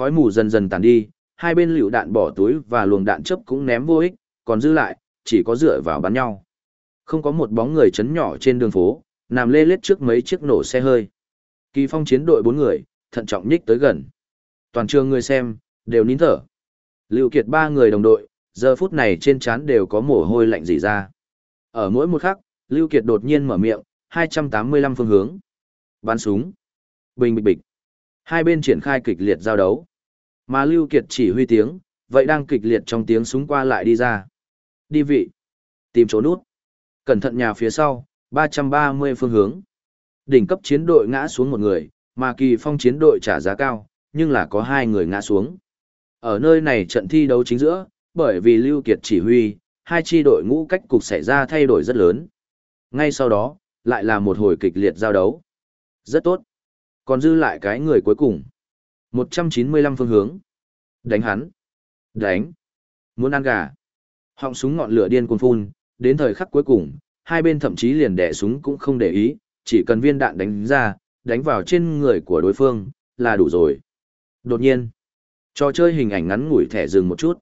khói mù dần dần tàn đi, hai bên lựu đạn bỏ túi và luồng đạn chớp cũng ném vô ích, còn dư lại, chỉ có dựa vào bắn nhau. Không có một bóng người chấn nhỏ trên đường phố, nằm lê lết trước mấy chiếc nổ xe hơi. Kỳ phong chiến đội bốn người, thận trọng nhích tới gần. Toàn trường người xem, đều nín thở. Lưu Kiệt ba người đồng đội, giờ phút này trên trán đều có mồ hôi lạnh rỉ ra. Ở mỗi một khắc, Lưu Kiệt đột nhiên mở miệng, 285 phương hướng. Bắn súng. Bình bịch bịch. Hai bên triển khai kịch liệt giao đấu. Mà Lưu Kiệt chỉ huy tiếng, vậy đang kịch liệt trong tiếng súng qua lại đi ra. Đi vị. Tìm chỗ nút. Cẩn thận nhà phía sau, 330 phương hướng. Đỉnh cấp chiến đội ngã xuống một người, mà kỳ phong chiến đội trả giá cao, nhưng là có hai người ngã xuống. Ở nơi này trận thi đấu chính giữa, bởi vì Lưu Kiệt chỉ huy, hai chi đội ngũ cách cục xảy ra thay đổi rất lớn. Ngay sau đó, lại là một hồi kịch liệt giao đấu. Rất tốt. Còn dư lại cái người cuối cùng. 195 phương hướng. Đánh hắn. Đánh. Muốn ăn gà. Họng súng ngọn lửa điên cuồng phun, đến thời khắc cuối cùng, hai bên thậm chí liền đẻ súng cũng không để ý, chỉ cần viên đạn đánh ra, đánh vào trên người của đối phương, là đủ rồi. Đột nhiên, trò chơi hình ảnh ngắn ngủi thẻ dừng một chút.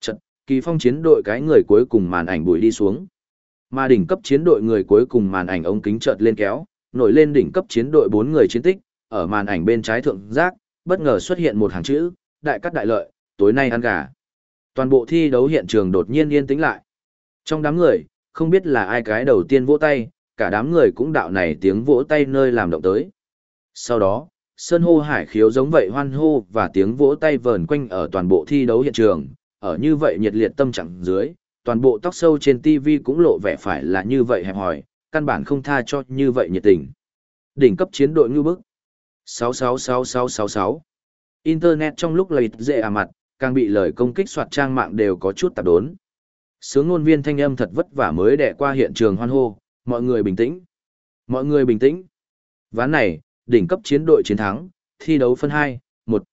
Trận, kỳ phong chiến đội cái người cuối cùng màn ảnh bụi đi xuống. Mà đỉnh cấp chiến đội người cuối cùng màn ảnh ống kính chợt lên kéo, nổi lên đỉnh cấp chiến đội bốn người chiến tích, ở màn ảnh bên trái thượng giác, bất ngờ xuất hiện một hàng chữ, đại cắt đại lợi, tối nay ăn gà. Toàn bộ thi đấu hiện trường đột nhiên yên tĩnh lại. Trong đám người, không biết là ai cái đầu tiên vỗ tay, cả đám người cũng đạo này tiếng vỗ tay nơi làm động tới. Sau đó, sơn hô hải khiếu giống vậy hoan hô và tiếng vỗ tay vờn quanh ở toàn bộ thi đấu hiện trường, ở như vậy nhiệt liệt tâm trạng dưới, toàn bộ tóc sâu trên TV cũng lộ vẻ phải là như vậy hẹp hòi, căn bản không tha cho như vậy nhiệt tình. Đỉnh cấp chiến đội ngư bức. 666666. Internet trong lúc lợi dễ à mặt, càng bị lời công kích soạt trang mạng đều có chút tạp đốn. Sướng ngôn viên thanh âm thật vất vả mới đẻ qua hiện trường hoan hô, mọi người bình tĩnh. Mọi người bình tĩnh. Ván này, đỉnh cấp chiến đội chiến thắng, thi đấu phân 2, 1.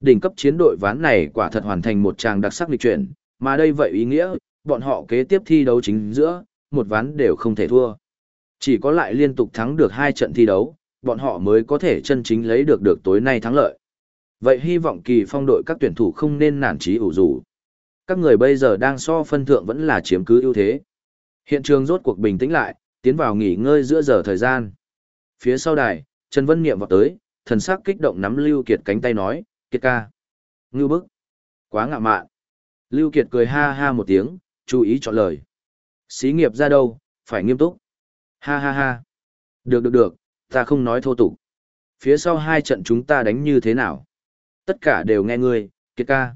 Đỉnh cấp chiến đội ván này quả thật hoàn thành một tràng đặc sắc lịch chuyển, mà đây vậy ý nghĩa, bọn họ kế tiếp thi đấu chính giữa, một ván đều không thể thua. Chỉ có lại liên tục thắng được hai trận thi đấu, bọn họ mới có thể chân chính lấy được được tối nay thắng lợi. Vậy hy vọng kỳ phong đội các tuyển thủ không nên nản trí ủ rủ. Các người bây giờ đang so phân thượng vẫn là chiếm cứ ưu thế. Hiện trường rốt cuộc bình tĩnh lại, tiến vào nghỉ ngơi giữa giờ thời gian. Phía sau đài, Trần Vân Niệm vào tới, thần sắc kích động nắm Lưu Kiệt cánh tay nói, Kiệt ca. Ngưu bức. Quá ngạ mạn. Lưu Kiệt cười ha ha một tiếng, chú ý chọn lời. Xí nghiệp ra đâu, phải nghiêm túc. Ha ha ha. Được được được, ta không nói thô tục. Phía sau hai trận chúng ta đánh như thế nào? Tất cả đều nghe ngươi, Kiệt ca.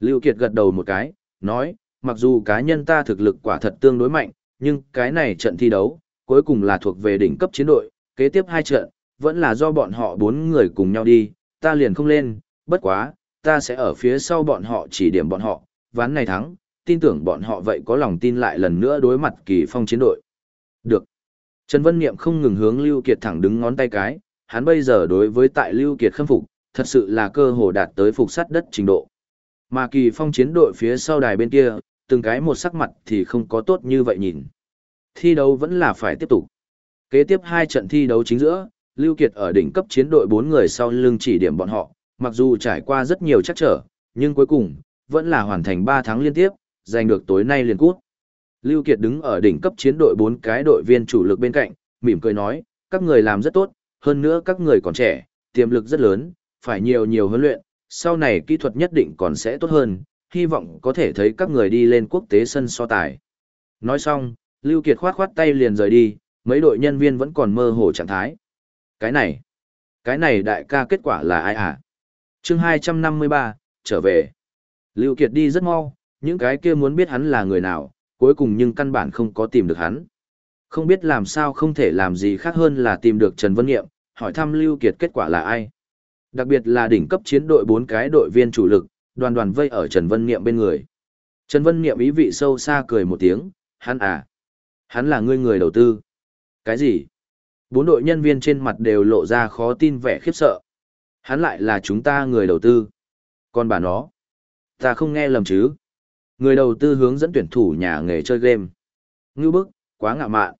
Lưu Kiệt gật đầu một cái, nói, mặc dù cá nhân ta thực lực quả thật tương đối mạnh, nhưng cái này trận thi đấu, cuối cùng là thuộc về đỉnh cấp chiến đội, kế tiếp hai trận, vẫn là do bọn họ bốn người cùng nhau đi, ta liền không lên, bất quá, ta sẽ ở phía sau bọn họ chỉ điểm bọn họ, ván này thắng, tin tưởng bọn họ vậy có lòng tin lại lần nữa đối mặt kỳ phong chiến đội. Được. Trần Vân Niệm không ngừng hướng Lưu Kiệt thẳng đứng ngón tay cái, hắn bây giờ đối với tại Lưu Kiệt khâm phục, thật sự là cơ hồ đạt tới phục sát đất trình độ. Mà kỳ phong chiến đội phía sau đài bên kia, từng cái một sắc mặt thì không có tốt như vậy nhìn. Thi đấu vẫn là phải tiếp tục. Kế tiếp hai trận thi đấu chính giữa, Lưu Kiệt ở đỉnh cấp chiến đội bốn người sau lưng chỉ điểm bọn họ, mặc dù trải qua rất nhiều chắc trở, nhưng cuối cùng, vẫn là hoàn thành 3 tháng liên tiếp, giành được tối nay liền cút. Lưu Kiệt đứng ở đỉnh cấp chiến đội bốn cái đội viên chủ lực bên cạnh, mỉm cười nói, các người làm rất tốt, hơn nữa các người còn trẻ, tiềm lực rất lớn, phải nhiều nhiều huấn luyện, sau này kỹ thuật nhất định còn sẽ tốt hơn, hy vọng có thể thấy các người đi lên quốc tế sân so tài. Nói xong, Lưu Kiệt khoát khoát tay liền rời đi, mấy đội nhân viên vẫn còn mơ hồ trạng thái. Cái này, cái này đại ca kết quả là ai à? Chương 253, trở về. Lưu Kiệt đi rất mau, những cái kia muốn biết hắn là người nào, cuối cùng nhưng căn bản không có tìm được hắn. Không biết làm sao không thể làm gì khác hơn là tìm được Trần Vân Nghiệm, hỏi thăm Lưu Kiệt kết quả là ai. Đặc biệt là đỉnh cấp chiến đội bốn cái đội viên chủ lực, đoàn đoàn vây ở Trần Vân Niệm bên người. Trần Vân Niệm ý vị sâu xa cười một tiếng, hắn à, hắn là ngươi người đầu tư. Cái gì? Bốn đội nhân viên trên mặt đều lộ ra khó tin vẻ khiếp sợ. Hắn lại là chúng ta người đầu tư. Còn bà nó, ta không nghe lầm chứ. Người đầu tư hướng dẫn tuyển thủ nhà nghề chơi game. Ngư bức, quá ngạ mạn.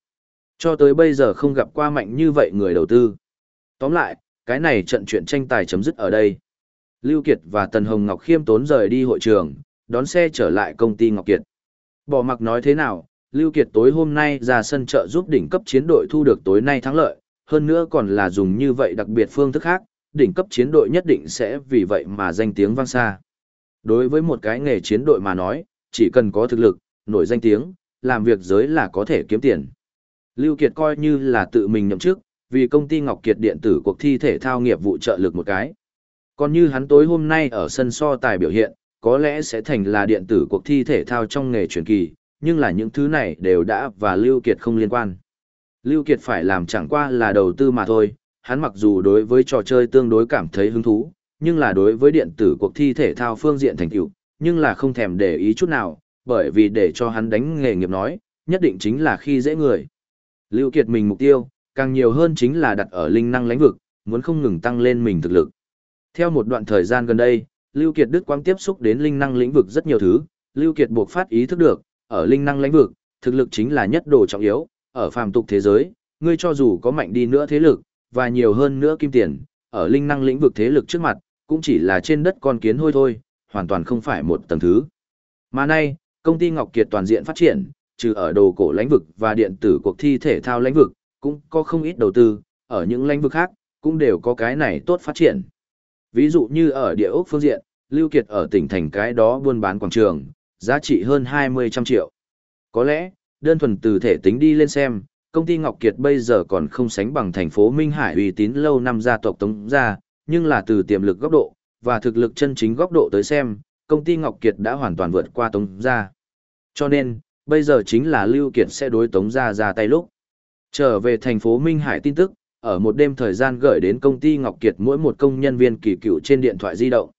Cho tới bây giờ không gặp qua mạnh như vậy người đầu tư. Tóm lại, cái này trận chuyện tranh tài chấm dứt ở đây. Lưu Kiệt và Tần Hồng Ngọc khiêm tốn rời đi hội trường, đón xe trở lại công ty Ngọc Kiệt. Bỏ mặc nói thế nào, Lưu Kiệt tối hôm nay ra sân trợ giúp đỉnh cấp chiến đội thu được tối nay thắng lợi, hơn nữa còn là dùng như vậy đặc biệt phương thức khác, đỉnh cấp chiến đội nhất định sẽ vì vậy mà danh tiếng vang xa. Đối với một cái nghề chiến đội mà nói, chỉ cần có thực lực, nổi danh tiếng, làm việc giới là có thể kiếm tiền. Lưu Kiệt coi như là tự mình nhậm chức, vì công ty Ngọc Kiệt điện tử cuộc thi thể thao nghiệp vụ trợ lực một cái. Còn như hắn tối hôm nay ở sân so tài biểu hiện, có lẽ sẽ thành là điện tử cuộc thi thể thao trong nghề truyền kỳ, nhưng là những thứ này đều đã và Lưu Kiệt không liên quan. Lưu Kiệt phải làm chẳng qua là đầu tư mà thôi, hắn mặc dù đối với trò chơi tương đối cảm thấy hứng thú, nhưng là đối với điện tử cuộc thi thể thao phương diện thành tựu, nhưng là không thèm để ý chút nào, bởi vì để cho hắn đánh nghề nghiệp nói, nhất định chính là khi dễ người. Lưu Kiệt mình mục tiêu, càng nhiều hơn chính là đặt ở linh năng lãnh vực, muốn không ngừng tăng lên mình thực lực. Theo một đoạn thời gian gần đây, Lưu Kiệt Đức quang tiếp xúc đến linh năng lĩnh vực rất nhiều thứ, Lưu Kiệt buộc phát ý thức được, ở linh năng lĩnh vực, thực lực chính là nhất đồ trọng yếu, ở phàm tục thế giới, ngươi cho dù có mạnh đi nữa thế lực, và nhiều hơn nữa kim tiền, ở linh năng lĩnh vực thế lực trước mặt, cũng chỉ là trên đất con kiến hôi thôi, hoàn toàn không phải một tầng thứ. Mà nay, công ty Ngọc Kiệt toàn diện phát triển, trừ ở đồ cổ lãnh vực và điện tử cuộc thi thể thao lãnh vực, cũng có không ít đầu tư, ở những lãnh vực khác, cũng đều có cái này tốt phát triển. Ví dụ như ở địa ốc phương diện, Lưu Kiệt ở tỉnh thành cái đó buôn bán quảng trường, giá trị hơn 20 trăm triệu. Có lẽ, đơn thuần từ thể tính đi lên xem, công ty Ngọc Kiệt bây giờ còn không sánh bằng thành phố Minh Hải uy tín lâu năm gia tộc Tống gia, nhưng là từ tiềm lực góc độ và thực lực chân chính góc độ tới xem, công ty Ngọc Kiệt đã hoàn toàn vượt qua Tống gia. Cho nên, bây giờ chính là Lưu Kiệt sẽ đối Tống gia ra tay lúc. Trở về thành phố Minh Hải tin tức, ở một đêm thời gian gửi đến công ty Ngọc Kiệt mỗi một công nhân viên kỳ cựu trên điện thoại di động.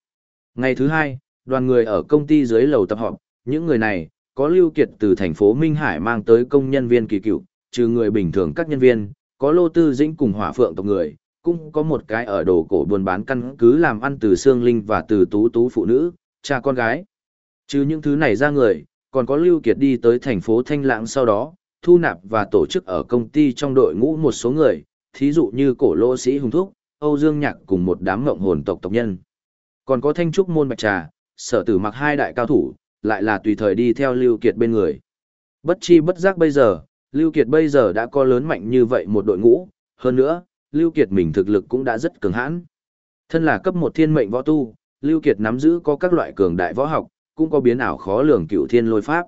Ngày thứ hai, đoàn người ở công ty dưới lầu tập họp, những người này, có Lưu Kiệt từ thành phố Minh Hải mang tới công nhân viên kỳ cựu, trừ người bình thường các nhân viên, có Lô Tư Dĩnh cùng hỏa phượng tộc người, cũng có một cái ở đồ cổ buôn bán căn cứ làm ăn từ Sương Linh và từ Tú Tú phụ nữ, cha con gái. Trừ những thứ này ra người, còn có Lưu Kiệt đi tới thành phố Thanh Lãng sau đó, thu nạp và tổ chức ở công ty trong đội ngũ một số người, thí dụ như cổ lỗ sĩ hùng thúc, Âu Dương Nhạc cùng một đám ngộng hồn tộc tộc nhân. Còn có thanh trúc môn bạch trà, sở tử mặc hai đại cao thủ, lại là tùy thời đi theo Lưu Kiệt bên người. Bất chi bất giác bây giờ, Lưu Kiệt bây giờ đã có lớn mạnh như vậy một đội ngũ, hơn nữa, Lưu Kiệt mình thực lực cũng đã rất cường hãn. Thân là cấp một thiên mệnh võ tu, Lưu Kiệt nắm giữ có các loại cường đại võ học, cũng có biến ảo khó lường cựu thiên lôi pháp.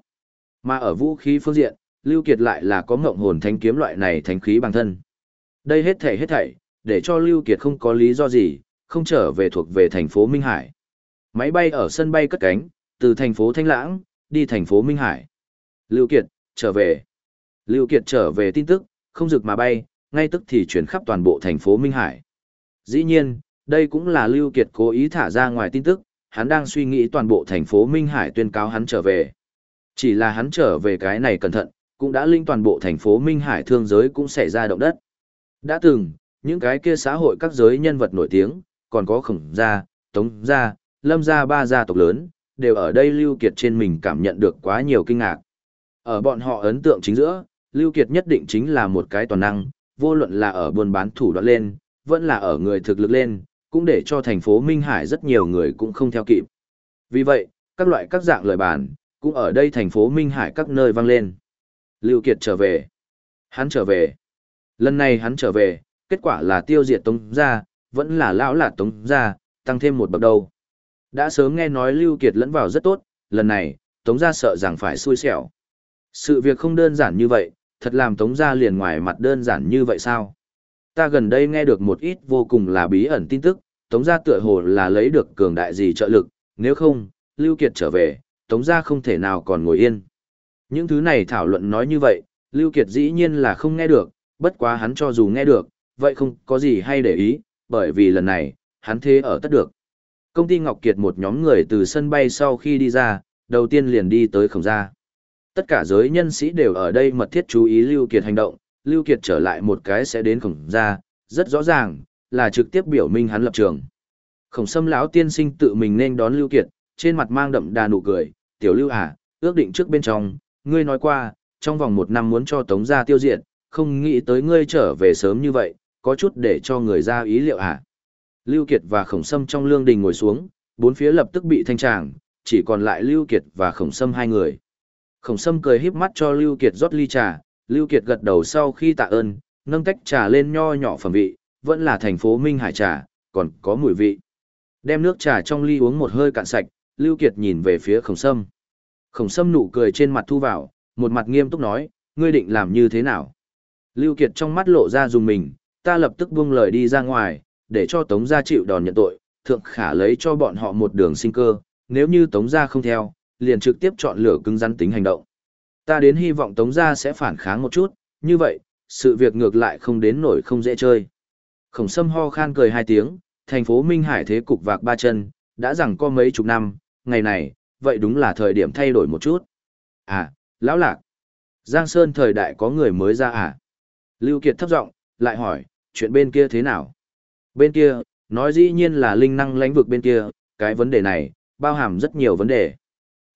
Mà ở vũ khí phương diện, Lưu Kiệt lại là có ngộng hồn thánh kiếm loại này thánh khí bằng thân. Đây hết thảy hết thảy, để cho Lưu Kiệt không có lý do gì, không trở về thuộc về thành phố Minh Hải. Máy bay ở sân bay cất cánh, từ thành phố Thanh Lãng, đi thành phố Minh Hải. Lưu Kiệt, trở về. Lưu Kiệt trở về tin tức, không rực mà bay, ngay tức thì chuyển khắp toàn bộ thành phố Minh Hải. Dĩ nhiên, đây cũng là Lưu Kiệt cố ý thả ra ngoài tin tức, hắn đang suy nghĩ toàn bộ thành phố Minh Hải tuyên cáo hắn trở về. Chỉ là hắn trở về cái này cẩn thận, cũng đã linh toàn bộ thành phố Minh Hải thương giới cũng xảy ra động đất. Đã từng, những cái kia xã hội các giới nhân vật nổi tiếng, còn có khổng gia, tống gia, lâm gia ba gia tộc lớn, đều ở đây Lưu Kiệt trên mình cảm nhận được quá nhiều kinh ngạc. Ở bọn họ ấn tượng chính giữa, Lưu Kiệt nhất định chính là một cái toàn năng, vô luận là ở buôn bán thủ đoạn lên, vẫn là ở người thực lực lên, cũng để cho thành phố Minh Hải rất nhiều người cũng không theo kịp. Vì vậy, các loại các dạng lời bàn, cũng ở đây thành phố Minh Hải các nơi vang lên. Lưu Kiệt trở về. Hắn trở về. Lần này hắn trở về, kết quả là tiêu diệt Tống gia, vẫn là lão lạt Tống gia, tăng thêm một bậc đầu. Đã sớm nghe nói Lưu Kiệt lẫn vào rất tốt, lần này, Tống gia sợ rằng phải xui xẻo. Sự việc không đơn giản như vậy, thật làm Tống gia liền ngoài mặt đơn giản như vậy sao? Ta gần đây nghe được một ít vô cùng là bí ẩn tin tức, Tống gia tựa hồ là lấy được cường đại gì trợ lực, nếu không, Lưu Kiệt trở về, Tống gia không thể nào còn ngồi yên. Những thứ này thảo luận nói như vậy, Lưu Kiệt dĩ nhiên là không nghe được, bất quá hắn cho dù nghe được, vậy không có gì hay để ý, bởi vì lần này, hắn thế ở tất được. Công ty Ngọc Kiệt một nhóm người từ sân bay sau khi đi ra, đầu tiên liền đi tới khổng gia. Tất cả giới nhân sĩ đều ở đây mật thiết chú ý Lưu Kiệt hành động, Lưu Kiệt trở lại một cái sẽ đến khổng gia, rất rõ ràng, là trực tiếp biểu minh hắn lập trường. Khổng sâm lão tiên sinh tự mình nên đón Lưu Kiệt, trên mặt mang đậm đà nụ cười, tiểu Lưu à, ước định trước bên trong, ngươi nói qua, trong vòng một năm muốn cho Tống gia tiêu diệt, không nghĩ tới ngươi trở về sớm như vậy, có chút để cho người ra ý liệu à. Lưu Kiệt và Khổng Sâm trong lương đình ngồi xuống, bốn phía lập tức bị thanh tràng, chỉ còn lại Lưu Kiệt và Khổng Sâm hai người. Khổng Sâm cười híp mắt cho Lưu Kiệt rót ly trà, Lưu Kiệt gật đầu sau khi tạ ơn, nâng tách trà lên nho nhỏ phẩm vị, vẫn là thành phố Minh Hải trà, còn có mùi vị. Đem nước trà trong ly uống một hơi cạn sạch, Lưu Kiệt nhìn về phía Khổng Sâm. Khổng Sâm nụ cười trên mặt thu vào, một mặt nghiêm túc nói, ngươi định làm như thế nào? Lưu Kiệt trong mắt lộ ra dùng mình, ta lập tức buông lời đi ra ngoài, để cho Tống gia chịu đòn nhận tội, thượng khả lấy cho bọn họ một đường sinh cơ, nếu như Tống gia không theo, liền trực tiếp chọn lựa cứng rắn tính hành động. Ta đến hy vọng Tống gia sẽ phản kháng một chút, như vậy, sự việc ngược lại không đến nổi không dễ chơi. Khổng Sâm ho khan cười hai tiếng, thành phố Minh Hải thế cục vạc ba chân, đã rằng có mấy chục năm, ngày này, vậy đúng là thời điểm thay đổi một chút. À, lão lạc. Giang Sơn thời đại có người mới ra à? Lưu Kiệt thấp giọng, lại hỏi, chuyện bên kia thế nào? Bên kia, nói dĩ nhiên là linh năng lãnh vực bên kia, cái vấn đề này, bao hàm rất nhiều vấn đề.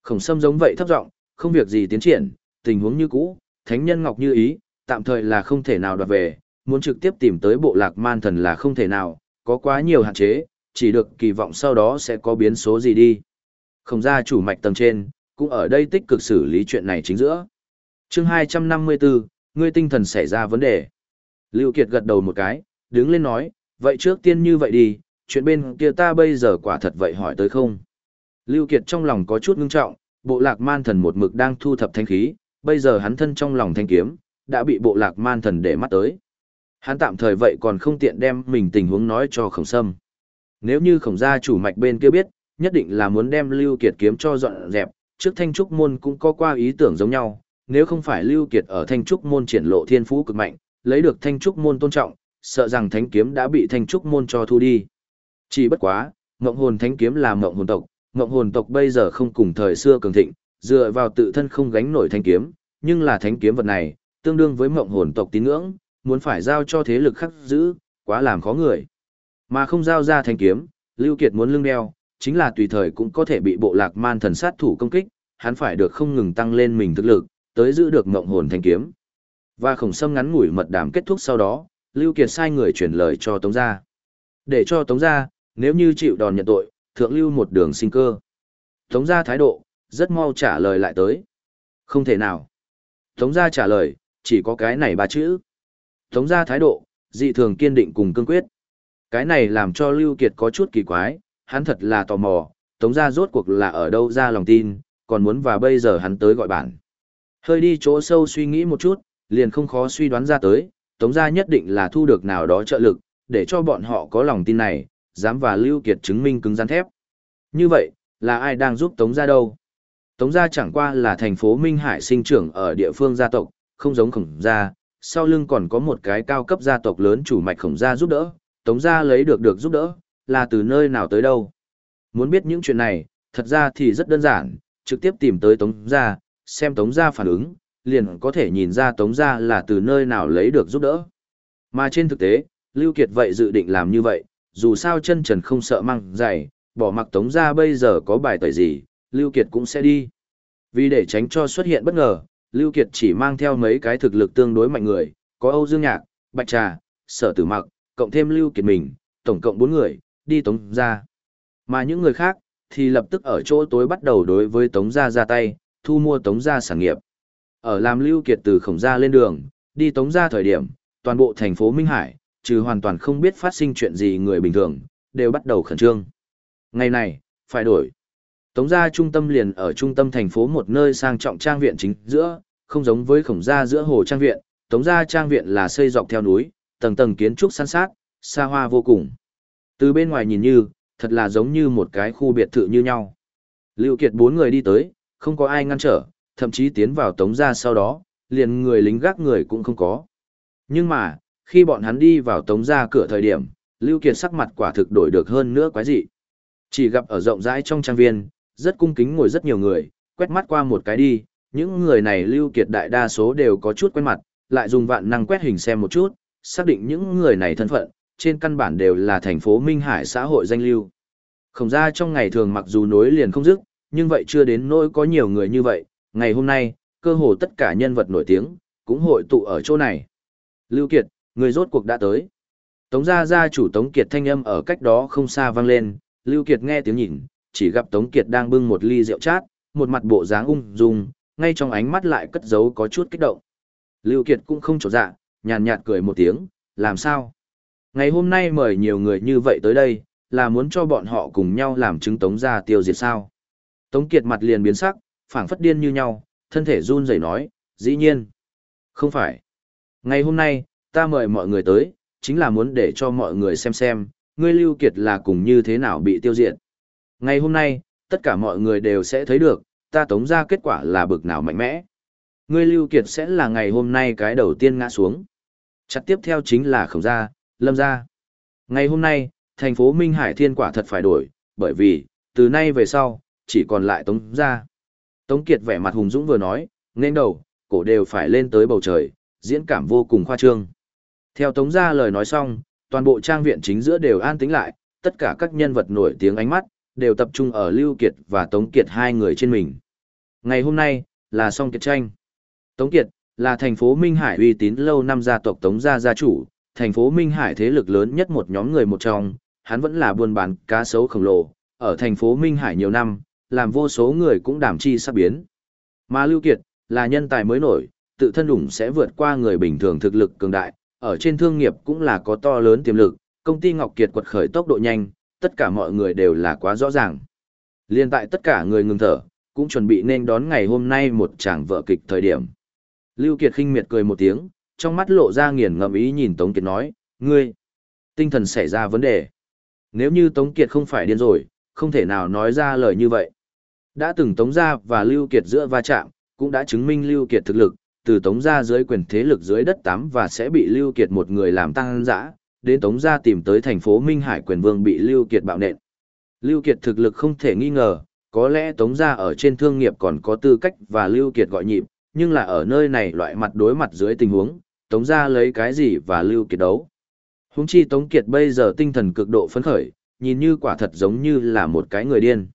Khổng Sâm giống vậy thấp giọng, không việc gì tiến triển, tình huống như cũ, thánh nhân ngọc như ý, tạm thời là không thể nào đoạt về, muốn trực tiếp tìm tới bộ lạc man thần là không thể nào, có quá nhiều hạn chế, chỉ được kỳ vọng sau đó sẽ có biến số gì đi. Không ra chủ mạch tầng trên, cũng ở đây tích cực xử lý chuyện này chính giữa. chương 254, ngươi tinh thần xảy ra vấn đề. Lưu Kiệt gật đầu một cái, đứng lên nói, vậy trước tiên như vậy đi, chuyện bên kia ta bây giờ quả thật vậy hỏi tới không. Lưu Kiệt trong lòng có chút ngưng trọng, bộ lạc man thần một mực đang thu thập thanh khí, bây giờ hắn thân trong lòng thanh kiếm, đã bị bộ lạc man thần để mắt tới. Hắn tạm thời vậy còn không tiện đem mình tình huống nói cho khổng sâm. Nếu như khổng gia chủ mạch bên kia biết, nhất định là muốn đem Lưu Kiệt kiếm cho dọn dẹp, trước Thanh Trúc Môn cũng có qua ý tưởng giống nhau, nếu không phải Lưu Kiệt ở Thanh Trúc Môn triển lộ thiên phú cực mạnh, lấy được Thanh Trúc Môn tôn trọng, sợ rằng Thánh Kiếm đã bị Thanh Trúc Môn cho thu đi. Chỉ bất quá, Ngộng Hồn Thánh Kiếm là Ngộng Hồn tộc, Ngộng Hồn tộc bây giờ không cùng thời xưa cường thịnh, dựa vào tự thân không gánh nổi Thanh Kiếm, nhưng là Thánh Kiếm vật này, tương đương với mộng Hồn tộc tín ngưỡng, muốn phải giao cho thế lực khác giữ, quá làm khó người. Mà không giao ra Thanh Kiếm, Lưu Kiệt muốn lưng đeo, chính là tùy thời cũng có thể bị bộ lạc man thần sát thủ công kích, hắn phải được không ngừng tăng lên mình thực lực, tới giữ được mộng hồn thanh kiếm. Và khổng sâm ngắn ngủi mật đàm kết thúc sau đó, Lưu Kiệt sai người truyền lời cho Tống gia. Để cho Tống gia, nếu như chịu đòn nhận tội, thượng lưu một đường sinh cơ. Tống gia thái độ, rất mau trả lời lại tới. Không thể nào. Tống gia trả lời, chỉ có cái này ba chữ. Tống gia thái độ, dị thường kiên định cùng cương quyết. Cái này làm cho Lưu Kiệt có chút kỳ quái, hắn thật là tò mò, Tống gia rốt cuộc là ở đâu ra lòng tin, còn muốn và bây giờ hắn tới gọi bản. Hơi đi chỗ sâu suy nghĩ một chút, liền không khó suy đoán ra tới, Tống gia nhất định là thu được nào đó trợ lực, để cho bọn họ có lòng tin này, dám và Lưu Kiệt chứng minh cứng rắn thép. Như vậy, là ai đang giúp Tống gia đâu? Tống gia chẳng qua là thành phố Minh Hải sinh trưởng ở địa phương gia tộc, không giống khổng gia, sau lưng còn có một cái cao cấp gia tộc lớn chủ mạch khổng gia giúp đỡ, Tống gia lấy được được giúp đỡ, là từ nơi nào tới đâu. Muốn biết những chuyện này, thật ra thì rất đơn giản, trực tiếp tìm tới Tống Gia, xem Tống Gia phản ứng, liền có thể nhìn ra Tống Gia là từ nơi nào lấy được giúp đỡ. Mà trên thực tế, Lưu Kiệt vậy dự định làm như vậy, dù sao chân trần không sợ măng dày, bỏ mặc Tống Gia bây giờ có bài tẩy gì, Lưu Kiệt cũng sẽ đi. Vì để tránh cho xuất hiện bất ngờ, Lưu Kiệt chỉ mang theo mấy cái thực lực tương đối mạnh người, có Âu Dương Nhạc, Bạch Trà, Sở Tử Mặc, cộng thêm Lưu Kiệt mình, tổng cộng 4 người, đi Tống Gia. Mà những người khác, thì lập tức ở chỗ tối bắt đầu đối với Tống Gia ra tay, thu mua Tống Gia sản nghiệp. Ở làm lưu kiệt từ khổng gia lên đường, đi Tống Gia thời điểm, toàn bộ thành phố Minh Hải, trừ hoàn toàn không biết phát sinh chuyện gì người bình thường, đều bắt đầu khẩn trương. Ngày này, phải đổi. Tống gia trung tâm liền ở trung tâm thành phố một nơi sang trọng trang viện chính giữa, không giống với khổng gia giữa hồ trang viện, tống gia trang viện là xây dọc theo núi, tầng tầng kiến trúc san sát, xa hoa vô cùng. Từ bên ngoài nhìn như, thật là giống như một cái khu biệt thự như nhau. Lưu Kiệt bốn người đi tới, không có ai ngăn trở, thậm chí tiến vào tống gia sau đó, liền người lính gác người cũng không có. Nhưng mà, khi bọn hắn đi vào tống ra cửa thời điểm, Lưu Kiệt sắc mặt quả thực đổi được hơn nữa quái dị. Chỉ gặp ở rộng rãi trong trang viên, rất cung kính ngồi rất nhiều người, quét mắt qua một cái đi, những người này Lưu Kiệt đại đa số đều có chút quen mặt, lại dùng vạn năng quét hình xem một chút, xác định những người này thân phận, trên căn bản đều là thành phố Minh Hải xã hội danh lưu. Khổng ra trong ngày thường mặc dù nối liền không dứt, nhưng vậy chưa đến nỗi có nhiều người như vậy, ngày hôm nay, cơ hồ tất cả nhân vật nổi tiếng, cũng hội tụ ở chỗ này. Lưu Kiệt, người rốt cuộc đã tới. Tống gia gia chủ Tống Kiệt thanh âm ở cách đó không xa vang lên, Lưu Kiệt nghe tiếng nhìn, chỉ gặp Tống Kiệt đang bưng một ly rượu chát, một mặt bộ dáng ung dung, ngay trong ánh mắt lại cất giấu có chút kích động. Lưu Kiệt cũng không trột dạ, nhàn nhạt cười một tiếng, làm sao? Ngày hôm nay mời nhiều người như vậy tới đây, là muốn cho bọn họ cùng nhau làm chứng Tống gia tiêu diệt sao? Tống Kiệt mặt liền biến sắc, phảng phất điên như nhau, thân thể run rẩy nói, dĩ nhiên. Không phải. Ngày hôm nay, ta mời mọi người tới, chính là muốn để cho mọi người xem xem, ngươi Lưu Kiệt là cùng như thế nào bị tiêu diệt. Ngày hôm nay, tất cả mọi người đều sẽ thấy được, ta tống ra kết quả là bực nào mạnh mẽ. Ngươi Lưu Kiệt sẽ là ngày hôm nay cái đầu tiên ngã xuống. Chặt tiếp theo chính là khổng gia, lâm gia. Ngày hôm nay, thành phố Minh Hải Thiên quả thật phải đổi, bởi vì, từ nay về sau, chỉ còn lại tống gia. Tống Kiệt vẻ mặt hùng dũng vừa nói, nên đầu, cổ đều phải lên tới bầu trời, diễn cảm vô cùng khoa trương. Theo Tống gia lời nói xong, toàn bộ trang viện chính giữa đều an tĩnh lại, tất cả các nhân vật nổi tiếng ánh mắt, đều tập trung ở Lưu Kiệt và Tống Kiệt hai người trên mình. Ngày hôm nay, là song kiệt tranh. Tống Kiệt, là thành phố Minh Hải uy tín lâu năm gia tộc Tống gia gia chủ, thành phố Minh Hải thế lực lớn nhất một nhóm người một trong, hắn vẫn là buôn bán cá sấu khổng lồ, ở thành phố Minh Hải nhiều năm, làm vô số người cũng đảm chi sắp biến. Mà Lưu Kiệt, là nhân tài mới nổi, tự thân đủng sẽ vượt qua người bình thường thực lực cường đại, ở trên thương nghiệp cũng là có to lớn tiềm lực, công ty Ngọc Kiệt quật khởi tốc độ nhanh, tất cả mọi người đều là quá rõ ràng. Liên tại tất cả người ngừng thở, cũng chuẩn bị nên đón ngày hôm nay một tràng vợ kịch thời điểm. Lưu Kiệt khinh miệt cười một tiếng, trong mắt lộ ra nghiền ngẫm ý nhìn Tống Kiệt nói, ngươi, tinh thần xảy ra vấn đề. Nếu như Tống Kiệt không phải điên rồi, không thể nào nói ra lời như vậy. Đã từng Tống gia và Lưu Kiệt giữa va chạm, cũng đã chứng minh Lưu Kiệt thực lực, từ Tống gia dưới quyền thế lực dưới đất tám và sẽ bị Lưu Kiệt một người làm tăng dã, đến Tống gia tìm tới thành phố Minh Hải quyền vương bị Lưu Kiệt bạo nện. Lưu Kiệt thực lực không thể nghi ngờ, có lẽ Tống gia ở trên thương nghiệp còn có tư cách và Lưu Kiệt gọi nhịp, nhưng là ở nơi này loại mặt đối mặt dưới tình huống, Tống gia lấy cái gì và Lưu Kiệt đấu. Húng chi Tống Kiệt bây giờ tinh thần cực độ phấn khởi, nhìn như quả thật giống như là một cái người điên.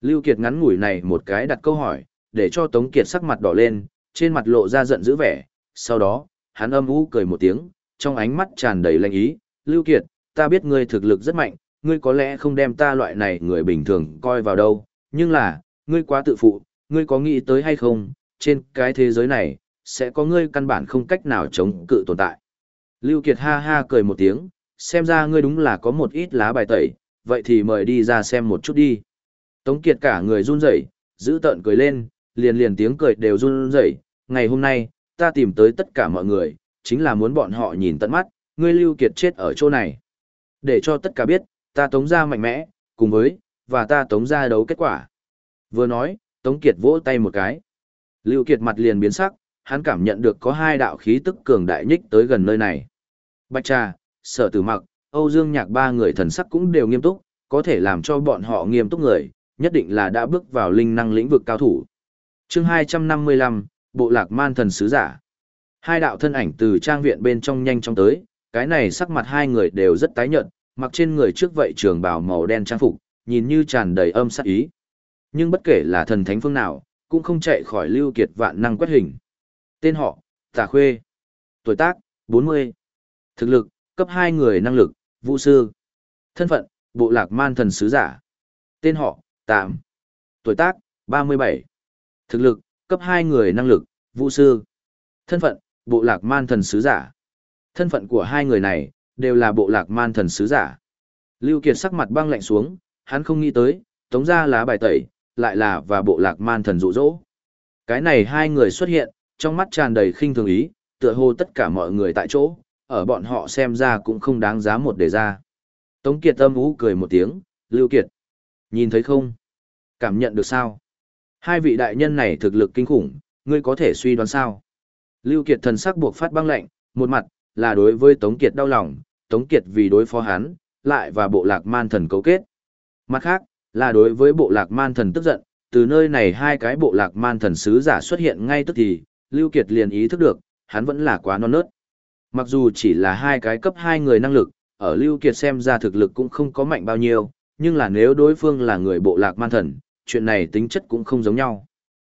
Lưu Kiệt ngắn ngủi này một cái đặt câu hỏi, để cho Tống Kiệt sắc mặt đỏ lên, trên mặt lộ ra giận dữ vẻ, sau đó, hắn âm u cười một tiếng, trong ánh mắt tràn đầy lạnh ý, Lưu Kiệt, ta biết ngươi thực lực rất mạnh, ngươi có lẽ không đem ta loại này người bình thường coi vào đâu, nhưng là, ngươi quá tự phụ, ngươi có nghĩ tới hay không, trên cái thế giới này, sẽ có ngươi căn bản không cách nào chống cự tồn tại. Lưu Kiệt ha ha cười một tiếng, xem ra ngươi đúng là có một ít lá bài tẩy, vậy thì mời đi ra xem một chút đi. Tống Kiệt cả người run rẩy, giữ tợn cười lên, liền liền tiếng cười đều run rẩy. Ngày hôm nay, ta tìm tới tất cả mọi người, chính là muốn bọn họ nhìn tận mắt, ngươi Lưu Kiệt chết ở chỗ này. Để cho tất cả biết, ta Tống gia mạnh mẽ, cùng với, và ta Tống gia đấu kết quả. Vừa nói, Tống Kiệt vỗ tay một cái. Lưu Kiệt mặt liền biến sắc, hắn cảm nhận được có hai đạo khí tức cường đại nhích tới gần nơi này. Bạch Trà, Sở Tử Mặc, Âu Dương Nhạc ba người thần sắc cũng đều nghiêm túc, có thể làm cho bọn họ nghiêm túc người, nhất định là đã bước vào linh năng lĩnh vực cao thủ. Chương 255, Bộ Lạc Man Thần Sứ Giả. Hai đạo thân ảnh từ trang viện bên trong nhanh chóng tới, cái này sắc mặt hai người đều rất tái nhợt, mặc trên người trước vậy trường bào màu đen trang phục, nhìn như tràn đầy âm sát ý. Nhưng bất kể là thần thánh phương nào, cũng không chạy khỏi lưu kiệt vạn năng quét hình. Tên họ, Tà Khuê. Tuổi tác, 40. Thực lực, cấp 2 người năng lực, vũ sư. Thân phận, bộ lạc man thần sứ giả. Tên họ, Tạm. Tuổi tác, 37. Thực lực, cấp 2 người năng lực, vũ sư. Thân phận, bộ lạc man thần sứ giả. Thân phận của hai người này, đều là bộ lạc man thần sứ giả. Lưu Kiệt sắc mặt băng lạnh xuống, hắn không nghĩ tới, tống ra lá bài tẩy, lại là và bộ lạc man thần dụ dỗ. Cái này hai người xuất hiện, trong mắt tràn đầy khinh thường ý, tựa hồ tất cả mọi người tại chỗ, ở bọn họ xem ra cũng không đáng giá một đề ra. Tống Kiệt âm ú cười một tiếng, Lưu Kiệt. Nhìn thấy không? Cảm nhận được sao? Hai vị đại nhân này thực lực kinh khủng, ngươi có thể suy đoán sao? Lưu Kiệt thần sắc buộc phát băng lạnh, một mặt, là đối với Tống Kiệt đau lòng, Tống Kiệt vì đối phó hắn, lại và bộ lạc man thần cấu kết. Mặt khác, là đối với bộ lạc man thần tức giận, từ nơi này hai cái bộ lạc man thần sứ giả xuất hiện ngay tức thì, Lưu Kiệt liền ý thức được, hắn vẫn là quá non nớt. Mặc dù chỉ là hai cái cấp hai người năng lực, ở Lưu Kiệt xem ra thực lực cũng không có mạnh bao nhiêu, nhưng là nếu đối phương là người bộ lạc man thần, chuyện này tính chất cũng không giống nhau.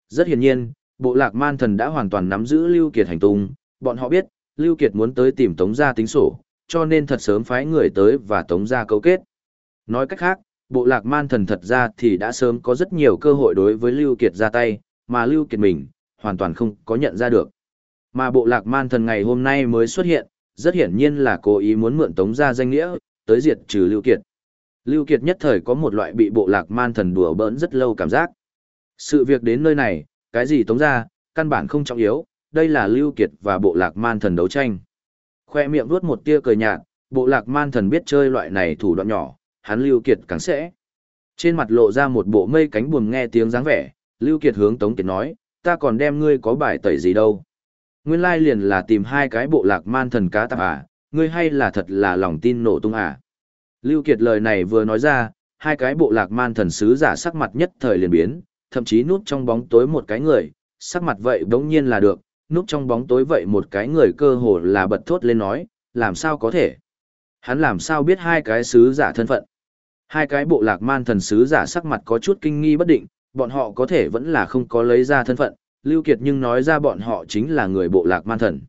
Rất hiển nhiên, bộ lạc man thần đã hoàn toàn nắm giữ Lưu Kiệt hành tung, bọn họ biết, Lưu Kiệt muốn tới tìm Tống gia tính sổ, cho nên thật sớm phái người tới và tống gia cấu kết. Nói cách khác, bộ lạc man thần thật ra thì đã sớm có rất nhiều cơ hội đối với Lưu Kiệt ra tay, mà Lưu Kiệt mình, hoàn toàn không có nhận ra được. Mà bộ lạc man thần ngày hôm nay mới xuất hiện, rất hiển nhiên là cố ý muốn mượn tống gia danh nghĩa, tới diệt trừ Lưu Kiệt. Lưu Kiệt nhất thời có một loại bị bộ lạc man thần đùa bỡn rất lâu cảm giác. Sự việc đến nơi này, cái gì tống ra, căn bản không trọng yếu, đây là Lưu Kiệt và bộ lạc man thần đấu tranh. Khoe miệng vuốt một tia cười nhạt, bộ lạc man thần biết chơi loại này thủ đoạn nhỏ, hắn Lưu Kiệt càng sẽ. Trên mặt lộ ra một bộ mây cánh buồm nghe tiếng dáng vẻ, Lưu Kiệt hướng Tống Kiệt nói, ta còn đem ngươi có bài tẩy gì đâu. Nguyên lai liền là tìm hai cái bộ lạc man thần cá tạp à, ngươi hay là thật là lòng tin nổ tung à. Lưu Kiệt lời này vừa nói ra, hai cái bộ lạc man thần sứ giả sắc mặt nhất thời liền biến, thậm chí núp trong bóng tối một cái người, sắc mặt vậy đống nhiên là được, núp trong bóng tối vậy một cái người cơ hồ là bật thốt lên nói, làm sao có thể. Hắn làm sao biết hai cái sứ giả thân phận. Hai cái bộ lạc man thần sứ giả sắc mặt có chút kinh nghi bất định, bọn họ có thể vẫn là không có lấy ra thân phận, Lưu Kiệt nhưng nói ra bọn họ chính là người bộ lạc man thần.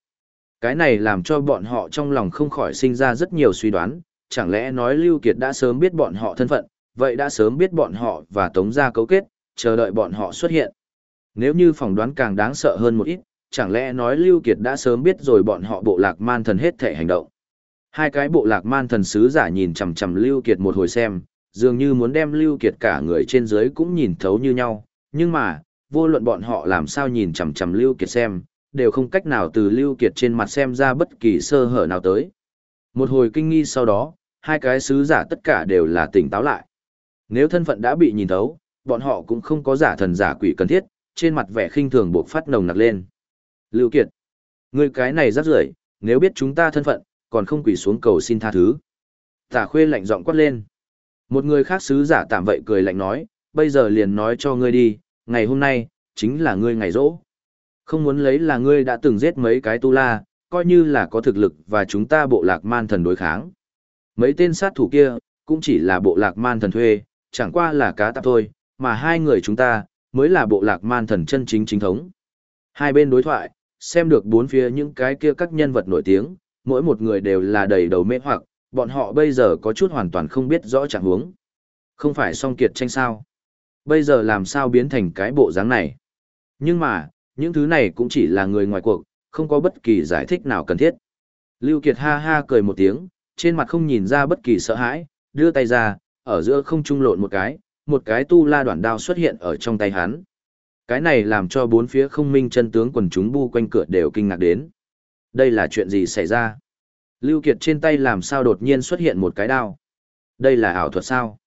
Cái này làm cho bọn họ trong lòng không khỏi sinh ra rất nhiều suy đoán, chẳng lẽ nói Lưu Kiệt đã sớm biết bọn họ thân phận, vậy đã sớm biết bọn họ và tống gia cấu kết, chờ đợi bọn họ xuất hiện. Nếu như phỏng đoán càng đáng sợ hơn một ít, chẳng lẽ nói Lưu Kiệt đã sớm biết rồi bọn họ bộ lạc man thần hết thể hành động. Hai cái bộ lạc man thần sứ giả nhìn chằm chằm Lưu Kiệt một hồi xem, dường như muốn đem Lưu Kiệt cả người trên dưới cũng nhìn thấu như nhau, nhưng mà, vô luận bọn họ làm sao nhìn chằm chằm Lưu Kiệt xem, đều không cách nào từ Lưu Kiệt trên mặt xem ra bất kỳ sơ hở nào tới. Một hồi kinh nghi sau đó, hai cái sứ giả tất cả đều là tỉnh táo lại. Nếu thân phận đã bị nhìn thấu, bọn họ cũng không có giả thần giả quỷ cần thiết, trên mặt vẻ khinh thường buộc phát nồng nặc lên. Lưu Kiệt, ngươi cái này rất rưởi, nếu biết chúng ta thân phận, còn không quỳ xuống cầu xin tha thứ. Tả khuê lạnh giọng quát lên. Một người khác sứ giả tạm vậy cười lạnh nói, bây giờ liền nói cho ngươi đi, ngày hôm nay, chính là ngươi ngày rỗ. Không muốn lấy là ngươi đã từng giết mấy cái tu la, coi như là có thực lực và chúng ta bộ lạc man thần đối kháng. Mấy tên sát thủ kia, cũng chỉ là bộ lạc man thần thuê, chẳng qua là cá tạp thôi, mà hai người chúng ta, mới là bộ lạc man thần chân chính chính thống. Hai bên đối thoại, xem được bốn phía những cái kia các nhân vật nổi tiếng, mỗi một người đều là đầy đầu mê hoặc, bọn họ bây giờ có chút hoàn toàn không biết rõ trạng huống. Không phải song kiệt tranh sao? Bây giờ làm sao biến thành cái bộ dáng này? Nhưng mà, những thứ này cũng chỉ là người ngoài cuộc, không có bất kỳ giải thích nào cần thiết. Lưu Kiệt ha ha cười một tiếng, trên mặt không nhìn ra bất kỳ sợ hãi, đưa tay ra, ở giữa không trung lộn một cái, một cái tu la đoạn đao xuất hiện ở trong tay hắn. Cái này làm cho bốn phía không minh chân tướng quần chúng bu quanh cửa đều kinh ngạc đến. Đây là chuyện gì xảy ra? Lưu Kiệt trên tay làm sao đột nhiên xuất hiện một cái đao? Đây là ảo thuật sao?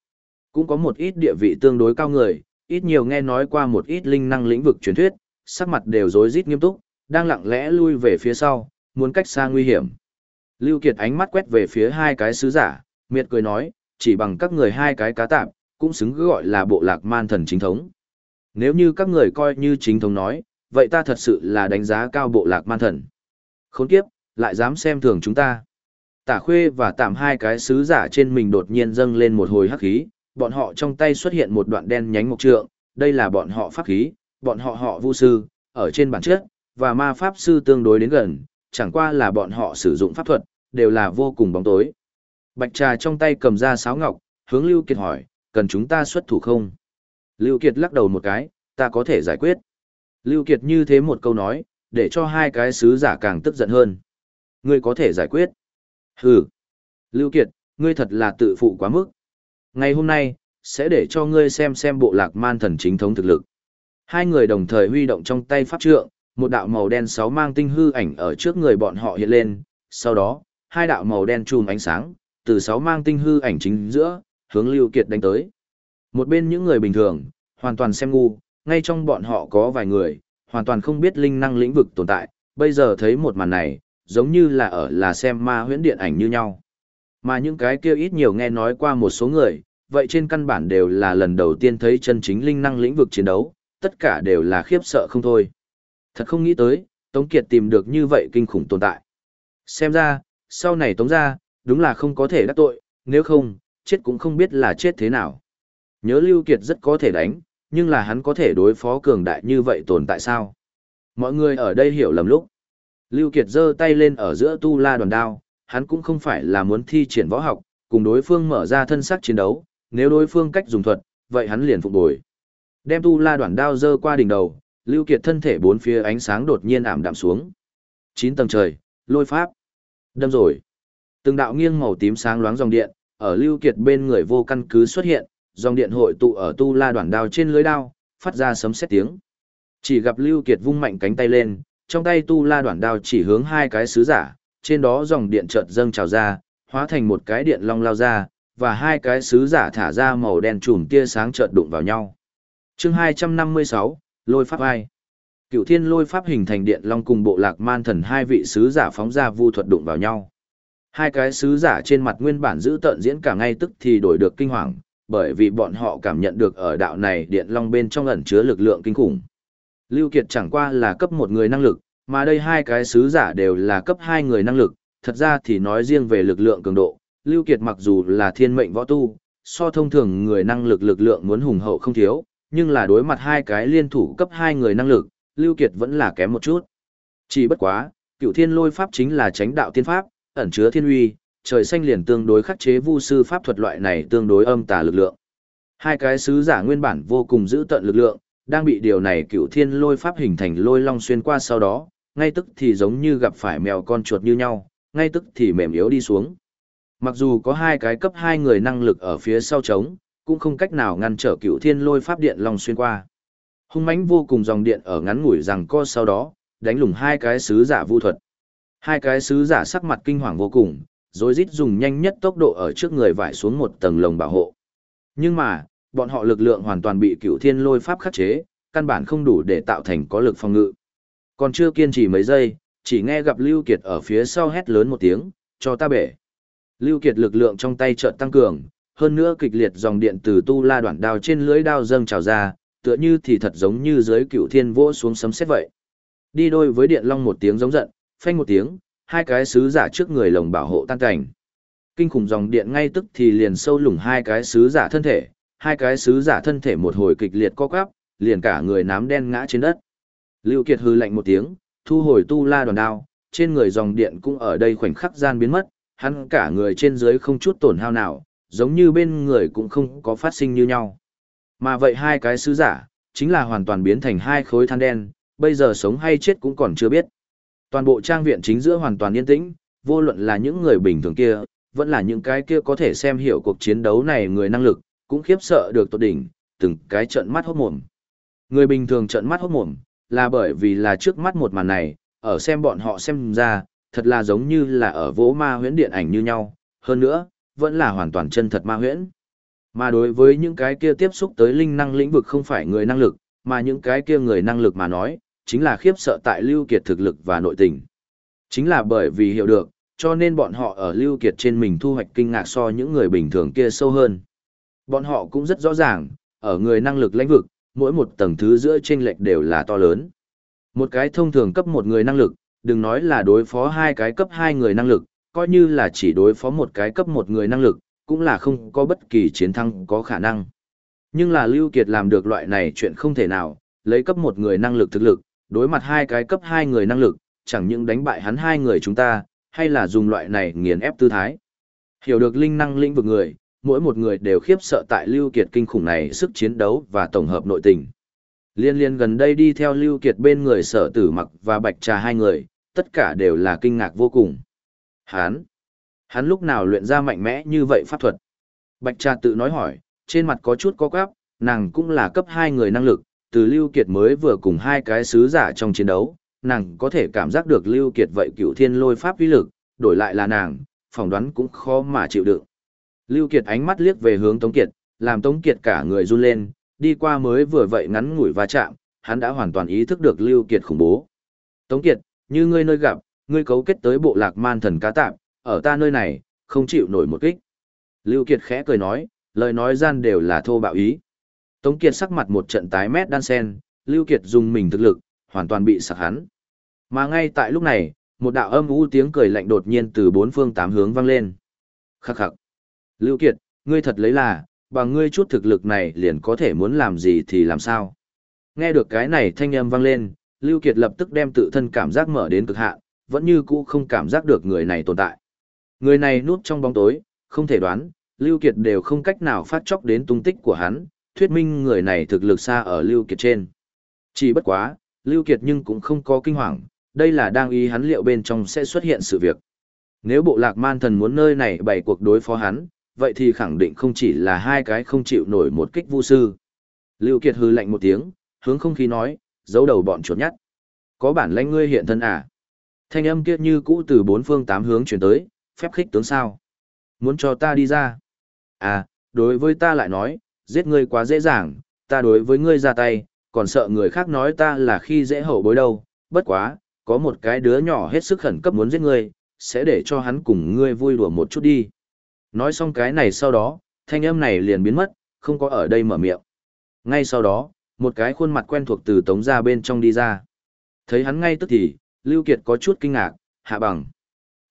Cũng có một ít địa vị tương đối cao người, ít nhiều nghe nói qua một ít linh năng lĩnh vực truyền thuyết, sắc mặt đều rối rít nghiêm túc, đang lặng lẽ lui về phía sau, muốn cách xa nguy hiểm. Lưu Kiệt ánh mắt quét về phía hai cái sứ giả, miệt cười nói, chỉ bằng các người hai cái cá tạm, cũng xứng gọi là bộ lạc man thần chính thống. Nếu như các người coi như chính thống nói, vậy ta thật sự là đánh giá cao bộ lạc man thần. Khốn kiếp, lại dám xem thường chúng ta. Tả khuê và tạm hai cái sứ giả trên mình đột nhiên dâng lên một hồi hắc khí, bọn họ trong tay xuất hiện một đoạn đen nhánh mộc trượng, đây là bọn họ pháp khí, bọn họ họ vu sư, ở trên bản chất, và ma pháp sư tương đối đến gần, chẳng qua là bọn họ sử dụng pháp thuật, đều là vô cùng bóng tối. Bạch trà trong tay cầm ra sáo ngọc, hướng Lưu Kiệt hỏi, cần chúng ta xuất thủ không? Lưu Kiệt lắc đầu một cái, ta có thể giải quyết. Lưu Kiệt như thế một câu nói, để cho hai cái sứ giả càng tức giận hơn. Ngươi có thể giải quyết. Hừ. Lưu Kiệt, ngươi thật là tự phụ quá mức. Ngày hôm nay, sẽ để cho ngươi xem xem bộ lạc man thần chính thống thực lực. Hai người đồng thời huy động trong tay pháp trượng, một đạo màu đen sáu mang tinh hư ảnh ở trước người bọn họ hiện lên, sau đó, hai đạo màu đen chùm ánh sáng, từ sáu mang tinh hư ảnh chính giữa, hướng Lưu Kiệt đánh tới. Một bên những người bình thường, hoàn toàn xem ngu, ngay trong bọn họ có vài người, hoàn toàn không biết linh năng lĩnh vực tồn tại, bây giờ thấy một màn này, giống như là ở là xem ma huyễn điện ảnh như nhau. Mà những cái kia ít nhiều nghe nói qua một số người, vậy trên căn bản đều là lần đầu tiên thấy chân chính linh năng lĩnh vực chiến đấu, tất cả đều là khiếp sợ không thôi. Thật không nghĩ tới, Tống Kiệt tìm được như vậy kinh khủng tồn tại. Xem ra, sau này Tống ra, đúng là không có thể đắc tội, nếu không, chết cũng không biết là chết thế nào. Nhớ Lưu Kiệt rất có thể đánh, nhưng là hắn có thể đối phó cường đại như vậy tồn tại sao? Mọi người ở đây hiểu lầm lúc. Lưu Kiệt giơ tay lên ở giữa tu la đoàn đao, hắn cũng không phải là muốn thi triển võ học, cùng đối phương mở ra thân sắc chiến đấu, nếu đối phương cách dùng thuật, vậy hắn liền phục bồi. Đem tu la đoàn đao giơ qua đỉnh đầu, Lưu Kiệt thân thể bốn phía ánh sáng đột nhiên ảm đạm xuống. Chín tầng trời, lôi pháp. Đâm rồi. Từng đạo nghiêng màu tím sáng loáng dòng điện, ở Lưu Kiệt bên người vô căn cứ xuất hiện, dòng điện hội tụ ở tu la đoạn đao trên lưới đao, phát ra sấm sét tiếng. Chỉ gặp Lưu Kiệt vung mạnh cánh tay lên, trong tay tu la đoạn đao chỉ hướng hai cái sứ giả, trên đó dòng điện chợt dâng trào ra, hóa thành một cái điện long lao ra, và hai cái sứ giả thả ra màu đen trùm tia sáng chợt đụng vào nhau. Chương 256, Lôi pháp ai? Cựu Thiên Lôi pháp hình thành điện long cùng bộ lạc man thần hai vị sứ giả phóng ra vu thuật đụng vào nhau. Hai cái sứ giả trên mặt nguyên bản giữ tận diễn cả ngay tức thì đổi được kinh hoàng, bởi vì bọn họ cảm nhận được ở đạo này điện long bên trong ẩn chứa lực lượng kinh khủng. Lưu Kiệt chẳng qua là cấp một người năng lực, mà đây hai cái sứ giả đều là cấp hai người năng lực, thật ra thì nói riêng về lực lượng cường độ, Lưu Kiệt mặc dù là thiên mệnh võ tu, so thông thường người năng lực lực lượng muốn hùng hậu không thiếu, nhưng là đối mặt hai cái liên thủ cấp hai người năng lực, Lưu Kiệt vẫn là kém một chút. Chỉ bất quá, cựu thiên lôi pháp chính là tránh đạo tiên pháp, ẩn chứa thiên uy, trời xanh liền tương đối khắc chế vu sư pháp thuật loại này tương đối âm tà lực lượng. Hai cái sứ giả nguyên bản vô cùng giữ tận lực lượng, đang bị điều này cựu thiên lôi pháp hình thành lôi long xuyên qua sau đó, ngay tức thì giống như gặp phải mèo con chuột như nhau, ngay tức thì mềm yếu đi xuống. Mặc dù có hai cái cấp hai người năng lực ở phía sau trống, cũng không cách nào ngăn trở cựu thiên lôi pháp điện long xuyên qua. Hung mãnh vô cùng dòng điện ở ngắn ngủi rằng co sau đó, đánh lùng hai cái sứ giả vu thuật. Hai cái sứ giả sắc mặt kinh hoàng vô cùng, rồi rít dùng nhanh nhất tốc độ ở trước người vải xuống một tầng lồng bảo hộ. Nhưng mà, bọn họ lực lượng hoàn toàn bị cựu thiên lôi pháp khắc chế, căn bản không đủ để tạo thành có lực phòng ngự. Còn chưa kiên trì mấy giây, chỉ nghe gặp Lưu Kiệt ở phía sau hét lớn một tiếng, cho ta bể. Lưu Kiệt lực lượng trong tay chợt tăng cường, hơn nữa kịch liệt dòng điện từ tu la đoạn đao trên lưỡi đao dâng trào ra, tựa như thì thật giống như dưới cựu thiên vỗ xuống sấm sét vậy. Đi đôi với điện long một tiếng giống giận, phanh một tiếng, hai cái sứ giả trước người lồng bảo hộ tan cảnh. Kinh khủng dòng điện ngay tức thì liền sâu lủng hai cái sứ giả thân thể, hai cái sứ giả thân thể một hồi kịch liệt co quắp, liền cả người nám đen ngã trên đất. Lưu Kiệt hừ lạnh một tiếng, thu hồi tu la đoàn đao, trên người dòng điện cũng ở đây khoảnh khắc gian biến mất, hắn cả người trên dưới không chút tổn hao nào, giống như bên người cũng không có phát sinh như nhau. Mà vậy hai cái sứ giả, chính là hoàn toàn biến thành hai khối than đen, bây giờ sống hay chết cũng còn chưa biết. Toàn bộ trang viện chính giữa hoàn toàn yên tĩnh, vô luận là những người bình thường kia, vẫn là những cái kia có thể xem hiểu cuộc chiến đấu này người năng lực, cũng khiếp sợ được tột đỉnh, từng cái trận mắt hốt mồm. Người bình thường trận mắt hốt mồm, là bởi vì là trước mắt một màn này, ở xem bọn họ xem ra, thật là giống như là ở vỗ ma huyễn điện ảnh như nhau, hơn nữa, vẫn là hoàn toàn chân thật ma huyễn. Mà đối với những cái kia tiếp xúc tới linh năng lĩnh vực không phải người năng lực, mà những cái kia người năng lực mà nói, chính là khiếp sợ tại Lưu Kiệt thực lực và nội tình. Chính là bởi vì hiểu được, cho nên bọn họ ở Lưu Kiệt trên mình thu hoạch kinh ngạc so những người bình thường kia sâu hơn. Bọn họ cũng rất rõ ràng, ở người năng lực lĩnh vực, mỗi một tầng thứ giữa chênh lệch đều là to lớn. Một cái thông thường cấp một người năng lực, đừng nói là đối phó hai cái cấp hai người năng lực, coi như là chỉ đối phó một cái cấp một người năng lực, cũng là không có bất kỳ chiến thắng có khả năng. Nhưng là Lưu Kiệt làm được loại này chuyện không thể nào, lấy cấp một người năng lực thực lực, đối mặt hai cái cấp hai người năng lực, chẳng những đánh bại hắn hai người chúng ta, hay là dùng loại này nghiền ép tư thái. Hiểu được linh năng lĩnh vực người, mỗi một người đều khiếp sợ tại Lưu Kiệt kinh khủng này sức chiến đấu và tổng hợp nội tình. Liên liên gần đây đi theo Lưu Kiệt bên người sở tử mặc và bạch trà hai người, tất cả đều là kinh ngạc vô cùng. Hắn, hắn lúc nào luyện ra mạnh mẽ như vậy pháp thuật? Bạch trà tự nói hỏi, trên mặt có chút có quáp, nàng cũng là cấp hai người năng lực, từ Lưu Kiệt mới vừa cùng hai cái sứ giả trong chiến đấu, nàng có thể cảm giác được Lưu Kiệt vậy cựu thiên lôi pháp uy lực, đổi lại là nàng, phỏng đoán cũng khó mà chịu đựng. Lưu Kiệt ánh mắt liếc về hướng Tống Kiệt, làm Tống Kiệt cả người run lên, đi qua mới vừa vậy ngắn ngủi va chạm, hắn đã hoàn toàn ý thức được Lưu Kiệt khủng bố. Tống Kiệt, như ngươi nơi gặp, ngươi cấu kết tới bộ lạc man thần cá tạm, ở ta nơi này, không chịu nổi một kích. Lưu Kiệt khẽ cười nói, lời nói gian đều là thô bạo ý. Tống Kiệt sắc mặt một trận tái mét đan sen, Lưu Kiệt dùng mình thực lực, hoàn toàn bị sặc hắn. Mà ngay tại lúc này, một đạo âm u tiếng cười lạnh đột nhiên từ bốn phương tám hướng vang lên. Khắc khắc. Lưu Kiệt, ngươi thật lấy là, bằng ngươi chút thực lực này liền có thể muốn làm gì thì làm sao. Nghe được cái này thanh âm vang lên, Lưu Kiệt lập tức đem tự thân cảm giác mở đến cực hạn, vẫn như cũ không cảm giác được người này tồn tại. Người này núp trong bóng tối, không thể đoán, Lưu Kiệt đều không cách nào phát chóc đến tung tích của hắn, thuyết minh người này thực lực xa ở Lưu Kiệt trên. Chỉ bất quá, Lưu Kiệt nhưng cũng không có kinh hoàng, đây là đang ý hắn liệu bên trong sẽ xuất hiện sự việc. Nếu bộ lạc man thần muốn nơi này bày cuộc đối phó hắn, vậy thì khẳng định không chỉ là hai cái không chịu nổi một kích vu sư. Lưu Kiệt hừ lạnh một tiếng, hướng không khí nói, giấu đầu bọn chuột nhắt. Có bản lãnh ngươi hiện thân à? Thanh âm kia như cũ từ bốn phương tám hướng truyền tới, phép khích tướng sao? Muốn cho ta đi ra? À, đối với ta lại nói, giết ngươi quá dễ dàng, ta đối với ngươi ra tay, còn sợ người khác nói ta là khi dễ hậu bối đâu, bất quá, có một cái đứa nhỏ hết sức khẩn cấp muốn giết ngươi, sẽ để cho hắn cùng ngươi vui đùa một chút đi. Nói xong cái này sau đó, thanh âm này liền biến mất, không có ở đây mở miệng. Ngay sau đó, một cái khuôn mặt quen thuộc từ tống ra bên trong đi ra. Thấy hắn ngay tức thì, Lưu Kiệt có chút kinh ngạc, hạ bằng.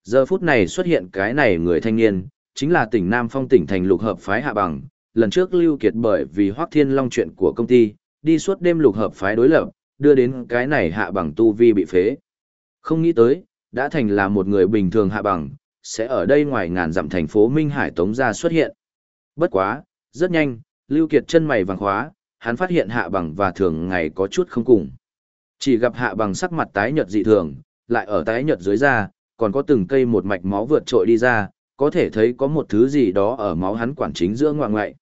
Giờ phút này xuất hiện cái này người thanh niên, chính là tỉnh Nam Phong tỉnh thành lục hợp phái hạ bằng. Lần trước Lưu Kiệt bởi vì Hoắc Thiên Long chuyện của công ty, đi suốt đêm lục hợp phái đối lập, đưa đến cái này hạ bằng tu vi bị phế. Không nghĩ tới, đã thành là một người bình thường hạ bằng, sẽ ở đây ngoài ngàn dặm thành phố Minh Hải Tống ra xuất hiện. Bất quá, rất nhanh, Lưu Kiệt chân mày vàng khóa, hắn phát hiện hạ bằng và thường ngày có chút không cùng. Chỉ gặp hạ bằng sắc mặt tái nhợt dị thường, lại ở tái nhợt dưới da, còn có từng cây một mạch máu vượt trội đi ra, có thể thấy có một thứ gì đó ở máu hắn quản chính giữa ngoạng ngoại.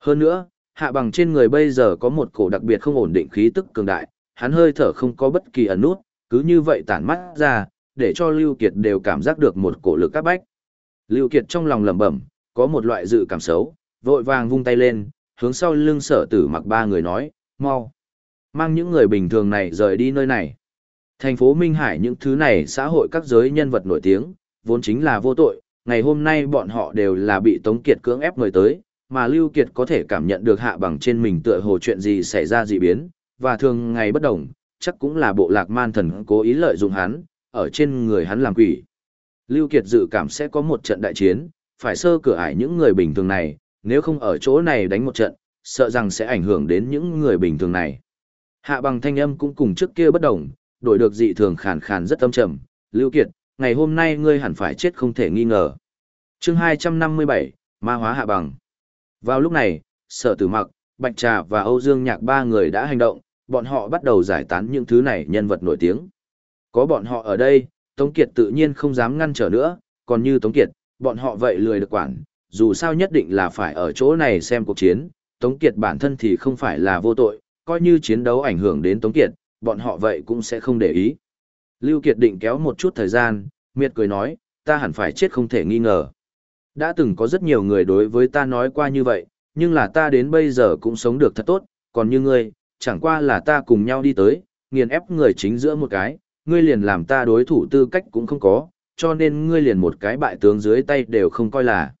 Hơn nữa, hạ bằng trên người bây giờ có một cổ đặc biệt không ổn định khí tức cường đại, hắn hơi thở không có bất kỳ ẩn nút, cứ như vậy tản mắt ra, để cho Lưu Kiệt đều cảm giác được một cổ lực áp bách. Lưu Kiệt trong lòng lẩm bẩm, có một loại dự cảm xấu, vội vàng vung tay lên, hướng sau lưng sở tử mặc ba người nói, mau. Mang những người bình thường này rời đi nơi này. Thành phố Minh Hải những thứ này xã hội các giới nhân vật nổi tiếng, vốn chính là vô tội, ngày hôm nay bọn họ đều là bị Tống Kiệt cưỡng ép người tới, mà Lưu Kiệt có thể cảm nhận được hạ bằng trên mình tựa hồ chuyện gì xảy ra dị biến, và thường ngày bất động chắc cũng là bộ lạc man thần cố ý lợi dụng hắn, ở trên người hắn làm quỷ. Lưu Kiệt dự cảm sẽ có một trận đại chiến, phải sơ cửa ải những người bình thường này, nếu không ở chỗ này đánh một trận, sợ rằng sẽ ảnh hưởng đến những người bình thường này. Hạ bằng thanh âm cũng cùng trước kia bất đồng, đổi được dị thường khàn khàn rất âm trầm. Lưu Kiệt, ngày hôm nay ngươi hẳn phải chết không thể nghi ngờ. Chương 257, Ma hóa hạ bằng. Vào lúc này, sở tử mặc, Bạch Trà và Âu Dương Nhạc ba người đã hành động, bọn họ bắt đầu giải tán những thứ này nhân vật nổi tiếng. Có bọn họ ở đây, Tống Kiệt tự nhiên không dám ngăn trở nữa, còn như Tống Kiệt, bọn họ vậy lười được quản, dù sao nhất định là phải ở chỗ này xem cuộc chiến, Tống Kiệt bản thân thì không phải là vô tội, coi như chiến đấu ảnh hưởng đến Tống Kiệt, bọn họ vậy cũng sẽ không để ý. Lưu Kiệt định kéo một chút thời gian, miệt cười nói, ta hẳn phải chết không thể nghi ngờ. Đã từng có rất nhiều người đối với ta nói qua như vậy, nhưng là ta đến bây giờ cũng sống được thật tốt, còn như ngươi, chẳng qua là ta cùng nhau đi tới, nghiền ép người chính giữa một cái, ngươi liền làm ta đối thủ tư cách cũng không có, cho nên ngươi liền một cái bại tướng dưới tay đều không coi là.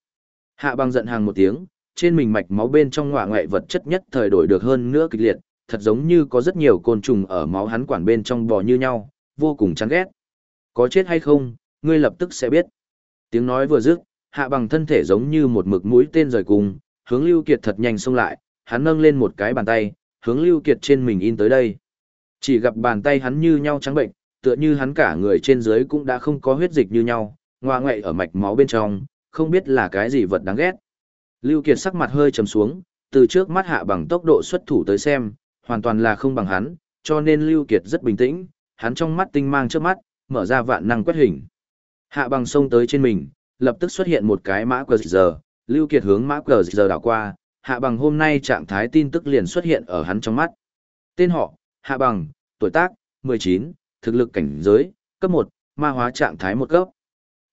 Hạ băng giận hàng một tiếng, trên mình mạch máu bên trong ngọa ngoại vật chất nhất thời đổi được hơn nữa kịch liệt, thật giống như có rất nhiều côn trùng ở máu hắn quản bên trong bò như nhau, vô cùng chán ghét. Có chết hay không, ngươi lập tức sẽ biết. Tiếng nói vừa dứt, hạ bằng thân thể giống như một mực mũi tên rời cùng, hướng Lưu Kiệt thật nhanh xông lại, hắn nâng lên một cái bàn tay, hướng Lưu Kiệt trên mình in tới đây. Chỉ gặp bàn tay hắn như nhau trắng bệnh, tựa như hắn cả người trên dưới cũng đã không có huyết dịch như nhau, ngoa ngoại ở mạch máu bên trong, không biết là cái gì vật đáng ghét. Lưu Kiệt sắc mặt hơi trầm xuống, từ trước mắt hạ bằng tốc độ xuất thủ tới xem, hoàn toàn là không bằng hắn, cho nên Lưu Kiệt rất bình tĩnh, hắn trong mắt tinh mang trước mắt, mở ra vạn năng quét hình. Hạ bằng xông tới trên mình, lập tức xuất hiện một cái mã cờ giờ, Lưu Kiệt hướng mã cờ giờ đảo qua, hạ bằng hôm nay trạng thái tin tức liền xuất hiện ở hắn trong mắt. Tên họ, hạ bằng, tuổi tác, 19, thực lực cảnh giới, cấp 1, ma hóa trạng thái một cấp.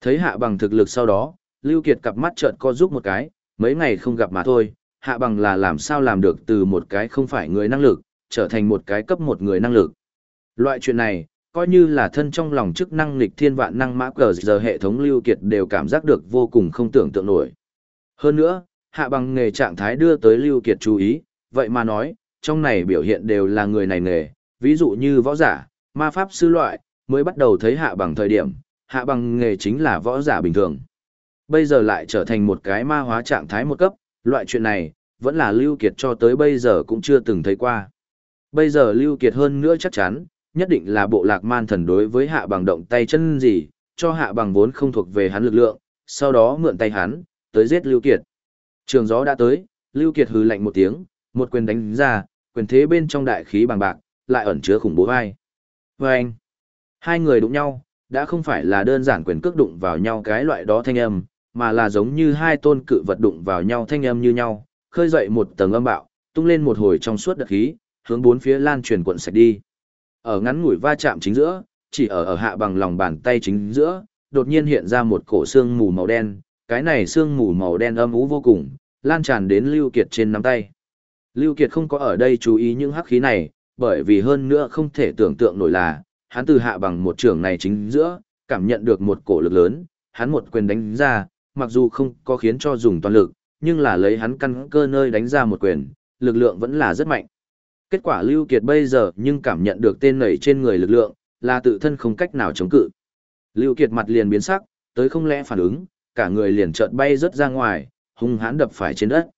Thấy hạ bằng thực lực sau đó, Lưu Kiệt cặp mắt trợn co giúp một cái, mấy ngày không gặp mà thôi, hạ bằng là làm sao làm được từ một cái không phải người năng lực, trở thành một cái cấp một người năng lực. Loại chuyện này, coi như là thân trong lòng chức năng lịch thiên vạn năng mã cờ giờ hệ thống Lưu Kiệt đều cảm giác được vô cùng không tưởng tượng nổi. Hơn nữa, hạ bằng nghề trạng thái đưa tới Lưu Kiệt chú ý, vậy mà nói, trong này biểu hiện đều là người này nghề, ví dụ như võ giả, ma pháp sư loại, mới bắt đầu thấy hạ bằng thời điểm, hạ bằng nghề chính là võ giả bình thường. Bây giờ lại trở thành một cái ma hóa trạng thái một cấp, loại chuyện này, vẫn là Lưu Kiệt cho tới bây giờ cũng chưa từng thấy qua. Bây giờ Lưu Kiệt hơn nữa chắc chắn, nhất định là bộ lạc man thần đối với hạ bằng động tay chân gì, cho hạ bằng vốn không thuộc về hắn lực lượng, sau đó mượn tay hắn, tới giết Lưu Kiệt. Trường gió đã tới, Lưu Kiệt hừ lạnh một tiếng, một quyền đánh ra, quyền thế bên trong đại khí bằng bạc, lại ẩn chứa khủng bố vai. Vâng! Hai người đụng nhau, đã không phải là đơn giản quyền cước đụng vào nhau cái loại đó thanh âm, mà là giống như hai tôn cự vật đụng vào nhau thanh âm như nhau, khơi dậy một tầng âm bạo, tung lên một hồi trong suốt đợt khí, hướng bốn phía lan truyền cuộn sạch đi. Ở ngắn ngủi va chạm chính giữa, chỉ ở ở hạ bằng lòng bàn tay chính giữa, đột nhiên hiện ra một cổ xương mù màu đen, cái này xương mù màu đen âm ú vô cùng, lan tràn đến Lưu Kiệt trên nắm tay. Lưu Kiệt không có ở đây chú ý những hắc khí này, bởi vì hơn nữa không thể tưởng tượng nổi là, hắn từ hạ bằng một trường này chính giữa, cảm nhận được một cổ lực lớn, hắn một quyền đánh ra, mặc dù không có khiến cho dùng toàn lực, nhưng là lấy hắn căn cơ nơi đánh ra một quyền, lực lượng vẫn là rất mạnh. Kết quả Lưu Kiệt bây giờ nhưng cảm nhận được tên nảy trên người lực lượng, là tự thân không cách nào chống cự. Lưu Kiệt mặt liền biến sắc, tới không lẽ phản ứng, cả người liền chợt bay rất ra ngoài, hung hãn đập phải trên đất.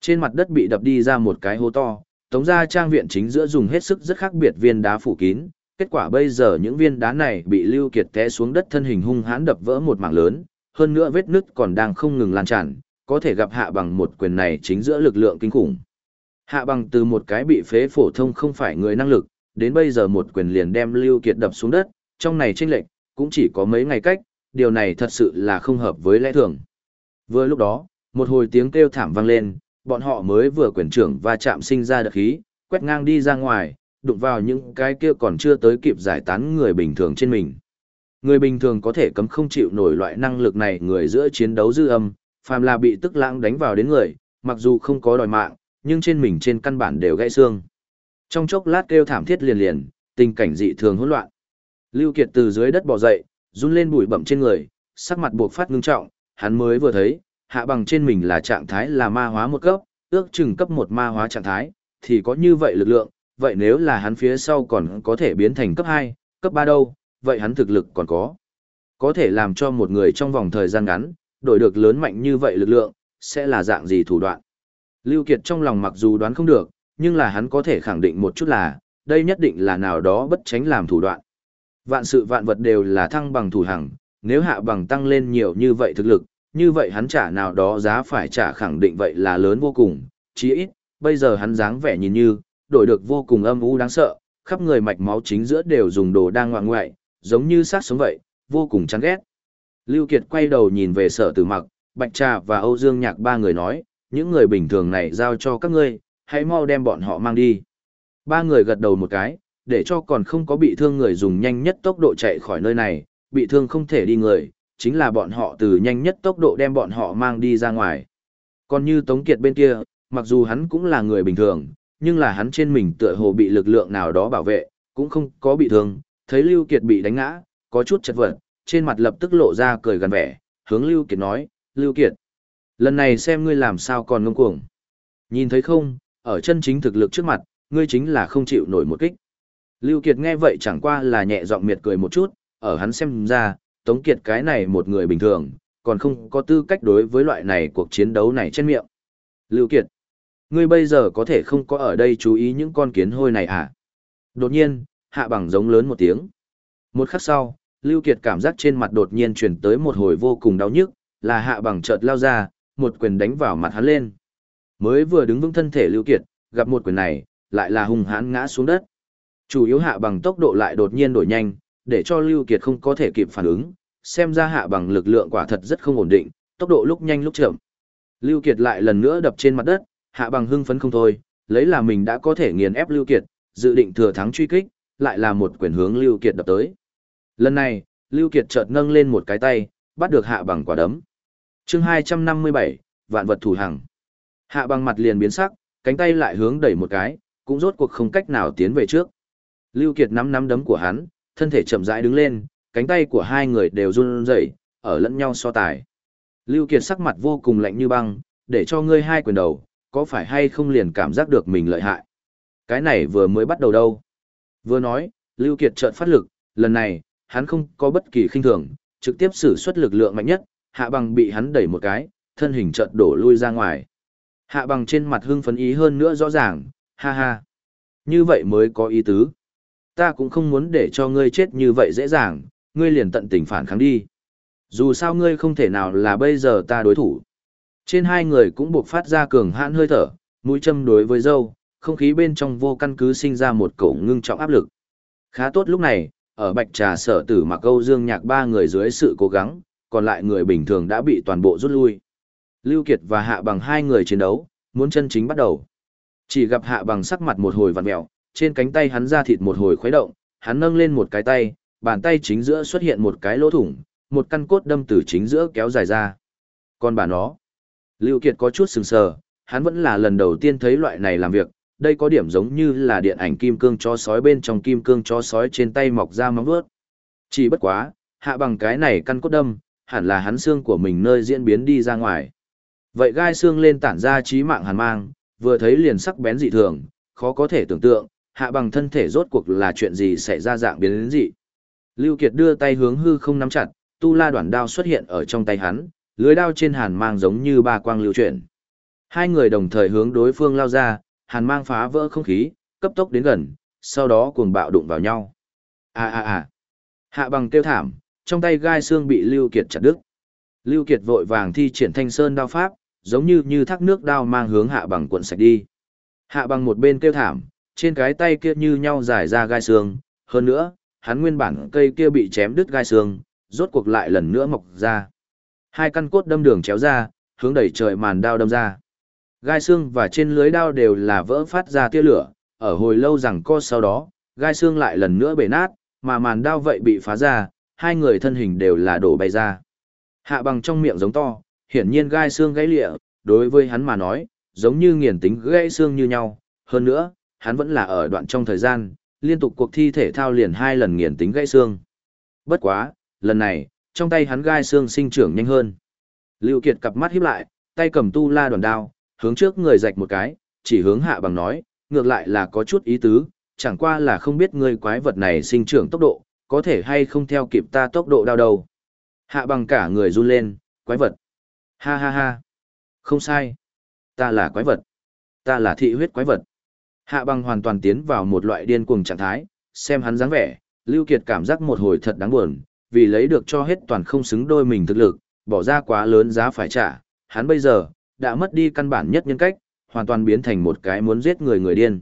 Trên mặt đất bị đập đi ra một cái hố to, tống ra trang viện chính giữa dùng hết sức rất khác biệt viên đá phủ kín. Kết quả bây giờ những viên đá này bị Lưu Kiệt té xuống đất thân hình hung hãn đập vỡ một mảng lớn, hơn nữa vết nứt còn đang không ngừng lan tràn, có thể gặp hạ bằng một quyền này chính giữa lực lượng kinh khủng. Hạ bằng từ một cái bị phế phổ thông không phải người năng lực, đến bây giờ một quyền liền đem Lưu Kiệt đập xuống đất, trong này tranh lệch cũng chỉ có mấy ngày cách, điều này thật sự là không hợp với lẽ thường. Vừa lúc đó, một hồi tiếng kêu thảm vang lên, bọn họ mới vừa quyền trưởng và chạm sinh ra đợt khí, quét ngang đi ra ngoài, đụng vào những cái kia còn chưa tới kịp giải tán người bình thường trên mình. Người bình thường có thể cấm không chịu nổi loại năng lực này người giữa chiến đấu dư âm, phàm là bị tức lãng đánh vào đến người, mặc dù không có đòi mạng, nhưng trên mình trên căn bản đều gãy xương. Trong chốc lát kêu thảm thiết liền liền, tình cảnh dị thường hỗn loạn. Lưu Kiệt từ dưới đất bò dậy, run lên bụi bậm trên người, sắc mặt buộc phát ngưng trọng, hắn mới vừa thấy, hạ bằng trên mình là trạng thái là ma hóa một cấp, ước chừng cấp một ma hóa trạng thái, thì có như vậy lực lượng, vậy nếu là hắn phía sau còn có thể biến thành cấp 2, cấp 3 đâu, vậy hắn thực lực còn có. Có thể làm cho một người trong vòng thời gian ngắn, đổi được lớn mạnh như vậy lực lượng, sẽ là dạng gì thủ đoạn. Lưu Kiệt trong lòng mặc dù đoán không được, nhưng là hắn có thể khẳng định một chút là, đây nhất định là nào đó bất tránh làm thủ đoạn. Vạn sự vạn vật đều là thăng bằng thủ hằng, nếu hạ bằng tăng lên nhiều như vậy thực lực, như vậy hắn trả nào đó giá phải trả khẳng định vậy là lớn vô cùng, chí ít, bây giờ hắn dáng vẻ nhìn như, đổi được vô cùng âm u đáng sợ, khắp người mạch máu chính giữa đều dùng đồ đang ngoạn ngoại, giống như sát sống vậy, vô cùng chán ghét. Lưu Kiệt quay đầu nhìn về sở tử mặc, Bạch Trà và Âu Dương Nhạc ba người nói, những người bình thường này giao cho các ngươi, hãy mau đem bọn họ mang đi. Ba người gật đầu một cái, để cho còn không có bị thương người dùng nhanh nhất tốc độ chạy khỏi nơi này, bị thương không thể đi người, chính là bọn họ từ nhanh nhất tốc độ đem bọn họ mang đi ra ngoài. Còn như Tống Kiệt bên kia, mặc dù hắn cũng là người bình thường, nhưng là hắn trên mình tựa hồ bị lực lượng nào đó bảo vệ, cũng không có bị thương, thấy Lưu Kiệt bị đánh ngã, có chút chật vật, trên mặt lập tức lộ ra cười gần vẻ, hướng Lưu Kiệt nói, Lưu Kiệt, lần này xem ngươi làm sao còn ngông cuồng. Nhìn thấy không, ở chân chính thực lực trước mặt, ngươi chính là không chịu nổi một kích. Lưu Kiệt nghe vậy chẳng qua là nhẹ giọng miệt cười một chút, ở hắn xem ra, Tống Kiệt cái này một người bình thường, còn không có tư cách đối với loại này cuộc chiến đấu này trên miệng. Lưu Kiệt, ngươi bây giờ có thể không có ở đây chú ý những con kiến hôi này à? Đột nhiên, hạ bằng giống lớn một tiếng. Một khắc sau, Lưu Kiệt cảm giác trên mặt đột nhiên truyền tới một hồi vô cùng đau nhức, là hạ bằng chợt lao ra, một quyền đánh vào mặt hắn lên. Mới vừa đứng vững thân thể Lưu Kiệt, gặp một quyền này, lại là hung hãn ngã xuống đất. Chủ yếu hạ bằng tốc độ lại đột nhiên đổi nhanh, để cho Lưu Kiệt không có thể kịp phản ứng, xem ra hạ bằng lực lượng quả thật rất không ổn định, tốc độ lúc nhanh lúc chậm. Lưu Kiệt lại lần nữa đập trên mặt đất, hạ bằng hưng phấn không thôi, lấy là mình đã có thể nghiền ép Lưu Kiệt, dự định thừa thắng truy kích, lại là một quyền hướng Lưu Kiệt đập tới. Lần này, Lưu Kiệt chợt nâng lên một cái tay, bắt được hạ bằng quả đấm. Chương 257, vạn vật thủ hằng. Hạ bằng mặt liền biến sắc, cánh tay lại hướng đẩy một cái, cũng rốt cuộc không cách nào tiến về trước. Lưu Kiệt nắm nắm đấm của hắn, thân thể chậm rãi đứng lên, cánh tay của hai người đều run rẩy, ở lẫn nhau so tài. Lưu Kiệt sắc mặt vô cùng lạnh như băng, để cho ngươi hai quyền đầu, có phải hay không liền cảm giác được mình lợi hại. Cái này vừa mới bắt đầu đâu. Vừa nói, Lưu Kiệt chợt phát lực, lần này, hắn không có bất kỳ khinh thường, trực tiếp sử xuất lực lượng mạnh nhất, hạ bằng bị hắn đẩy một cái, thân hình chợt đổ lui ra ngoài. Hạ bằng trên mặt hưng phấn ý hơn nữa rõ ràng, ha ha. Như vậy mới có ý tứ. Ta cũng không muốn để cho ngươi chết như vậy dễ dàng, ngươi liền tận tình phản kháng đi. Dù sao ngươi không thể nào là bây giờ ta đối thủ. Trên hai người cũng buộc phát ra cường hãn hơi thở, mũi châm đối với dâu, không khí bên trong vô căn cứ sinh ra một cổ ngưng trọng áp lực. Khá tốt lúc này, ở bạch trà sở tử mặc câu dương nhạc ba người dưới sự cố gắng, còn lại người bình thường đã bị toàn bộ rút lui. Lưu Kiệt và Hạ Bằng hai người chiến đấu, muốn chân chính bắt đầu. Chỉ gặp Hạ Bằng sắc mặt một hồi vặn mèo, trên cánh tay hắn ra thịt một hồi khuấy động, hắn nâng lên một cái tay, bàn tay chính giữa xuất hiện một cái lỗ thủng, một căn cốt đâm từ chính giữa kéo dài ra. Còn bà nó, Lưu Kiệt có chút sừng sờ, hắn vẫn là lần đầu tiên thấy loại này làm việc, đây có điểm giống như là điện ảnh kim cương chó sói bên trong kim cương chó sói trên tay mọc ra móng vuốt. Chỉ bất quá, hạ bằng cái này căn cốt đâm, hẳn là hắn xương của mình nơi diễn biến đi ra ngoài. Vậy gai xương lên tản ra trí mạng hàn mang, vừa thấy liền sắc bén dị thường, khó có thể tưởng tượng, hạ bằng thân thể rốt cuộc là chuyện gì xảy ra dạng biến đến dị. Lưu Kiệt đưa tay hướng hư không nắm chặt, tu la đoạn đao xuất hiện ở trong tay hắn, lưới đao trên hàn mang giống như ba quang lưu chuyển. Hai người đồng thời hướng đối phương lao ra, hàn mang phá vỡ không khí, cấp tốc đến gần, sau đó cuồng bạo đụng vào nhau. À à à. Hạ bằng kêu thảm, trong tay gai xương bị Lưu Kiệt chặt đứt. Lưu Kiệt vội vàng thi triển thanh sơn đao pháp, giống như như thác nước đao mang hướng hạ bằng cuộn sạch đi. Hạ bằng một bên kêu thảm, trên cái tay kia như nhau giải ra gai xương, hơn nữa, hắn nguyên bản cây kia bị chém đứt gai xương, rốt cuộc lại lần nữa mọc ra. Hai căn cốt đâm đường chéo ra, hướng đẩy trời màn đao đâm ra. Gai xương và trên lưới đao đều là vỡ phát ra tia lửa, ở hồi lâu rằng co sau đó, gai xương lại lần nữa bể nát, mà màn đao vậy bị phá ra, hai người thân hình đều là đổ bay ra. Hạ bằng trong miệng giống to, hiển nhiên gai xương gãy lịa, đối với hắn mà nói, giống như nghiền tính gãy xương như nhau, hơn nữa, hắn vẫn là ở đoạn trong thời gian, liên tục cuộc thi thể thao liền hai lần nghiền tính gãy xương. Bất quá, lần này, trong tay hắn gai xương sinh trưởng nhanh hơn. Lưu Kiệt cặp mắt híp lại, tay cầm tu la đoàn đao, hướng trước người rạch một cái, chỉ hướng hạ bằng nói, ngược lại là có chút ý tứ, chẳng qua là không biết ngươi quái vật này sinh trưởng tốc độ, có thể hay không theo kịp ta tốc độ đao đầu. Hạ bằng cả người run lên, quái vật. Ha ha ha. Không sai. Ta là quái vật. Ta là thị huyết quái vật. Hạ bằng hoàn toàn tiến vào một loại điên cuồng trạng thái, xem hắn dáng vẻ, Lưu Kiệt cảm giác một hồi thật đáng buồn, vì lấy được cho hết toàn không xứng đôi mình thực lực, bỏ ra quá lớn giá phải trả, hắn bây giờ, đã mất đi căn bản nhất nhân cách, hoàn toàn biến thành một cái muốn giết người người điên.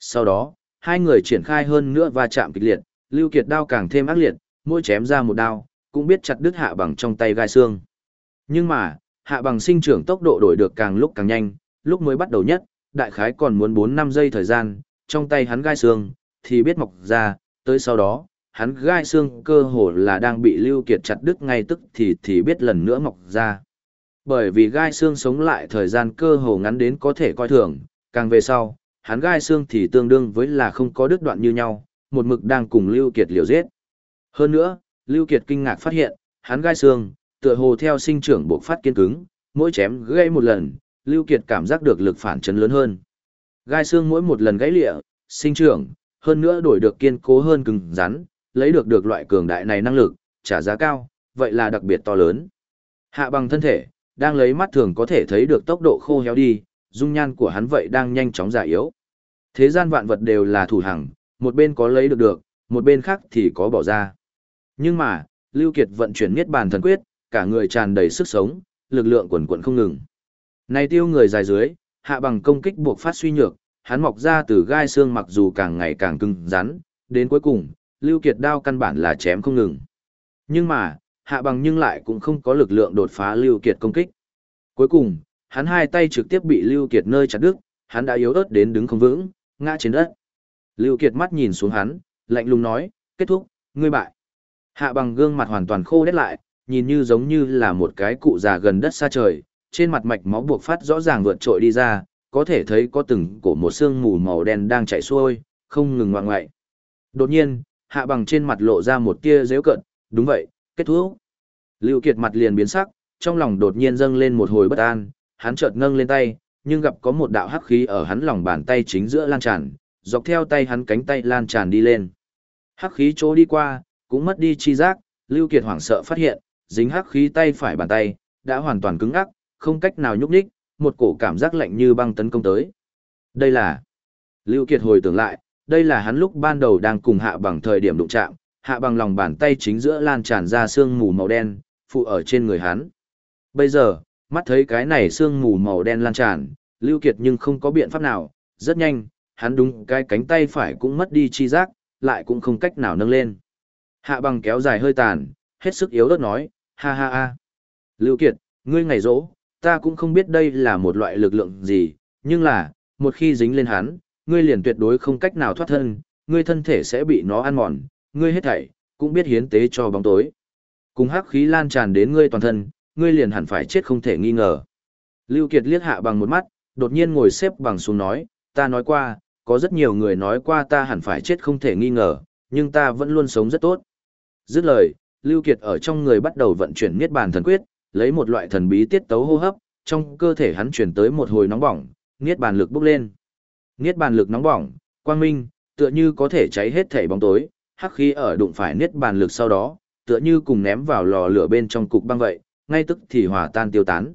Sau đó, hai người triển khai hơn nữa va chạm kịch liệt, Lưu Kiệt đao càng thêm ác liệt, mỗi chém ra một đao, cũng biết chặt đứt hạ bằng trong tay gai xương. Nhưng mà, hạ bằng sinh trưởng tốc độ đổi được càng lúc càng nhanh, lúc mới bắt đầu nhất, đại khái còn muốn 4 năm giây thời gian, trong tay hắn gai xương, thì biết mọc ra, tới sau đó, hắn gai xương cơ hồ là đang bị Lưu Kiệt chặt đứt ngay tức thì thì biết lần nữa mọc ra. Bởi vì gai xương sống lại thời gian cơ hồ ngắn đến có thể coi thường, càng về sau, hắn gai xương thì tương đương với là không có đứt đoạn như nhau, một mực đang cùng Lưu Kiệt liều giết. Hơn nữa, Lưu Kiệt kinh ngạc phát hiện, hắn gai xương, tựa hồ theo sinh trưởng buộc phát kiên cứng, mỗi chém gãy một lần, Lưu Kiệt cảm giác được lực phản chấn lớn hơn. Gai xương mỗi một lần gãy lịa, sinh trưởng, hơn nữa đổi được kiên cố hơn cứng rắn, lấy được được loại cường đại này năng lực, trả giá cao, vậy là đặc biệt to lớn. Hạ bằng thân thể, đang lấy mắt thường có thể thấy được tốc độ khô héo đi, dung nhan của hắn vậy đang nhanh chóng già yếu. Thế gian vạn vật đều là thủ hằng, một bên có lấy được được, một bên khác thì có bỏ ra. Nhưng mà, Lưu Kiệt vận chuyển Niết bàn thần quyết, cả người tràn đầy sức sống, lực lượng quần quần không ngừng. Này tiêu người dài dưới, hạ bằng công kích buộc phát suy nhược, hắn mọc ra từ gai xương mặc dù càng ngày càng cứng rắn, đến cuối cùng, Lưu Kiệt đao căn bản là chém không ngừng. Nhưng mà, hạ bằng nhưng lại cũng không có lực lượng đột phá Lưu Kiệt công kích. Cuối cùng, hắn hai tay trực tiếp bị Lưu Kiệt nơi chặt đứt, hắn đã yếu ớt đến đứng không vững, ngã trên đất. Lưu Kiệt mắt nhìn xuống hắn, lạnh lùng nói, kết thúc, ngươi bại. Hạ bằng gương mặt hoàn toàn khô đét lại, nhìn như giống như là một cái cụ già gần đất xa trời, trên mặt mạch máu buộc phát rõ ràng vượt trội đi ra, có thể thấy có từng cổ một xương mù màu đen đang chảy xuôi, không ngừng ngoạng ngoại. Đột nhiên, hạ bằng trên mặt lộ ra một tia dễu cận, đúng vậy, kết thúc. Lưu Kiệt mặt liền biến sắc, trong lòng đột nhiên dâng lên một hồi bất an, hắn chợt nâng lên tay, nhưng gặp có một đạo hắc khí ở hắn lòng bàn tay chính giữa lan tràn, dọc theo tay hắn cánh tay lan tràn đi lên. Hắc khí chỗ đi qua, cũng mất đi chi giác, Lưu Kiệt hoảng sợ phát hiện, dính hắc khí tay phải bàn tay, đã hoàn toàn cứng ngắc, không cách nào nhúc nhích, một cổ cảm giác lạnh như băng tấn công tới. Đây là... Lưu Kiệt hồi tưởng lại, đây là hắn lúc ban đầu đang cùng hạ bằng thời điểm đụng chạm, hạ bằng lòng bàn tay chính giữa lan tràn ra sương mù màu đen, phụ ở trên người hắn. Bây giờ, mắt thấy cái này sương mù màu đen lan tràn, Lưu Kiệt nhưng không có biện pháp nào, rất nhanh, hắn đúng cái cánh tay phải cũng mất đi chi giác, lại cũng không cách nào nâng lên. Hạ bằng kéo dài hơi tàn, hết sức yếu ớt nói, ha ha ha. Lưu Kiệt, ngươi ngày rỗ, ta cũng không biết đây là một loại lực lượng gì, nhưng là, một khi dính lên hắn, ngươi liền tuyệt đối không cách nào thoát thân, ngươi thân thể sẽ bị nó ăn mòn, ngươi hết thảy, cũng biết hiến tế cho bóng tối. Cùng hắc khí lan tràn đến ngươi toàn thân, ngươi liền hẳn phải chết không thể nghi ngờ. Lưu Kiệt liếc hạ bằng một mắt, đột nhiên ngồi xếp bằng xuống nói, ta nói qua, có rất nhiều người nói qua ta hẳn phải chết không thể nghi ngờ, nhưng ta vẫn luôn sống rất tốt. Dứt lời, Lưu Kiệt ở trong người bắt đầu vận chuyển Niết Bàn Thần Quyết, lấy một loại thần bí tiết tấu hô hấp, trong cơ thể hắn chuyển tới một hồi nóng bỏng, Niết Bàn lực bốc lên. Niết Bàn lực nóng bỏng, quang minh, tựa như có thể cháy hết thể bóng tối, hắc khí ở đụng phải Niết Bàn lực sau đó, tựa như cùng ném vào lò lửa bên trong cục băng vậy, ngay tức thì hòa tan tiêu tán.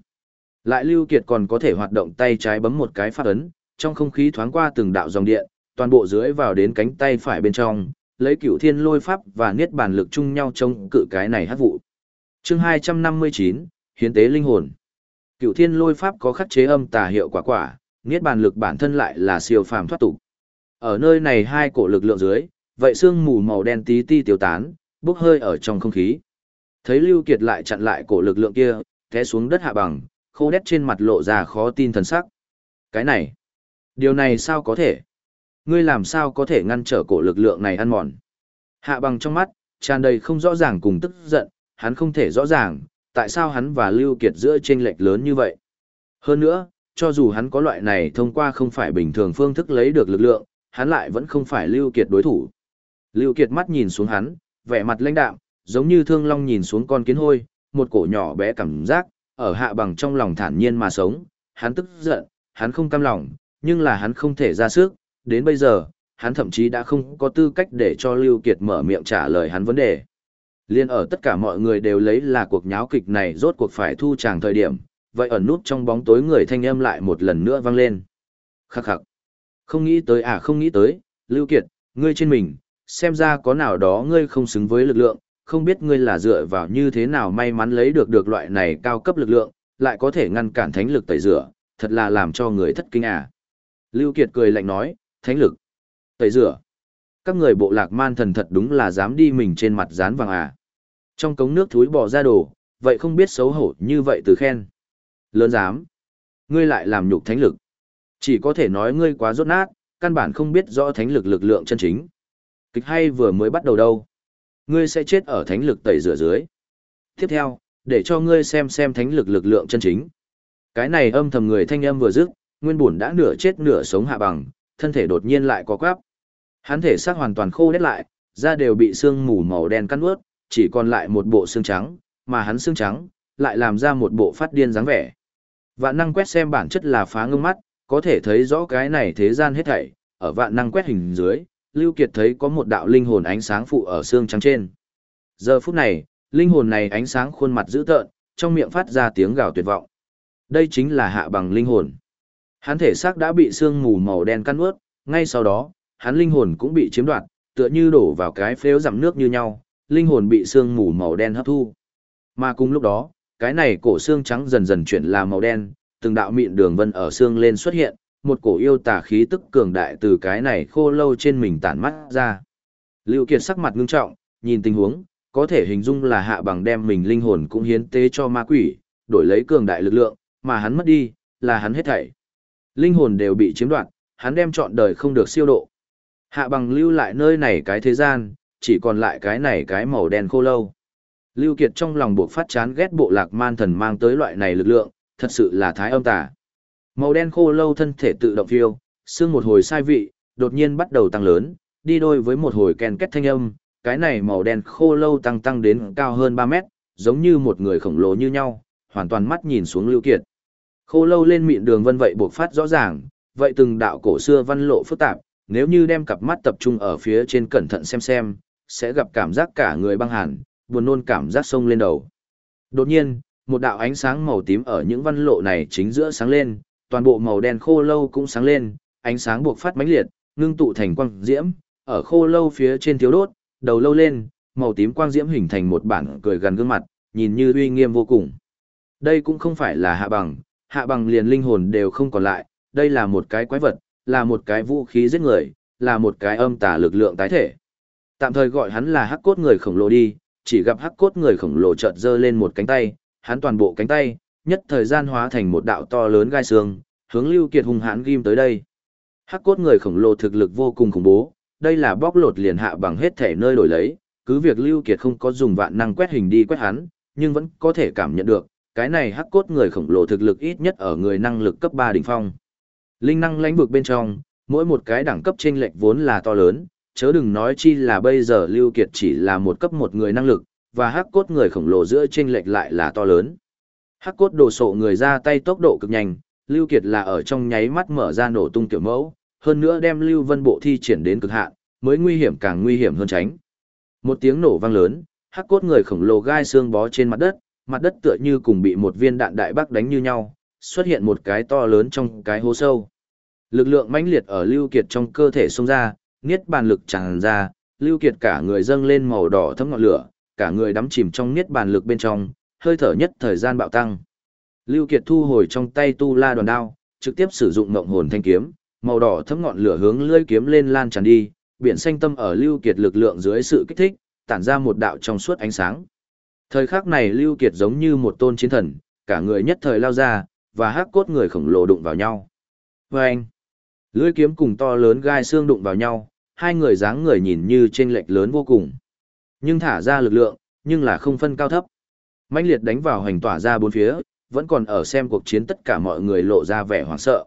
Lại Lưu Kiệt còn có thể hoạt động tay trái bấm một cái phát ấn, trong không khí thoáng qua từng đạo dòng điện, toàn bộ dưới vào đến cánh tay phải bên trong, lấy cửu thiên lôi pháp và niết bàn lực chung nhau chống cự cái này hát vụ. Chương 259, Hiến tế linh hồn. Cửu thiên lôi pháp có khắc chế âm tà hiệu quả quả, niết bàn lực bản thân lại là siêu phàm thoát tục. Ở nơi này hai cổ lực lượng dưới, vậy xương mù màu đen tí ti tiêu tán, bốc hơi ở trong không khí. Thấy Lưu Kiệt lại chặn lại cổ lực lượng kia, té xuống đất hạ bằng, khô đét trên mặt lộ ra khó tin thần sắc. Cái này, điều này sao có thể? Ngươi làm sao có thể ngăn trở cổ lực lượng này ăn mòn? Hạ bằng trong mắt, tràn đầy không rõ ràng cùng tức giận, hắn không thể rõ ràng, tại sao hắn và Lưu Kiệt giữa chênh lệch lớn như vậy. Hơn nữa, cho dù hắn có loại này thông qua không phải bình thường phương thức lấy được lực lượng, hắn lại vẫn không phải Lưu Kiệt đối thủ. Lưu Kiệt mắt nhìn xuống hắn, vẻ mặt lãnh đạm, giống như thương long nhìn xuống con kiến hôi, một cổ nhỏ bé cảm giác, ở hạ bằng trong lòng thản nhiên mà sống, hắn tức giận, hắn không cam lòng, nhưng là hắn không thể ra sức, đến bây giờ, hắn thậm chí đã không có tư cách để cho Lưu Kiệt mở miệng trả lời hắn vấn đề. Liên ở tất cả mọi người đều lấy là cuộc nháo kịch này rốt cuộc phải thu tràng thời điểm, vậy ẩn nút trong bóng tối người thanh âm lại một lần nữa vang lên. Khắc khắc. Không nghĩ tới à không nghĩ tới, Lưu Kiệt, ngươi trên mình, xem ra có nào đó ngươi không xứng với lực lượng, không biết ngươi là dựa vào như thế nào may mắn lấy được được loại này cao cấp lực lượng, lại có thể ngăn cản thánh lực tẩy rửa, thật là làm cho người thất kinh à. Lưu Kiệt cười lạnh nói, thánh lực, tẩy rửa. Các người bộ lạc man thần thật đúng là dám đi mình trên mặt dán vàng à. Trong cống nước thúi bỏ ra đồ, vậy không biết xấu hổ như vậy từ khen. Lớn dám. Ngươi lại làm nhục thánh lực. Chỉ có thể nói ngươi quá rốt nát, căn bản không biết rõ thánh lực lực lượng chân chính. Kịch hay vừa mới bắt đầu đâu. Ngươi sẽ chết ở thánh lực tẩy rửa dưới. Tiếp theo, để cho ngươi xem xem thánh lực lực lượng chân chính. Cái này âm thầm người thanh âm vừa dứt, nguyên bổn đã nửa chết nửa sống hạ bằng, thân thể đột nhiên lại có quắp. Hắn thể xác hoàn toàn khô đét lại, da đều bị xương mù màu đen cắn ướt, chỉ còn lại một bộ xương trắng, mà hắn xương trắng lại làm ra một bộ phát điên dáng vẻ. Vạn năng quét xem bản chất là phá ngưng mắt, có thể thấy rõ cái này thế gian hết thảy, ở vạn năng quét hình dưới, Lưu Kiệt thấy có một đạo linh hồn ánh sáng phụ ở xương trắng trên. Giờ phút này, linh hồn này ánh sáng khuôn mặt dữ tợn, trong miệng phát ra tiếng gào tuyệt vọng. Đây chính là hạ bằng linh hồn. Hắn thể xác đã bị xương mù màu đen căn ướt, ngay sau đó, hắn linh hồn cũng bị chiếm đoạt, tựa như đổ vào cái phếu giảm nước như nhau, linh hồn bị xương mù màu đen hấp thu. Mà cùng lúc đó, cái này cổ xương trắng dần dần chuyển làm màu đen, từng đạo mịn đường vân ở xương lên xuất hiện, một cổ yêu tà khí tức cường đại từ cái này khô lâu trên mình tản mắt ra. Lưu Kiệt sắc mặt ngưng trọng, nhìn tình huống, có thể hình dung là hạ bằng đem mình linh hồn cũng hiến tế cho ma quỷ, đổi lấy cường đại lực lượng, mà hắn mất đi, là hắn hết thảy. Linh hồn đều bị chiếm đoạt, hắn đem chọn đời không được siêu độ. Hạ bằng lưu lại nơi này cái thế gian, chỉ còn lại cái này cái màu đen khô lâu. Lưu Kiệt trong lòng buộc phát chán ghét bộ lạc man thần mang tới loại này lực lượng, thật sự là thái âm tà. Màu đen khô lâu thân thể tự động phiêu, xương một hồi sai vị, đột nhiên bắt đầu tăng lớn, đi đôi với một hồi ken kết thanh âm, cái này màu đen khô lâu tăng tăng đến cao hơn 3 mét, giống như một người khổng lồ như nhau, hoàn toàn mắt nhìn xuống Lưu Kiệt. Khô lâu lên mịn đường vân vậy buộc phát rõ ràng, vậy từng đạo cổ xưa văn lộ phức tạp, nếu như đem cặp mắt tập trung ở phía trên cẩn thận xem xem, sẽ gặp cảm giác cả người băng hàn, buồn nôn cảm giác sông lên đầu. Đột nhiên, một đạo ánh sáng màu tím ở những văn lộ này chính giữa sáng lên, toàn bộ màu đen khô lâu cũng sáng lên, ánh sáng buộc phát mãnh liệt, ngưng tụ thành quang diễm, ở khô lâu phía trên thiếu đốt, đầu lâu lên, màu tím quang diễm hình thành một bản cười gần gương mặt, nhìn như uy nghiêm vô cùng. Đây cũng không phải là hạ bằng, hạ bằng liền linh hồn đều không còn lại, đây là một cái quái vật, là một cái vũ khí giết người, là một cái âm tà lực lượng tái thể. Tạm thời gọi hắn là hắc cốt người khổng lồ đi, chỉ gặp hắc cốt người khổng lồ chợt giơ lên một cánh tay, hắn toàn bộ cánh tay, nhất thời gian hóa thành một đạo to lớn gai xương, hướng Lưu Kiệt hung hãn ghim tới đây. Hắc cốt người khổng lồ thực lực vô cùng khủng bố, đây là bóc lột liền hạ bằng hết thể nơi đổi lấy, cứ việc Lưu Kiệt không có dùng vạn năng quét hình đi quét hắn, nhưng vẫn có thể cảm nhận được, cái này hắc cốt người khổng lồ thực lực ít nhất ở người năng lực cấp 3 đỉnh phong. Linh năng lãnh vực bên trong, mỗi một cái đẳng cấp chênh lệch vốn là to lớn, chớ đừng nói chi là bây giờ Lưu Kiệt chỉ là một cấp một người năng lực, và hắc cốt người khổng lồ giữa chênh lệch lại là to lớn. Hắc cốt đồ sộ người ra tay tốc độ cực nhanh, Lưu Kiệt là ở trong nháy mắt mở ra nổ tung tiểu mẫu, hơn nữa đem Lưu Vân bộ thi triển đến cực hạn, mới nguy hiểm càng nguy hiểm hơn tránh. Một tiếng nổ vang lớn, hắc cốt người khổng lồ gai xương bó trên mặt đất, mặt đất tựa như cùng bị một viên đạn đại bác đánh như nhau, xuất hiện một cái to lớn trong cái hố sâu. Lực lượng mãnh liệt ở Lưu Kiệt trong cơ thể xông ra, niết bàn lực tràn ra, Lưu Kiệt cả người dâng lên màu đỏ thấm ngọn lửa, cả người đắm chìm trong niết bàn lực bên trong, hơi thở nhất thời gian bạo tăng. Lưu Kiệt thu hồi trong tay tu la đoàn đao, trực tiếp sử dụng ngộng hồn thanh kiếm, màu đỏ thấm ngọn lửa hướng lưỡi kiếm lên lan tràn đi, biển xanh tâm ở Lưu Kiệt lực lượng dưới sự kích thích, tản ra một đạo trong suốt ánh sáng. Thời khắc này Lưu Kiệt giống như một tôn chiến thần, cả người nhất thời lao ra, và hắc cốt người khổng lồ đụng vào nhau. Vâng! Lưỡi kiếm cùng to lớn gai xương đụng vào nhau, hai người dáng người nhìn như trên lệch lớn vô cùng. Nhưng thả ra lực lượng, nhưng là không phân cao thấp. mãnh liệt đánh vào hành tỏa ra bốn phía, vẫn còn ở xem cuộc chiến tất cả mọi người lộ ra vẻ hoảng sợ.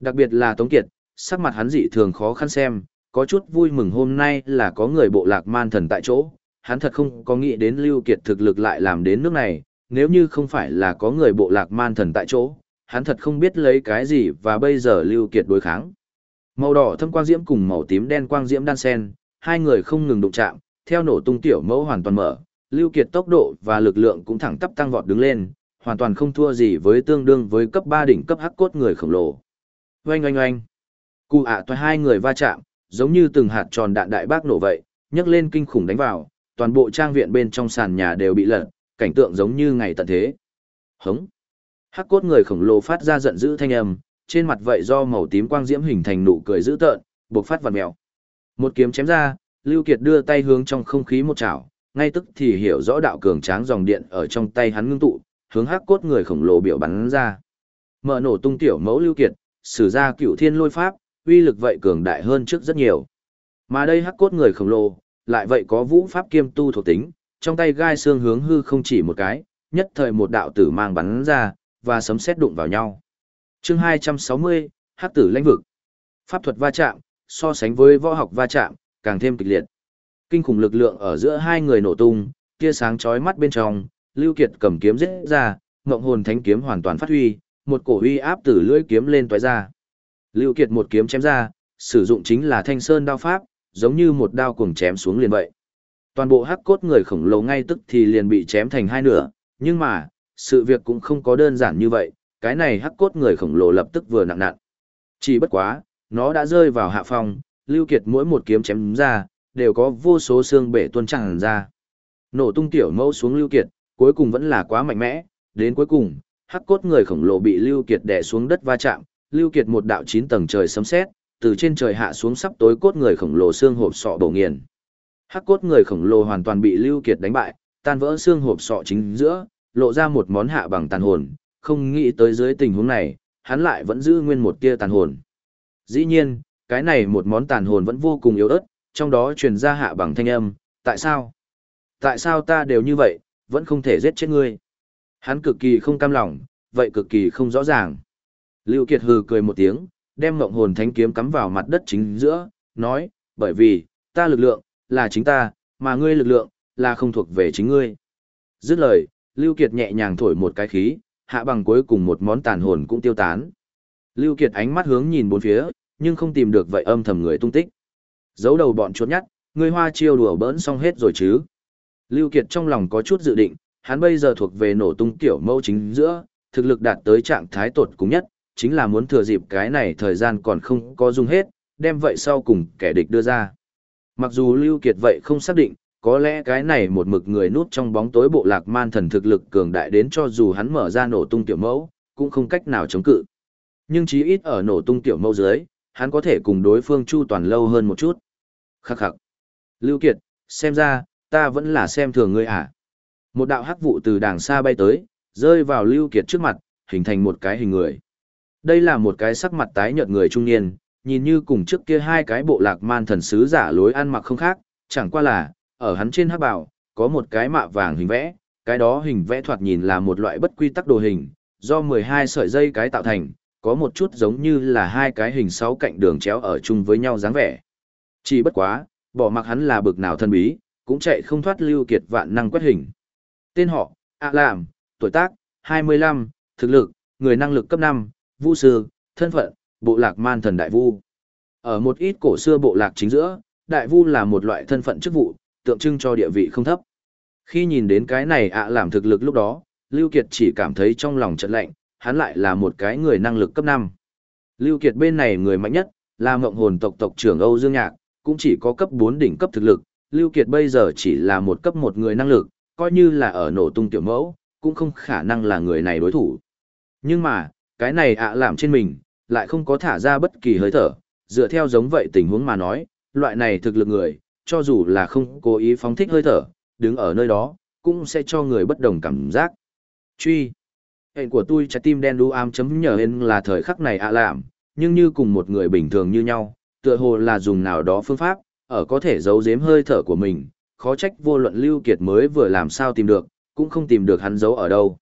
Đặc biệt là Tống Kiệt, sắc mặt hắn dị thường khó khăn xem, có chút vui mừng hôm nay là có người bộ lạc man thần tại chỗ, hắn thật không có nghĩ đến Lưu Kiệt thực lực lại làm đến nước này, nếu như không phải là có người bộ lạc man thần tại chỗ, hắn thật không biết lấy cái gì và bây giờ Lưu Kiệt đối kháng. Màu đỏ thâm quang diễm cùng màu tím đen quang diễm đan sen, hai người không ngừng đụng chạm, theo nổ tung tiểu mẫu hoàn toàn mở, Lưu Kiệt tốc độ và lực lượng cũng thẳng tắp tăng vọt đứng lên, hoàn toàn không thua gì với tương đương với cấp 3 đỉnh cấp hắc cốt người khổng lồ. Oanh oanh oanh. Cụ ạ à hai người va chạm, giống như từng hạt tròn đạn đại bác nổ vậy, nhấc lên kinh khủng đánh vào, toàn bộ trang viện bên trong sàn nhà đều bị lật, cảnh tượng giống như ngày tận thế. Hống. Hắc cốt người khổng lồ phát ra giận dữ thanh âm, trên mặt vậy do màu tím quang diễm hình thành nụ cười dữ tợn, buộc phát vằn mèo. Một kiếm chém ra, Lưu Kiệt đưa tay hướng trong không khí một chảo, ngay tức thì hiểu rõ đạo cường tráng dòng điện ở trong tay hắn ngưng tụ, hướng hắc cốt người khổng lồ biểu bắn ra. Mở nổ tung tiểu mẫu Lưu Kiệt, sử ra cửu thiên lôi pháp, uy lực vậy cường đại hơn trước rất nhiều. Mà đây hắc cốt người khổng lồ, lại vậy có vũ pháp kiêm tu thuộc tính, trong tay gai xương hướng hư không chỉ một cái, nhất thời một đạo tử mang bắn ra, và sấm sét đụng vào nhau. Chương 260, Hắc tử lãnh vực. Pháp thuật va chạm, so sánh với võ học va chạm, càng thêm kịch liệt. Kinh khủng lực lượng ở giữa hai người nổ tung, tia sáng chói mắt bên trong, Lưu Kiệt cầm kiếm giết ra, ngộng hồn thánh kiếm hoàn toàn phát huy, một cổ uy áp từ lưỡi kiếm lên tóe ra. Lưu Kiệt một kiếm chém ra, sử dụng chính là Thanh Sơn đao pháp, giống như một đao cuồng chém xuống liền vậy. Toàn bộ hắc cốt người khổng lồ ngay tức thì liền bị chém thành hai nửa, nhưng mà, sự việc cũng không có đơn giản như vậy, cái này hắc cốt người khổng lồ lập tức vừa nặng nặng. Chỉ bất quá, nó đã rơi vào hạ phong, Lưu Kiệt mỗi một kiếm chém ra, đều có vô số xương bể tuôn tràn ra. Nổ tung tiểu mâu xuống Lưu Kiệt, cuối cùng vẫn là quá mạnh mẽ, đến cuối cùng, hắc cốt người khổng lồ bị Lưu Kiệt đè xuống đất va chạm, Lưu Kiệt một đạo chín tầng trời sấm sét, từ trên trời hạ xuống sắp tối cốt người khổng lồ xương hộp sọ bổ nghiền. Hắc cốt người khổng lồ hoàn toàn bị Lưu Kiệt đánh bại, tan vỡ xương hộp sọ chính giữa, lộ ra một món hạ bằng tàn hồn, không nghĩ tới dưới tình huống này, hắn lại vẫn giữ nguyên một tia tàn hồn. Dĩ nhiên, cái này một món tàn hồn vẫn vô cùng yếu ớt, trong đó truyền ra hạ bằng thanh âm, tại sao? Tại sao ta đều như vậy, vẫn không thể giết chết ngươi? Hắn cực kỳ không cam lòng, vậy cực kỳ không rõ ràng. Lưu Kiệt hừ cười một tiếng, đem ngộng hồn thánh kiếm cắm vào mặt đất chính giữa, nói, bởi vì, ta lực lượng, là chính ta, mà ngươi lực lượng, là không thuộc về chính ngươi. Dứt lời, Lưu Kiệt nhẹ nhàng thổi một cái khí, hạ bằng cuối cùng một món tàn hồn cũng tiêu tán. Lưu Kiệt ánh mắt hướng nhìn bốn phía, nhưng không tìm được vậy âm thầm người tung tích. Giấu đầu bọn chuột nhắt, ngươi hoa chiêu đùa bỡn xong hết rồi chứ. Lưu Kiệt trong lòng có chút dự định, hắn bây giờ thuộc về nổ tung tiểu mâu chính giữa, thực lực đạt tới trạng thái tột cùng nhất, chính là muốn thừa dịp cái này thời gian còn không có dùng hết, đem vậy sau cùng kẻ địch đưa ra. Mặc dù Lưu Kiệt vậy không xác định, có lẽ cái này một mực người núp trong bóng tối bộ lạc man thần thực lực cường đại đến cho dù hắn mở ra nổ tung tiểu mẫu, cũng không cách nào chống cự. Nhưng chí ít ở nổ tung tiểu mẫu dưới, hắn có thể cùng đối phương chu toàn lâu hơn một chút. Khắc khắc. Lưu Kiệt, xem ra, ta vẫn là xem thường ngươi à. Một đạo hắc vụ từ đàng xa bay tới, rơi vào Lưu Kiệt trước mặt, hình thành một cái hình người. Đây là một cái sắc mặt tái nhợt người trung niên, nhìn như cùng trước kia hai cái bộ lạc man thần sứ giả lối ăn mặc không khác, chẳng qua là, ở hắn trên hắc bào, có một cái mạ vàng hình vẽ, cái đó hình vẽ thoạt nhìn là một loại bất quy tắc đồ hình, do 12 sợi dây cái tạo thành, có một chút giống như là hai cái hình sáu cạnh đường chéo ở chung với nhau dáng vẻ. Chỉ bất quá, bỏ mặc hắn là bực nào thân bí, cũng chạy không thoát lưu kiệt vạn năng quét hình. Tên họ, ạ làm, tuổi tác, 25, thực lực, người năng lực cấp 5, vu sư, thân phận, bộ lạc man thần đại vu. Ở một ít cổ xưa bộ lạc chính giữa, đại vu là một loại thân phận chức vụ, tượng trưng cho địa vị không thấp. Khi nhìn đến cái này ạ làm thực lực lúc đó, Lưu Kiệt chỉ cảm thấy trong lòng chợt lạnh, hắn lại là một cái người năng lực cấp 5. Lưu Kiệt bên này người mạnh nhất, là ngộng hồn tộc tộc trưởng Âu Dương Nhạc, cũng chỉ có cấp 4 đỉnh cấp thực lực, Lưu Kiệt bây giờ chỉ là một cấp một người năng lực, coi như là ở nổ tung tiểu mẫu, cũng không khả năng là người này đối thủ. Nhưng mà, cái này ạ làm trên mình, lại không có thả ra bất kỳ hơi thở, dựa theo giống vậy tình huống mà nói, loại này thực lực người, cho dù là không cố ý phóng thích hơi thở, đứng ở nơi đó, cũng sẽ cho người bất đồng cảm giác. Truy. Hẹn của tôi trái tim đen đu am chấm nhờ hên là thời khắc này ạ làm, nhưng như cùng một người bình thường như nhau, tựa hồ là dùng nào đó phương pháp, ở có thể giấu giếm hơi thở của mình, khó trách vô luận Lưu Kiệt mới vừa làm sao tìm được, cũng không tìm được hắn giấu ở đâu.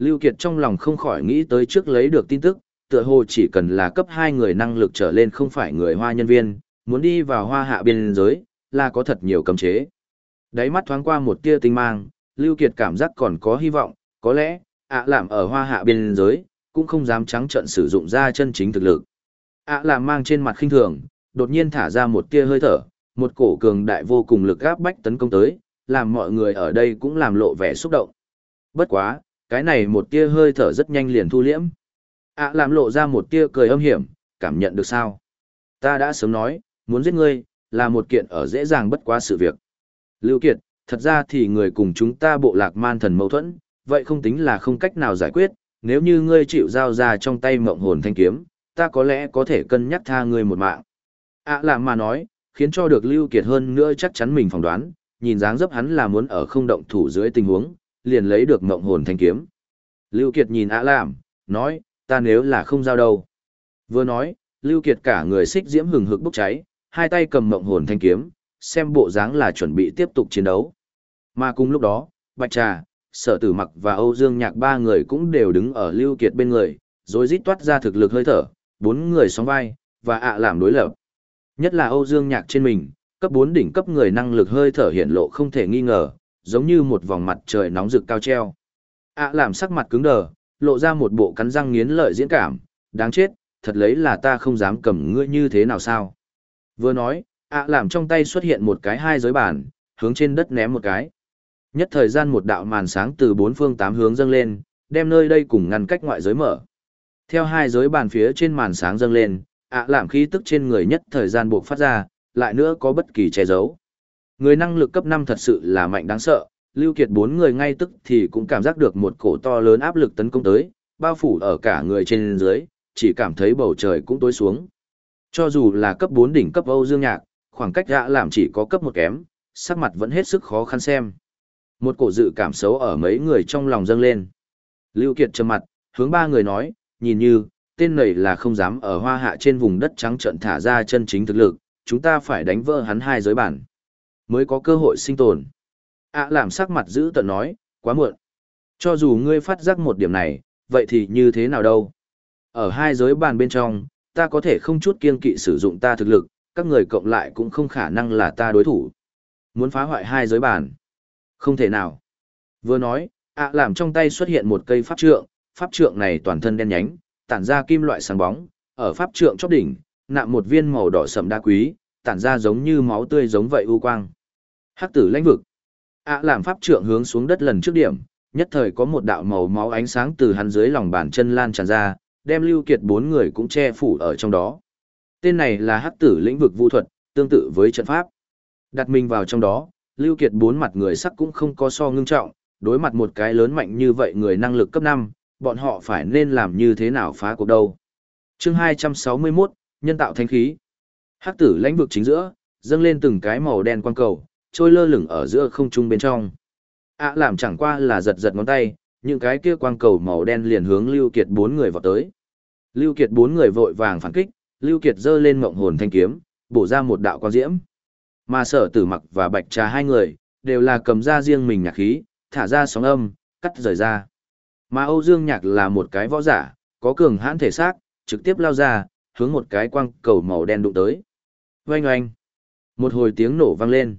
Lưu Kiệt trong lòng không khỏi nghĩ tới trước lấy được tin tức, tựa hồ chỉ cần là cấp 2 người năng lực trở lên không phải người hoa nhân viên, muốn đi vào hoa hạ biên giới, là có thật nhiều cấm chế. Đáy mắt thoáng qua một tia tinh mang, Lưu Kiệt cảm giác còn có hy vọng, có lẽ, ạ làm ở hoa hạ biên giới, cũng không dám trắng trợn sử dụng ra chân chính thực lực. ạ làm mang trên mặt khinh thường, đột nhiên thả ra một tia hơi thở, một cổ cường đại vô cùng lực áp bách tấn công tới, làm mọi người ở đây cũng làm lộ vẻ xúc động. Bất quá, cái này một tia hơi thở rất nhanh liền thu liễm. ạ làm lộ ra một tia cười âm hiểm, cảm nhận được sao? Ta đã sớm nói, muốn giết ngươi, là một kiện ở dễ dàng bất quá sự việc. Lưu Kiệt, thật ra thì người cùng chúng ta bộ lạc man thần mâu thuẫn, vậy không tính là không cách nào giải quyết, nếu như ngươi chịu giao ra trong tay mộng hồn thanh kiếm, ta có lẽ có thể cân nhắc tha ngươi một mạng. ạ làm mà nói, khiến cho được Lưu Kiệt hơn nữa chắc chắn mình phỏng đoán, nhìn dáng dấp hắn là muốn ở không động thủ dưới tình huống, liền lấy được mộng hồn thanh kiếm. Lưu Kiệt nhìn ạ làm, nói, ta nếu là không giao đâu. Vừa nói, Lưu Kiệt cả người xích diễm hừng hực bốc cháy, hai tay cầm mộng hồn thanh kiếm, xem bộ dáng là chuẩn bị tiếp tục chiến đấu. Mà cùng lúc đó, Bạch Trà, Sở Tử Mặc và Âu Dương Nhạc ba người cũng đều đứng ở Lưu Kiệt bên người, rồi rít toát ra thực lực hơi thở, bốn người sóng vai, và ạ làm đối lập. Nhất là Âu Dương Nhạc trên mình, cấp 4 đỉnh cấp người năng lực hơi thở hiện lộ không thể nghi ngờ, giống như một vòng mặt trời nóng rực cao treo. ạ làm sắc mặt cứng đờ, lộ ra một bộ cắn răng nghiến lợi diễn cảm, đáng chết, thật lấy là ta không dám cầm ngươi như thế nào sao. Vừa nói, ạ làm trong tay xuất hiện một cái hai giới bàn, hướng trên đất ném một cái. Nhất thời gian một đạo màn sáng từ bốn phương tám hướng dâng lên, đem nơi đây cùng ngăn cách ngoại giới mở. Theo hai giới bàn phía trên màn sáng dâng lên, ạ làm khí tức trên người nhất thời gian buộc phát ra, lại nữa có bất kỳ che giấu. Người năng lực cấp 5 thật sự là mạnh đáng sợ, Lưu Kiệt bốn người ngay tức thì cũng cảm giác được một cổ to lớn áp lực tấn công tới, bao phủ ở cả người trên dưới, chỉ cảm thấy bầu trời cũng tối xuống. Cho dù là cấp 4 đỉnh cấp Âu Dương Nhạc, khoảng cách gã làm chỉ có cấp một kém, sắc mặt vẫn hết sức khó khăn xem. Một cổ dự cảm xấu ở mấy người trong lòng dâng lên. Lưu Kiệt trầm mặt, hướng ba người nói, nhìn như, tên này là không dám ở hoa hạ trên vùng đất trắng trận thả ra chân chính thực lực, chúng ta phải đánh vỡ hắn hai giới bản. Mới có cơ hội sinh tồn. ạ làm sắc mặt giữ tận nói, quá muộn. Cho dù ngươi phát giác một điểm này, vậy thì như thế nào đâu? Ở hai giới bàn bên trong, ta có thể không chút kiên kỵ sử dụng ta thực lực, các người cộng lại cũng không khả năng là ta đối thủ. Muốn phá hoại hai giới bàn? Không thể nào. Vừa nói, ạ làm trong tay xuất hiện một cây pháp trượng, pháp trượng này toàn thân đen nhánh, tản ra kim loại sáng bóng, ở pháp trượng chóp đỉnh, nạm một viên màu đỏ sẫm đá quý, tản ra giống như máu tươi giống vậy u quang. Hắc tử lãnh vực. ạ làm pháp trượng hướng xuống đất lần trước điểm, nhất thời có một đạo màu máu ánh sáng từ hắn dưới lòng bàn chân lan tràn ra, đem Lưu Kiệt bốn người cũng che phủ ở trong đó. Tên này là hắc tử lĩnh vực vũ thuật, tương tự với trận pháp. Đặt mình vào trong đó, Lưu Kiệt bốn mặt người sắc cũng không có so ngưng trọng, đối mặt một cái lớn mạnh như vậy người năng lực cấp 5, bọn họ phải nên làm như thế nào phá cuộc đâu. Chương 261, nhân tạo thanh khí. Hắc tử lãnh vực chính giữa, dâng lên từng cái màu đen quang cầu, trôi lơ lửng ở giữa không trung bên trong. ạ làm chẳng qua là giật giật ngón tay, những cái kia quang cầu màu đen liền hướng Lưu Kiệt bốn người vào tới. Lưu Kiệt bốn người vội vàng phản kích, Lưu Kiệt giơ lên ngộng hồn thanh kiếm, bổ ra một đạo quang diễm. Mà sở tử mặc và bạch trà hai người, đều là cầm ra riêng mình nhạc khí, thả ra sóng âm, cắt rời ra. Mà Âu Dương Nhạc là một cái võ giả, có cường hãn thể xác, trực tiếp lao ra, hướng một cái quang cầu màu đen đụng tới. Oanh oanh. Một hồi tiếng nổ vang lên.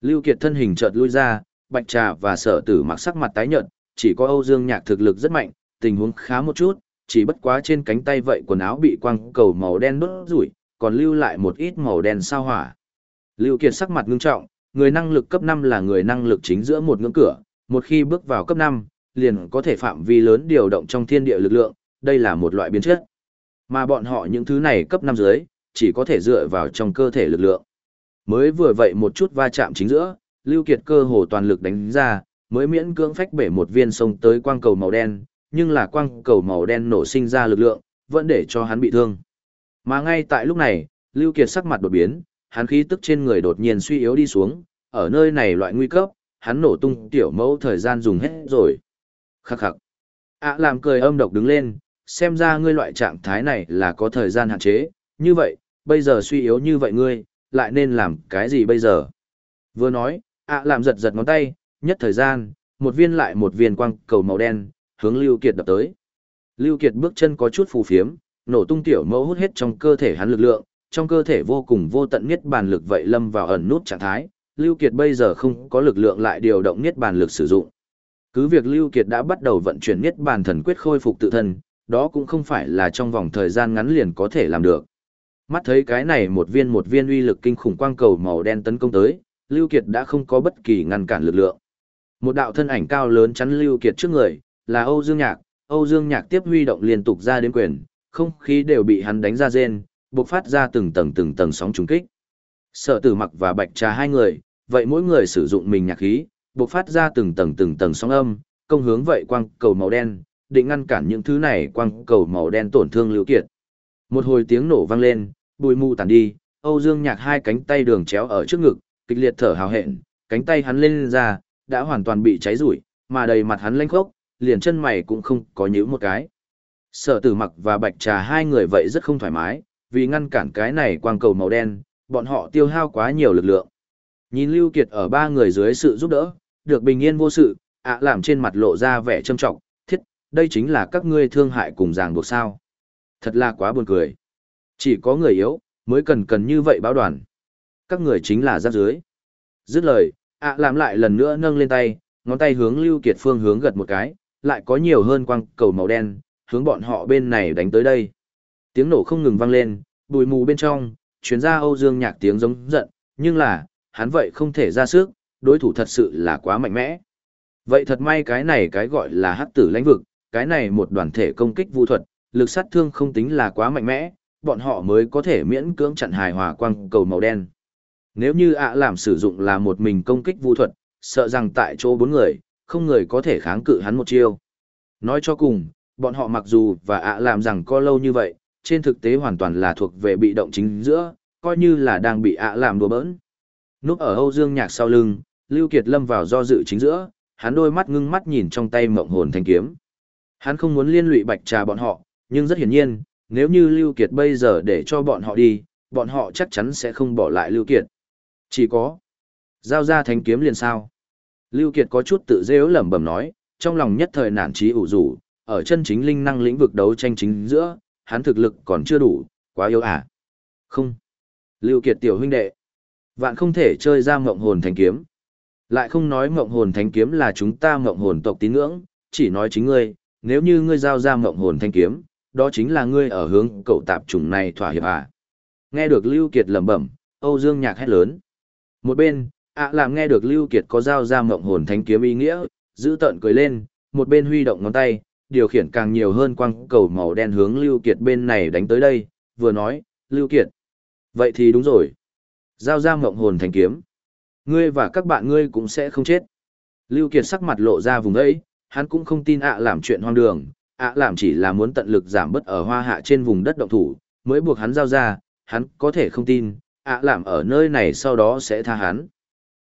Lưu Kiệt thân hình chợt lui ra, Bạch Trà và Sở Tử mặc sắc mặt tái nhợt, chỉ có Âu Dương Nhạc thực lực rất mạnh, tình huống khá một chút, chỉ bất quá trên cánh tay vậy quần áo bị quang cầu màu đen đốt rủi, còn lưu lại một ít màu đen sao hỏa. Lưu Kiệt sắc mặt ngưng trọng, người năng lực cấp 5 là người năng lực chính giữa một ngưỡng cửa, một khi bước vào cấp 5, liền có thể phạm vi lớn điều động trong thiên địa lực lượng, đây là một loại biến chất. Mà bọn họ những thứ này cấp 5 dưới, chỉ có thể dựa vào trong cơ thể lực lượng. Mới vừa vậy một chút va chạm chính giữa, Lưu Kiệt cơ hồ toàn lực đánh ra, mới miễn cưỡng phách bể một viên sông tới quang cầu màu đen, nhưng là quang cầu màu đen nổ sinh ra lực lượng, vẫn để cho hắn bị thương. Mà ngay tại lúc này, Lưu Kiệt sắc mặt đột biến, hắn khí tức trên người đột nhiên suy yếu đi xuống, ở nơi này loại nguy cấp, hắn nổ tung tiểu mẫu thời gian dùng hết rồi. Khắc khắc. ạ làm cười âm độc đứng lên, xem ra ngươi loại trạng thái này là có thời gian hạn chế, như vậy, bây giờ suy yếu như vậy ngươi, lại nên làm cái gì bây giờ? Vừa nói, ạ làm giật giật ngón tay, nhất thời gian, một viên lại một viên quang cầu màu đen, hướng Lưu Kiệt đập tới. Lưu Kiệt bước chân có chút phù phiếm, nổ tung tiểu mẫu hút hết trong cơ thể hắn lực lượng, trong cơ thể vô cùng vô tận niết bàn lực vậy lâm vào ẩn nút trạng thái, Lưu Kiệt bây giờ không có lực lượng lại điều động niết bàn lực sử dụng. Cứ việc Lưu Kiệt đã bắt đầu vận chuyển niết bàn thần quyết khôi phục tự thân, đó cũng không phải là trong vòng thời gian ngắn liền có thể làm được. Mắt thấy cái này một viên một viên uy lực kinh khủng quang cầu màu đen tấn công tới, Lưu Kiệt đã không có bất kỳ ngăn cản lực lượng. Một đạo thân ảnh cao lớn chắn Lưu Kiệt trước người, là Âu Dương Nhạc, Âu Dương Nhạc tiếp huy động liên tục ra đến quyền, không khí đều bị hắn đánh ra rên, bộc phát ra từng tầng từng tầng sóng trùng kích. Sở Tử Mặc và Bạch Trà hai người, vậy mỗi người sử dụng mình nhạc khí, bộc phát ra từng tầng từng tầng sóng âm, công hướng vậy quang cầu màu đen, định ngăn cản những thứ này quang cầu màu đen tổn thương Lưu Kiệt. Một hồi tiếng nổ vang lên, bụi mù tản đi, Âu Dương Nhạc hai cánh tay đường chéo ở trước ngực, kịch liệt thở hào hẹn, cánh tay hắn lên, lên ra, đã hoàn toàn bị cháy rủi, mà đầy mặt hắn lênh khốc, liền chân mày cũng không có nhíu một cái. Sở tử mặc và bạch trà hai người vậy rất không thoải mái, vì ngăn cản cái này quang cầu màu đen, bọn họ tiêu hao quá nhiều lực lượng. Nhìn Lưu Kiệt ở ba người dưới sự giúp đỡ, được bình yên vô sự, ạ làm trên mặt lộ ra vẻ trâm trọng, thiết, đây chính là các ngươi thương hại cùng ràng buộc sao. Thật là quá buồn cười. Chỉ có người yếu, mới cần cần như vậy báo đoàn. Các người chính là giáp dưới. Dứt lời, ạ làm lại lần nữa nâng lên tay, ngón tay hướng Lưu Kiệt phương hướng gật một cái, lại có nhiều hơn quang cầu màu đen, hướng bọn họ bên này đánh tới đây. Tiếng nổ không ngừng vang lên, bụi mù bên trong, chuyến ra Âu Dương Nhạc tiếng giống giận, nhưng là, hắn vậy không thể ra sức, đối thủ thật sự là quá mạnh mẽ. Vậy thật may cái này cái gọi là hắc tử lãnh vực, cái này một đoàn thể công kích vũ thuật, lực sát thương không tính là quá mạnh mẽ, bọn họ mới có thể miễn cưỡng chặn hài hòa quang cầu màu đen. Nếu như ạ làm sử dụng là một mình công kích vũ thuật, sợ rằng tại chỗ bốn người, không người có thể kháng cự hắn một chiêu. Nói cho cùng, bọn họ mặc dù và ạ làm rằng có lâu như vậy, trên thực tế hoàn toàn là thuộc về bị động chính giữa, coi như là đang bị ạ làm đùa bỡn. Núp ở Âu Dương Nhạc sau lưng, Lưu Kiệt lâm vào do dự chính giữa, hắn đôi mắt ngưng mắt nhìn trong tay mộng hồn thanh kiếm. Hắn không muốn liên lụy bạch trà bọn họ, nhưng rất hiển nhiên, nếu như Lưu Kiệt bây giờ để cho bọn họ đi, bọn họ chắc chắn sẽ không bỏ lại Lưu Kiệt. Chỉ có giao ra thanh kiếm liền sao. Lưu Kiệt có chút tự dễu lẩm bẩm nói, trong lòng nhất thời nản trí ủ rủ, ở chân chính linh năng lĩnh vực đấu tranh chính giữa, hắn thực lực còn chưa đủ, quá yếu à. Không. Lưu Kiệt tiểu huynh đệ. Vạn không thể chơi ra mộng hồn thanh kiếm. Lại không nói mộng hồn thanh kiếm là chúng ta mộng hồn tộc tín ngưỡng, chỉ nói chính ngươi, nếu như ngươi giao ra mộng hồn thanh kiếm, đó chính là ngươi ở hướng cậu tạp chủng này thỏa hiệp à. Nghe được Lưu Kiệt lẩm bẩm, Âu Dương Nhạc hét lớn. Một bên, ạ làm nghe được Lưu Kiệt có giao ra mộng hồn thánh kiếm ý nghĩa, giữ tận cười lên, một bên huy động ngón tay, điều khiển càng nhiều hơn quang cầu màu đen hướng Lưu Kiệt bên này đánh tới đây, vừa nói, Lưu Kiệt. Vậy thì đúng rồi. Giao ra mộng hồn thánh kiếm. Ngươi và các bạn ngươi cũng sẽ không chết. Lưu Kiệt sắc mặt lộ ra vùng ấy, hắn cũng không tin ạ làm chuyện hoang đường, ạ làm chỉ là muốn tận lực giảm bớt ở hoa hạ trên vùng đất động thủ, mới buộc hắn giao ra, hắn có thể không tin, ạ làm ở nơi này sau đó sẽ tha hắn.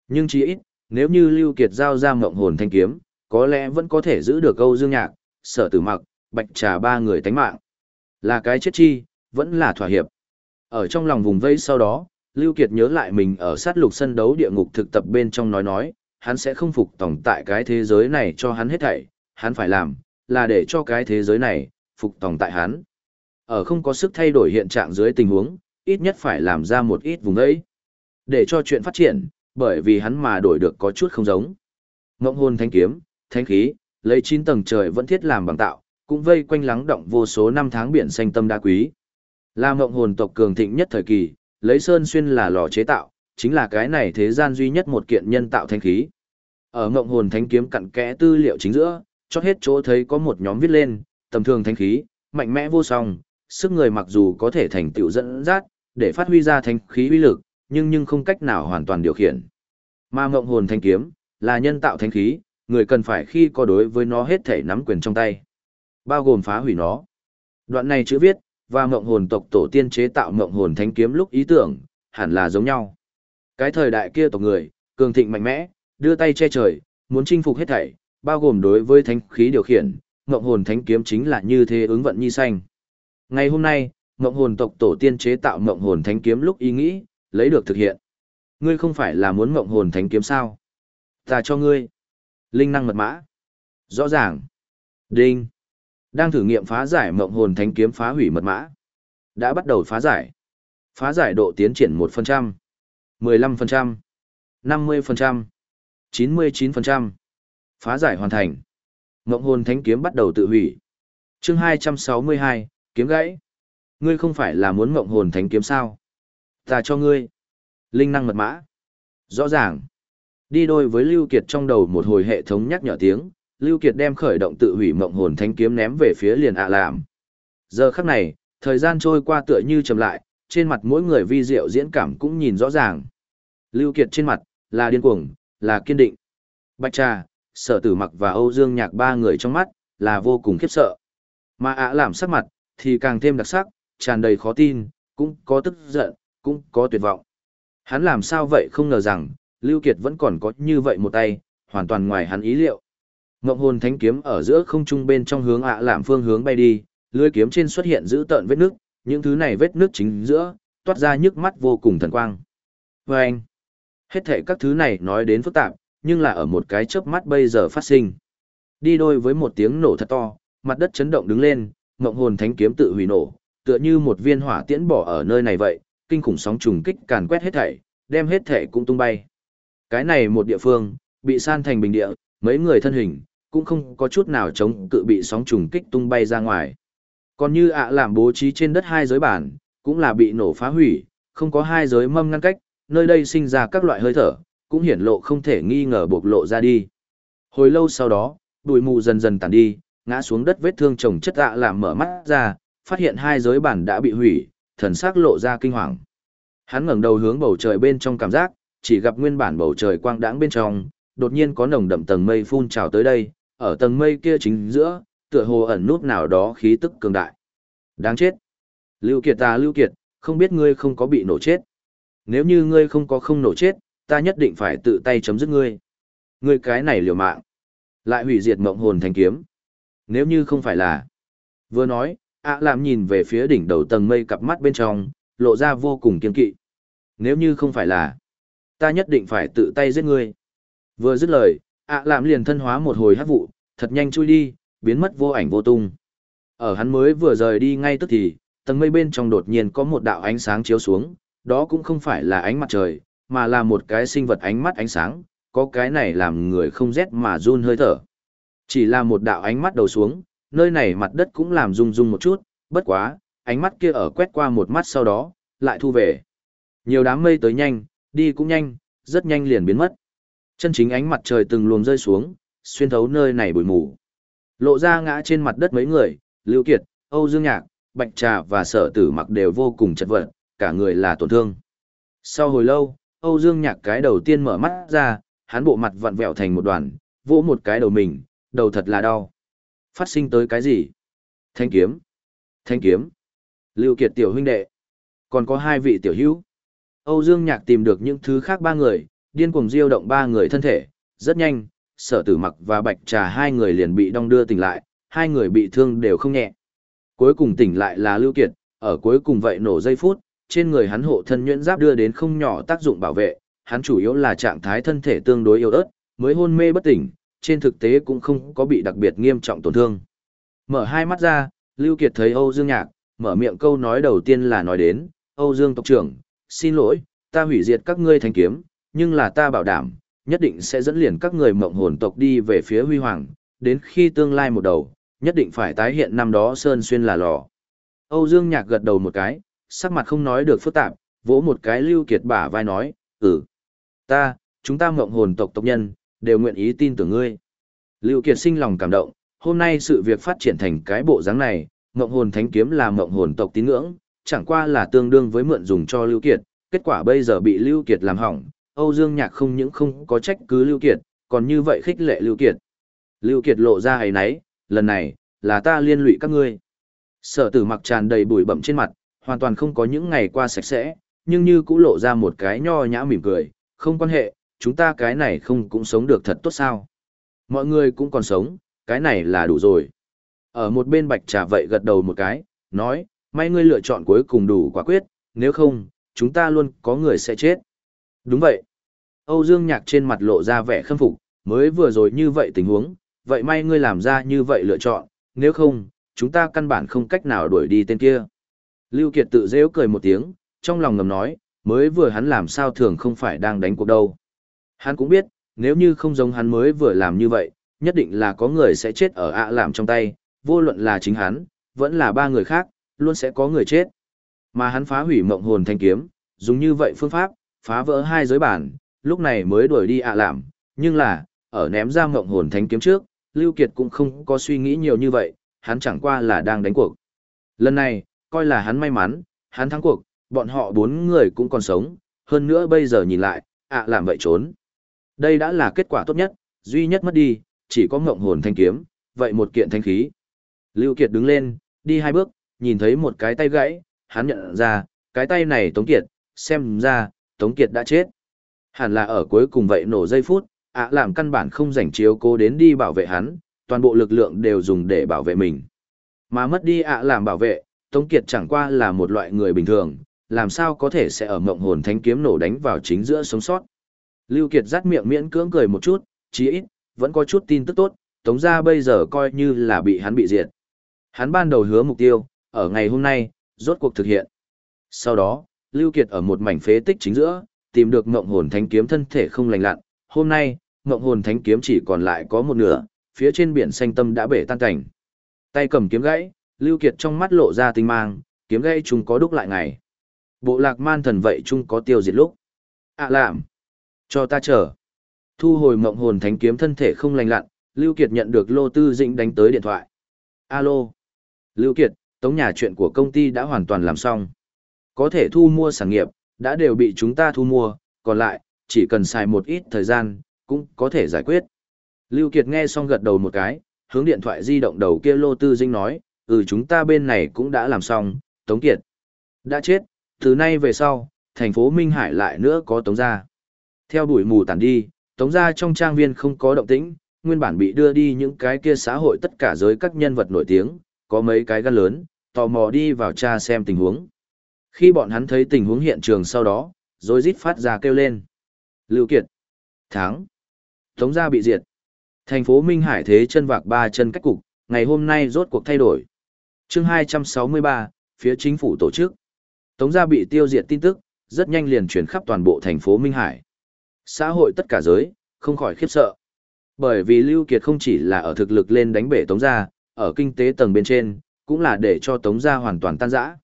Nhưng chỉ ít, nếu như Lưu Kiệt giao ra mộng hồn thanh kiếm, có lẽ vẫn có thể giữ được câu dương nhạc, sở tử mặc, bạch trà ba người tánh mạng. Là cái chết chi, vẫn là thỏa hiệp. Ở trong lòng vùng vây sau đó, Lưu Kiệt nhớ lại mình ở sát lục sân đấu địa ngục thực tập bên trong nói nói, hắn sẽ không phục tổng tại cái thế giới này cho hắn hết thảy, hắn phải làm, là để cho cái thế giới này, phục tòng tại hắn. Ở không có sức thay đổi hiện trạng dưới tình huống, ít nhất phải làm ra một ít vùng ấy. Để cho chuyện phát triển, bởi vì hắn mà đổi được có chút không giống. Ngộng hồn thanh kiếm, thanh khí, lấy 9 tầng trời vẫn thiết làm bằng tạo, cũng vây quanh lắng động vô số năm tháng biển xanh tâm đa quý. Là ngộng hồn tộc cường thịnh nhất thời kỳ, lấy sơn xuyên là lò chế tạo, chính là cái này thế gian duy nhất một kiện nhân tạo thanh khí. Ở ngộng hồn thanh kiếm cặn kẽ tư liệu chính giữa, cho hết chỗ thấy có một nhóm viết lên, tầm thường thánh khí, mạnh mẽ vô song, sức người mặc dù có thể thành tựu dẫn dắt, để phát huy ra thánh khí uy lực, nhưng nhưng không cách nào hoàn toàn điều khiển. ma ngộng hồn thanh kiếm, là nhân tạo thánh khí, người cần phải khi có đối với nó hết thể nắm quyền trong tay. Bao gồm phá hủy nó. Đoạn này chữ viết, và ngộng hồn tộc tổ tiên chế tạo ngộng hồn thanh kiếm lúc ý tưởng, hẳn là giống nhau. Cái thời đại kia tộc người, cường thịnh mạnh mẽ, đưa tay che trời, muốn chinh phục hết thảy, bao gồm đối với thánh khí điều khiển, ngộng hồn thánh kiếm chính là như thế ứng vận nhi xanh. Ngày hôm nay, ngộng hồn tộc tổ tiên chế tạo ngộng hồn thánh kiếm lúc ý nghĩ, lấy được thực hiện. Ngươi không phải là muốn ngộng hồn thánh kiếm sao? Ta cho ngươi. Linh năng mật mã. Rõ ràng. Đinh. Đang thử nghiệm phá giải ngộng hồn thánh kiếm phá hủy mật mã. Đã bắt đầu phá giải. Phá giải độ tiến triển 1%, 15%, 50%, 99%. Phá giải hoàn thành. Ngộng hồn thánh kiếm bắt đầu tự hủy. chương 262, kiếm gãy. Ngươi không phải là muốn ngộng hồn thánh kiếm sao? Ta cho ngươi. Linh năng mật mã. Rõ ràng. Đi đôi với Lưu Kiệt trong đầu một hồi hệ thống nhắc nhở tiếng, Lưu Kiệt đem khởi động tự hủy mộng hồn thánh kiếm ném về phía liền ạ làm. Giờ khắc này, thời gian trôi qua tựa như chậm lại, trên mặt mỗi người vi diệu diễn cảm cũng nhìn rõ ràng. Lưu Kiệt trên mặt, là điên cuồng, là kiên định. Bạch Trà, Sở Tử Mặc và Âu Dương Nhạc ba người trong mắt, là vô cùng khiếp sợ. Mà ạ làm sắc mặt, thì càng thêm đặc sắc, tràn đầy khó tin, cũng có tức giận, cũng có tuyệt vọng. Hắn làm sao vậy không ngờ rằng, Lưu Kiệt vẫn còn có như vậy một tay, hoàn toàn ngoài hắn ý liệu. Ngộng hồn thánh kiếm ở giữa không trung bên trong hướng ạ làm phương hướng bay đi, lưỡi kiếm trên xuất hiện giữ tợn vết nước, những thứ này vết nước chính giữa, toát ra nhức mắt vô cùng thần quang. Và anh, hết thệ các thứ này nói đến phức tạp, nhưng là ở một cái chớp mắt bây giờ phát sinh. Đi đôi với một tiếng nổ thật to, mặt đất chấn động đứng lên, ngộng hồn thánh kiếm tự hủy nổ, tựa như một viên hỏa tiễn bỏ ở nơi này vậy, kinh khủng sóng trùng kích càn quét hết thảy, đem hết thảy cũng tung bay. Cái này một địa phương, bị san thành bình địa, mấy người thân hình, cũng không có chút nào chống cự bị sóng trùng kích tung bay ra ngoài. Còn như ạ làm bố trí trên đất hai giới bản, cũng là bị nổ phá hủy, không có hai giới mâm ngăn cách, nơi đây sinh ra các loại hơi thở, cũng hiển lộ không thể nghi ngờ bộc lộ ra đi. Hồi lâu sau đó, bụi mù dần dần tàn đi, ngã xuống đất vết thương chồng chất ạ làm mở mắt ra, phát hiện hai giới bản đã bị hủy, thần sắc lộ ra kinh hoàng. Hắn ngẩng đầu hướng bầu trời bên trong cảm giác, chỉ gặp nguyên bản bầu trời quang đãng bên trong, đột nhiên có nồng đậm tầng mây phun trào tới đây, ở tầng mây kia chính giữa, tựa hồ ẩn nút nào đó khí tức cường đại. Đáng chết. Lưu Kiệt ta Lưu Kiệt, không biết ngươi không có bị nổ chết. Nếu như ngươi không có không nổ chết, ta nhất định phải tự tay chấm dứt ngươi. Ngươi cái này liều mạng. Lại hủy diệt mộng hồn thành kiếm. Nếu như không phải là. Vừa nói, ạ làm nhìn về phía đỉnh đầu tầng mây cặp mắt bên trong, lộ ra vô cùng kiên kỵ. Nếu như không phải là. Ta nhất định phải tự tay giết ngươi. Vừa dứt lời, ạ làm liền thân hóa một hồi hát vụ, thật nhanh chui đi, biến mất vô ảnh vô tung. Ở hắn mới vừa rời đi ngay tức thì, tầng mây bên trong đột nhiên có một đạo ánh sáng chiếu xuống, đó cũng không phải là ánh mặt trời, mà là một cái sinh vật ánh mắt ánh sáng, có cái này làm người không rét mà run hơi thở. Chỉ là một đạo ánh mắt đầu xuống, nơi này mặt đất cũng làm rung rung một chút, bất quá, ánh mắt kia ở quét qua một mắt sau đó, lại thu về. Nhiều đám mây tới nhanh, đi cũng nhanh, rất nhanh liền biến mất. Chân chính ánh mặt trời từng luồng rơi xuống, xuyên thấu nơi này bụi mù. Lộ ra ngã trên mặt đất mấy người, Lưu Kiệt, Âu Dương Nhạc, Bạch Trà và Sở Tử Mặc đều vô cùng chật vật, cả người là tổn thương. Sau hồi lâu, Âu Dương Nhạc cái đầu tiên mở mắt ra, hắn bộ mặt vặn vẹo thành một đoàn, vỗ một cái đầu mình, đầu thật là đau. Phát sinh tới cái gì? Thanh kiếm. Thanh kiếm. Lưu Kiệt tiểu huynh đệ. Còn có hai vị tiểu hữu. Âu Dương Nhạc tìm được những thứ khác ba người, điên cuồng diêu động ba người thân thể, rất nhanh, sở tử mặc và bạch trà hai người liền bị đong đưa tỉnh lại, hai người bị thương đều không nhẹ. Cuối cùng tỉnh lại là Lưu Kiệt, ở cuối cùng vậy nổ giây phút, trên người hắn hộ thân nhuyễn giáp đưa đến không nhỏ tác dụng bảo vệ, hắn chủ yếu là trạng thái thân thể tương đối yếu ớt, mới hôn mê bất tỉnh, trên thực tế cũng không có bị đặc biệt nghiêm trọng tổn thương. Mở hai mắt ra, Lưu Kiệt thấy Âu Dương Nhạc, mở miệng câu nói đầu tiên là nói đến, Âu Dương tộc trưởng, xin lỗi, ta hủy diệt các ngươi thành kiếm, nhưng là ta bảo đảm, nhất định sẽ dẫn liền các người mộng hồn tộc đi về phía huy hoàng, đến khi tương lai một đầu, nhất định phải tái hiện năm đó Sơn Xuyên là lò. Âu Dương Nhạc gật đầu một cái, sắc mặt không nói được phức tạp, vỗ một cái Lưu Kiệt bả vai nói, ừ, ta, chúng ta mộng hồn tộc tộc nhân, đều nguyện ý tin tưởng ngươi. Lưu Kiệt sinh lòng cảm động, hôm nay sự việc phát triển thành cái bộ dáng này, mộng hồn thánh kiếm là mộng hồn tộc tín ngưỡng, chẳng qua là tương đương với mượn dùng cho Lưu Kiệt, kết quả bây giờ bị Lưu Kiệt làm hỏng, Âu Dương Nhạc không những không có trách cứ Lưu Kiệt, còn như vậy khích lệ Lưu Kiệt. Lưu Kiệt lộ ra hầy nấy, lần này, là ta liên lụy các ngươi. Sở tử mặc tràn đầy bụi bậm trên mặt, hoàn toàn không có những ngày qua sạch sẽ, nhưng như cũng lộ ra một cái nho nhã mỉm cười, không quan hệ, chúng ta cái này không cũng sống được thật tốt sao. Mọi người cũng còn sống, cái này là đủ rồi. Ở một bên bạch trà vậy gật đầu một cái, nói, may ngươi lựa chọn cuối cùng đủ quả quyết, nếu không, chúng ta luôn có người sẽ chết. Đúng vậy. Âu Dương Nhạc trên mặt lộ ra vẻ khâm phục, mới vừa rồi như vậy tình huống, vậy may ngươi làm ra như vậy lựa chọn, nếu không, chúng ta căn bản không cách nào đuổi đi tên kia. Lưu Kiệt tự dễ cười một tiếng, trong lòng ngầm nói, mới vừa hắn làm sao thường không phải đang đánh cuộc đâu. Hắn cũng biết, nếu như không giống hắn mới vừa làm như vậy, nhất định là có người sẽ chết ở ạ làm trong tay, vô luận là chính hắn, vẫn là ba người khác, luôn sẽ có người chết. Mà hắn phá hủy mộng hồn thanh kiếm, dùng như vậy phương pháp, phá vỡ hai giới bản, lúc này mới đuổi đi ạ làm, nhưng là, ở ném ra mộng hồn thanh kiếm trước, Lưu Kiệt cũng không có suy nghĩ nhiều như vậy, hắn chẳng qua là đang đánh cuộc. Lần này, coi là hắn may mắn, hắn thắng cuộc, bọn họ bốn người cũng còn sống, hơn nữa bây giờ nhìn lại, ạ làm vậy trốn. Đây đã là kết quả tốt nhất, duy nhất mất đi, chỉ có ngộng hồn thanh kiếm, vậy một kiện thanh khí. Lưu Kiệt đứng lên, đi hai bước, nhìn thấy một cái tay gãy, hắn nhận ra, cái tay này Tống Kiệt, xem ra, Tống Kiệt đã chết. Hẳn là ở cuối cùng vậy nổ giây phút, ạ làm căn bản không rảnh chiếu cố đến đi bảo vệ hắn, toàn bộ lực lượng đều dùng để bảo vệ mình. Mà mất đi ạ làm bảo vệ, Tống Kiệt chẳng qua là một loại người bình thường, làm sao có thể sẽ ở mộng hồn thánh kiếm nổ đánh vào chính giữa sống sót. Lưu Kiệt rát miệng miễn cưỡng cười một chút, chí ít, vẫn có chút tin tức tốt, Tống gia bây giờ coi như là bị hắn bị diệt. Hắn ban đầu hứa mục tiêu, ở ngày hôm nay, rốt cuộc thực hiện. Sau đó, Lưu Kiệt ở một mảnh phế tích chính giữa, tìm được ngộng hồn thánh kiếm thân thể không lành lặn. Hôm nay, ngộng hồn thánh kiếm chỉ còn lại có một nửa, phía trên biển xanh tâm đã bể tan cảnh. Tay cầm kiếm gãy, Lưu Kiệt trong mắt lộ ra tinh mang, kiếm gây chúng có đúc lại ngày. Bộ lạc man thần vậy chung có tiêu diệt lúc. À làm. Cho ta chờ. Thu hồi mộng hồn thánh kiếm thân thể không lành lặn, Lưu Kiệt nhận được Lô Tư Dĩnh đánh tới điện thoại. Alo. Lưu Kiệt, tống nhà chuyện của công ty đã hoàn toàn làm xong. Có thể thu mua sản nghiệp, đã đều bị chúng ta thu mua, còn lại, chỉ cần xài một ít thời gian, cũng có thể giải quyết. Lưu Kiệt nghe xong gật đầu một cái, hướng điện thoại di động đầu kia Lô Tư Dĩnh nói, ừ chúng ta bên này cũng đã làm xong, Tống Kiệt. Đã chết, từ nay về sau, thành phố Minh Hải lại nữa có Tống gia. Theo đuổi mù tản đi, Tống gia trong trang viên không có động tĩnh, nguyên bản bị đưa đi những cái kia xã hội tất cả giới các nhân vật nổi tiếng, có mấy cái gan lớn, tò mò đi vào tra xem tình huống. Khi bọn hắn thấy tình huống hiện trường sau đó, rồi rít phát ra kêu lên. Lưu Kiệt. Thắng. Tống gia bị diệt. Thành phố Minh Hải thế chân vạc ba chân cách cục, ngày hôm nay rốt cuộc thay đổi. Chương 263, phía chính phủ tổ chức. Tống gia bị tiêu diệt tin tức, rất nhanh liền truyền khắp toàn bộ thành phố Minh Hải. Xã hội tất cả giới, không khỏi khiếp sợ. Bởi vì Lưu Kiệt không chỉ là ở thực lực lên đánh bể Tống gia, ở kinh tế tầng bên trên, cũng là để cho Tống gia hoàn toàn tan rã.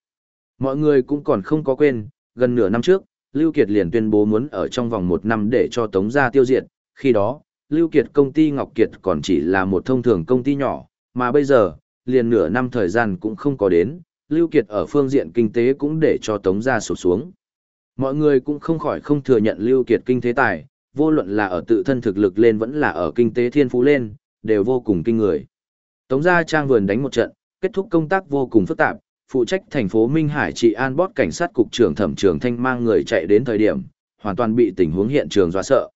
Mọi người cũng còn không có quên, gần nửa năm trước, Lưu Kiệt liền tuyên bố muốn ở trong vòng một năm để cho Tống gia tiêu diệt, khi đó, Lưu Kiệt công ty Ngọc Kiệt còn chỉ là một thông thường công ty nhỏ, mà bây giờ, liền nửa năm thời gian cũng không có đến, Lưu Kiệt ở phương diện kinh tế cũng để cho Tống gia sụp xuống. Mọi người cũng không khỏi không thừa nhận Lưu Kiệt kinh thế tài, vô luận là ở tự thân thực lực lên vẫn là ở kinh tế thiên phú lên, đều vô cùng kinh người. Tống gia trang vườn đánh một trận, kết thúc công tác vô cùng phức tạp, phụ trách thành phố Minh Hải trị an bót cảnh sát cục trưởng thẩm trường thanh mang người chạy đến thời điểm, hoàn toàn bị tình huống hiện trường dọa sợ.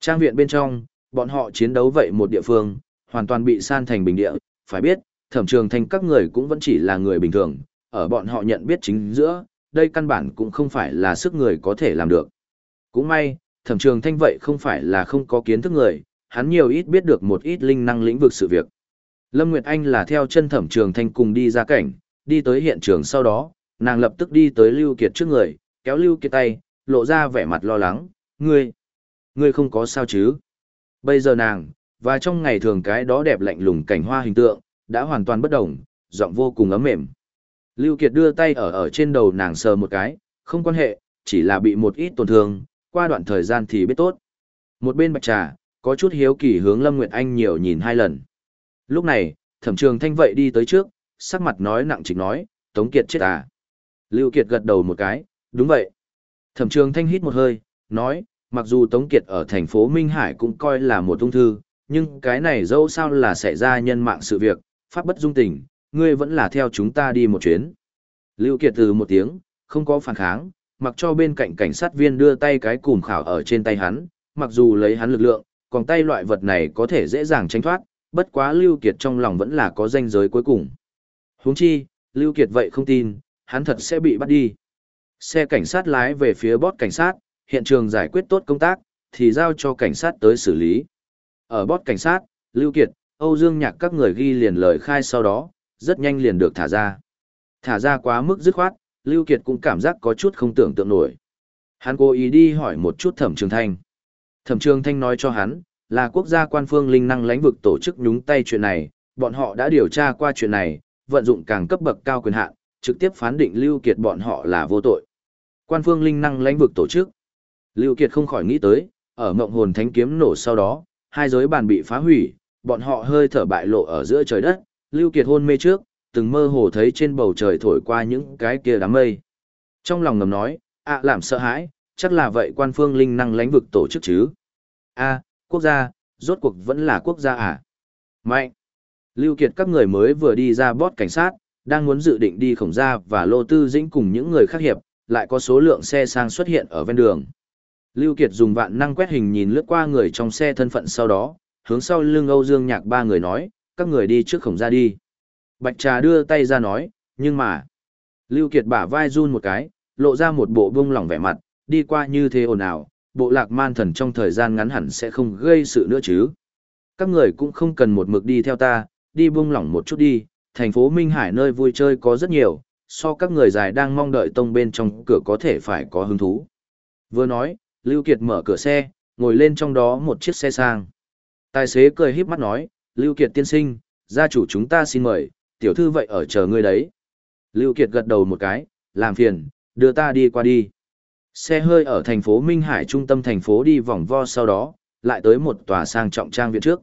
Trang viện bên trong, bọn họ chiến đấu vậy một địa phương, hoàn toàn bị san thành bình địa, phải biết, thẩm trường thanh các người cũng vẫn chỉ là người bình thường, ở bọn họ nhận biết chính giữa, đây căn bản cũng không phải là sức người có thể làm được. Cũng may, thẩm trường thanh vậy không phải là không có kiến thức người, hắn nhiều ít biết được một ít linh năng lĩnh vực sự việc. Lâm Nguyệt Anh là theo chân thẩm trường thanh cùng đi ra cảnh, đi tới hiện trường sau đó, nàng lập tức đi tới Lưu Kiệt trước người, kéo Lưu Kiệt tay, lộ ra vẻ mặt lo lắng, ngươi, ngươi không có sao chứ. Bây giờ nàng, và trong ngày thường cái đó đẹp lạnh lùng cảnh hoa hình tượng, đã hoàn toàn bất động, giọng vô cùng ấm mềm. Lưu Kiệt đưa tay ở ở trên đầu nàng sờ một cái, không quan hệ, chỉ là bị một ít tổn thương, qua đoạn thời gian thì biết tốt. Một bên bạch trà, có chút hiếu kỳ hướng Lâm Nguyệt Anh nhiều nhìn hai lần. Lúc này, thẩm trường thanh vậy đi tới trước, sắc mặt nói nặng trịch nói, Tống Kiệt chết à. Lưu Kiệt gật đầu một cái, đúng vậy. Thẩm trường thanh hít một hơi, nói, mặc dù Tống Kiệt ở thành phố Minh Hải cũng coi là một ung thư, nhưng cái này dẫu sao là xảy ra nhân mạng sự việc, pháp bất dung tình, ngươi vẫn là theo chúng ta đi một chuyến. Lưu Kiệt từ một tiếng, không có phản kháng, mặc cho bên cạnh cảnh sát viên đưa tay cái cùm khảo ở trên tay hắn, mặc dù lấy hắn lực lượng, còn tay loại vật này có thể dễ dàng tránh thoát, bất quá Lưu Kiệt trong lòng vẫn là có danh giới cuối cùng. Huống chi, Lưu Kiệt vậy không tin, hắn thật sẽ bị bắt đi. Xe cảnh sát lái về phía bót cảnh sát, hiện trường giải quyết tốt công tác, thì giao cho cảnh sát tới xử lý. Ở bót cảnh sát, Lưu Kiệt, Âu Dương Nhạc các người ghi liền lời khai sau đó, rất nhanh liền được thả ra. Thả ra quá mức dứt khoát, Lưu Kiệt cũng cảm giác có chút không tưởng tượng nổi. Hắn cố ý đi hỏi một chút Thẩm Trường Thanh. Thẩm Trường Thanh nói cho hắn, là quốc gia quan phương linh năng lãnh vực tổ chức nhúng tay chuyện này, bọn họ đã điều tra qua chuyện này, vận dụng càng cấp bậc cao quyền hạn, trực tiếp phán định Lưu Kiệt bọn họ là vô tội. Quan phương linh năng lãnh vực tổ chức. Lưu Kiệt không khỏi nghĩ tới, ở ngộng hồn thánh kiếm nổ sau đó, hai giới bàn bị phá hủy, bọn họ hơi thở bại lộ ở giữa trời đất, Lưu Kiệt hôn mê trước, từng mơ hồ thấy trên bầu trời thổi qua những cái kia đám mây. Trong lòng ngầm nói, ạ làm sợ hãi, chắc là vậy quan phương linh năng lãnh vực tổ chức chứ. a quốc gia, rốt cuộc vẫn là quốc gia à? Mạnh! Lưu Kiệt các người mới vừa đi ra bót cảnh sát, đang muốn dự định đi khổng gia và lô tư dĩnh cùng những người khác hiệp, lại có số lượng xe sang xuất hiện ở ven đường. Lưu Kiệt dùng vạn năng quét hình nhìn lướt qua người trong xe thân phận sau đó, hướng sau lưng Âu Dương Nhạc ba người nói, các người đi trước khổng ra đi. Bạch Trà đưa tay ra nói, nhưng mà... Lưu Kiệt bả vai run một cái, lộ ra một bộ bông lỏng vẻ mặt, đi qua như thế ồn ào, bộ lạc man thần trong thời gian ngắn hẳn sẽ không gây sự nữa chứ. Các người cũng không cần một mực đi theo ta, đi buông lỏng một chút đi, thành phố Minh Hải nơi vui chơi có rất nhiều, so các người dài đang mong đợi tông bên trong cửa có thể phải có hứng thú. Vừa nói, Lưu Kiệt mở cửa xe, ngồi lên trong đó một chiếc xe sang. Tài xế cười híp mắt nói, Lưu Kiệt tiên sinh, gia chủ chúng ta xin mời, tiểu thư vậy ở chờ ngươi đấy. Lưu Kiệt gật đầu một cái, làm phiền, đưa ta đi qua đi. Xe hơi ở thành phố Minh Hải trung tâm thành phố đi vòng vo sau đó, lại tới một tòa sang trọng trang viện trước.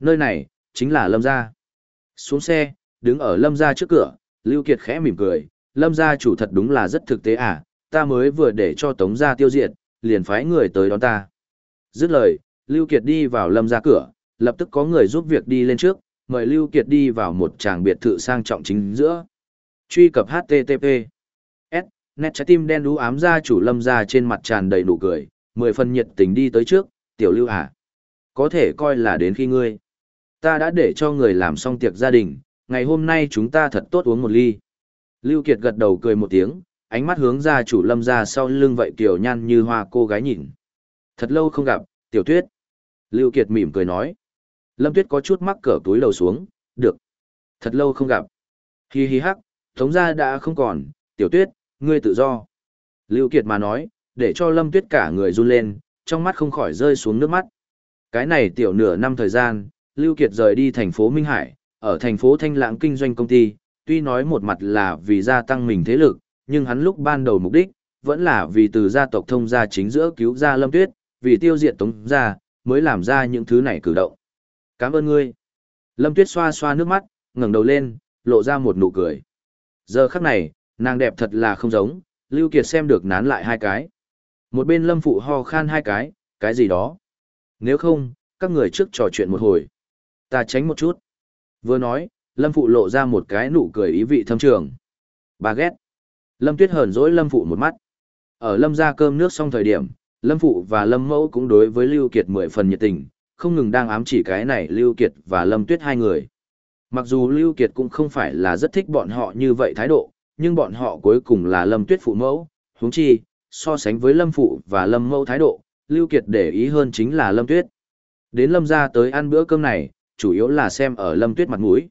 Nơi này, chính là Lâm Gia. Xuống xe, đứng ở Lâm Gia trước cửa, Lưu Kiệt khẽ mỉm cười, Lâm Gia chủ thật đúng là rất thực tế à, ta mới vừa để cho Tống Gia tiêu diệt, liền phái người tới đón ta. Dứt lời, Lưu Kiệt đi vào Lâm Gia cửa, lập tức có người giúp việc đi lên trước, mời Lưu Kiệt đi vào một tràng biệt thự sang trọng chính giữa. Truy cập HTTP. S. Nét trái tim đen đú ám gia chủ Lâm Gia trên mặt tràn đầy nụ cười, mười phần nhiệt tình đi tới trước, tiểu Lưu à. Có thể coi là đến khi ngươi. Ta đã để cho người làm xong tiệc gia đình, ngày hôm nay chúng ta thật tốt uống một ly. Lưu Kiệt gật đầu cười một tiếng, ánh mắt hướng ra chủ lâm ra sau lưng vậy kiểu nhăn như hoa cô gái nhìn. Thật lâu không gặp, tiểu tuyết. Lưu Kiệt mỉm cười nói. Lâm tuyết có chút mắc cỡ túi lầu xuống, được. Thật lâu không gặp. Hi hi hắc, thống gia đã không còn, tiểu tuyết, ngươi tự do. Lưu Kiệt mà nói, để cho lâm tuyết cả người run lên, trong mắt không khỏi rơi xuống nước mắt. Cái này tiểu nửa năm thời gian, Lưu Kiệt rời đi thành phố Minh Hải, ở thành phố Thanh Lãng kinh doanh công ty, tuy nói một mặt là vì gia tăng mình thế lực, nhưng hắn lúc ban đầu mục đích, vẫn là vì từ gia tộc thông gia chính giữa cứu gia Lâm Tuyết, vì tiêu diệt Tống gia, mới làm ra những thứ này cử động. Cảm ơn ngươi. Lâm Tuyết xoa xoa nước mắt, ngẩng đầu lên, lộ ra một nụ cười. Giờ khắc này, nàng đẹp thật là không giống, Lưu Kiệt xem được nán lại hai cái. Một bên Lâm Phụ ho khan hai cái, cái gì đó. Nếu không, các người trước trò chuyện một hồi. Ta tránh một chút. Vừa nói, Lâm Phụ lộ ra một cái nụ cười ý vị thâm trường. Bà ghét. Lâm Tuyết hờn dỗi Lâm Phụ một mắt. Ở Lâm ra cơm nước xong thời điểm, Lâm Phụ và Lâm Mẫu cũng đối với Lưu Kiệt mười phần nhiệt tình, không ngừng đang ám chỉ cái này Lưu Kiệt và Lâm Tuyết hai người. Mặc dù Lưu Kiệt cũng không phải là rất thích bọn họ như vậy thái độ, nhưng bọn họ cuối cùng là Lâm Tuyết phụ mẫu, huống chi, so sánh với Lâm phụ và Lâm mẫu thái độ, Lưu Kiệt để ý hơn chính là Lâm Tuyết. Đến Lâm gia tới ăn bữa cơm này, chủ yếu là xem ở Lâm Tuyết mặt mũi.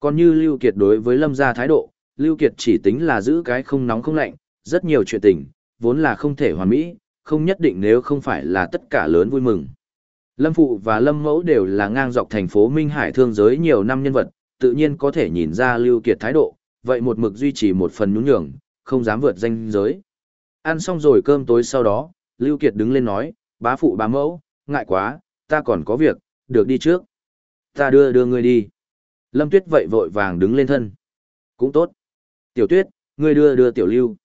Còn như Lưu Kiệt đối với Lâm gia thái độ, Lưu Kiệt chỉ tính là giữ cái không nóng không lạnh, rất nhiều chuyện tình, vốn là không thể hoàn mỹ, không nhất định nếu không phải là tất cả lớn vui mừng. Lâm Phụ và Lâm Mẫu đều là ngang dọc thành phố Minh Hải thương giới nhiều năm nhân vật, tự nhiên có thể nhìn ra Lưu Kiệt thái độ, vậy một mực duy trì một phần nhún nhường, không dám vượt danh giới. Ăn xong rồi cơm tối sau đó, Lưu Kiệt đứng lên nói, bá phụ bá mẫu, ngại quá, ta còn có việc, được đi trước. Ta đưa đưa ngươi đi. Lâm Tuyết vậy vội vàng đứng lên thân. Cũng tốt. Tiểu Tuyết, ngươi đưa đưa Tiểu Lưu.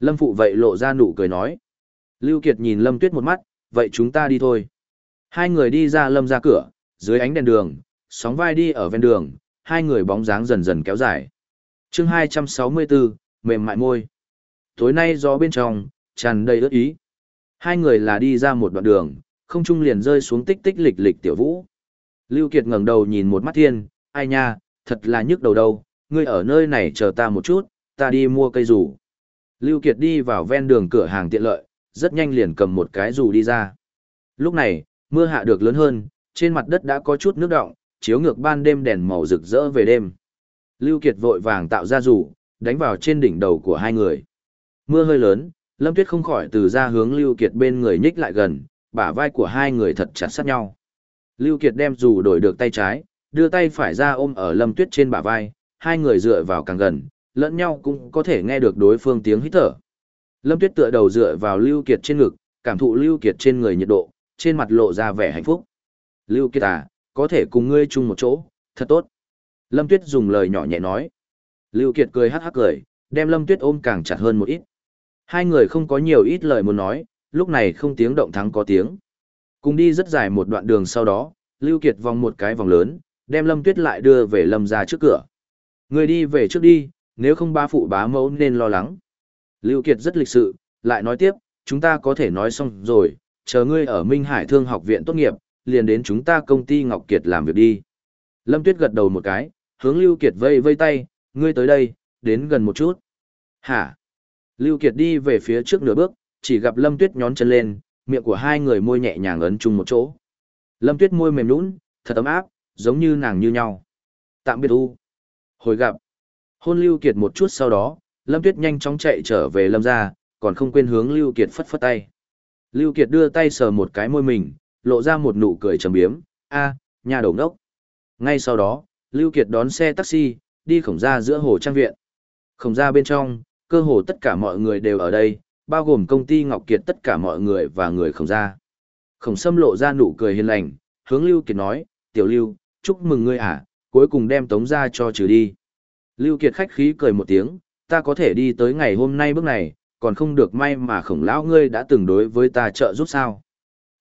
Lâm Phụ vậy lộ ra nụ cười nói. Lưu Kiệt nhìn Lâm Tuyết một mắt, vậy chúng ta đi thôi. Hai người đi ra Lâm ra cửa, dưới ánh đèn đường, sóng vai đi ở ven đường, hai người bóng dáng dần dần kéo dài. Chương 264, mềm mại môi. Tối nay gió bên trong, tràn đầy ướt ý. Hai người là đi ra một đoạn đường, không trung liền rơi xuống tích tích lịch lịch tiểu vũ. Lưu Kiệt ngẩng đầu nhìn một mắt thiên, ai nha, thật là nhức đầu đâu, ngươi ở nơi này chờ ta một chút, ta đi mua cây rủ. Lưu Kiệt đi vào ven đường cửa hàng tiện lợi, rất nhanh liền cầm một cái dù đi ra. Lúc này, mưa hạ được lớn hơn, trên mặt đất đã có chút nước động, chiếu ngược ban đêm đèn màu rực rỡ về đêm. Lưu Kiệt vội vàng tạo ra dù, đánh vào trên đỉnh đầu của hai người. Mưa hơi lớn, Lâm Tuyết không khỏi từ ra hướng Lưu Kiệt bên người nhích lại gần, bả vai của hai người thật chặt sát nhau. Lưu Kiệt đem dù đổi được tay trái, đưa tay phải ra ôm ở Lâm Tuyết trên bả vai, hai người dựa vào càng gần, lẫn nhau cũng có thể nghe được đối phương tiếng hít thở. Lâm Tuyết tựa đầu dựa vào Lưu Kiệt trên ngực, cảm thụ Lưu Kiệt trên người nhiệt độ, trên mặt lộ ra vẻ hạnh phúc. Lưu Kiệt à, có thể cùng ngươi chung một chỗ, thật tốt. Lâm Tuyết dùng lời nhỏ nhẹ nói. Lưu Kiệt cười hắc hắc cười, đem Lâm Tuyết ôm càng chặt hơn một ít. Hai người không có nhiều ít lời muốn nói, lúc này không tiếng động thắng có tiếng. Cùng đi rất dài một đoạn đường sau đó, Lưu Kiệt vòng một cái vòng lớn, đem Lâm Tuyết lại đưa về Lâm gia trước cửa. Người đi về trước đi, nếu không ba phụ bá mẫu nên lo lắng. Lưu Kiệt rất lịch sự, lại nói tiếp, chúng ta có thể nói xong rồi, chờ ngươi ở Minh Hải Thương học viện tốt nghiệp, liền đến chúng ta công ty Ngọc Kiệt làm việc đi. Lâm Tuyết gật đầu một cái, hướng Lưu Kiệt vây vây tay, ngươi tới đây, đến gần một chút. Hả? Lưu Kiệt đi về phía trước nửa bước, chỉ gặp Lâm Tuyết nhón chân lên, miệng của hai người môi nhẹ nhàng ấn chung một chỗ. Lâm Tuyết môi mềm nhũn, thật ấm áp, giống như nàng như nhau. Tạm biệt u. Hồi gặp. Hôn Lưu Kiệt một chút sau đó, Lâm Tuyết nhanh chóng chạy trở về Lâm gia, còn không quên hướng Lưu Kiệt phất phất tay. Lưu Kiệt đưa tay sờ một cái môi mình, lộ ra một nụ cười trầm biếm, a, nhà đầu ngốc. Ngay sau đó, Lưu Kiệt đón xe taxi, đi khổng ra giữa hồ trang viện. Khổng ra bên trong, cơ hồ tất cả mọi người đều ở đây, bao gồm công ty Ngọc Kiệt tất cả mọi người và người khổng ra. Khổng Sâm lộ ra nụ cười hiền lành, hướng Lưu Kiệt nói, tiểu Lưu, chúc mừng ngươi à, cuối cùng đem tống ra cho trừ đi. Lưu Kiệt khách khí cười một tiếng, ta có thể đi tới ngày hôm nay bước này, còn không được may mà khổng lão ngươi đã từng đối với ta trợ giúp sao.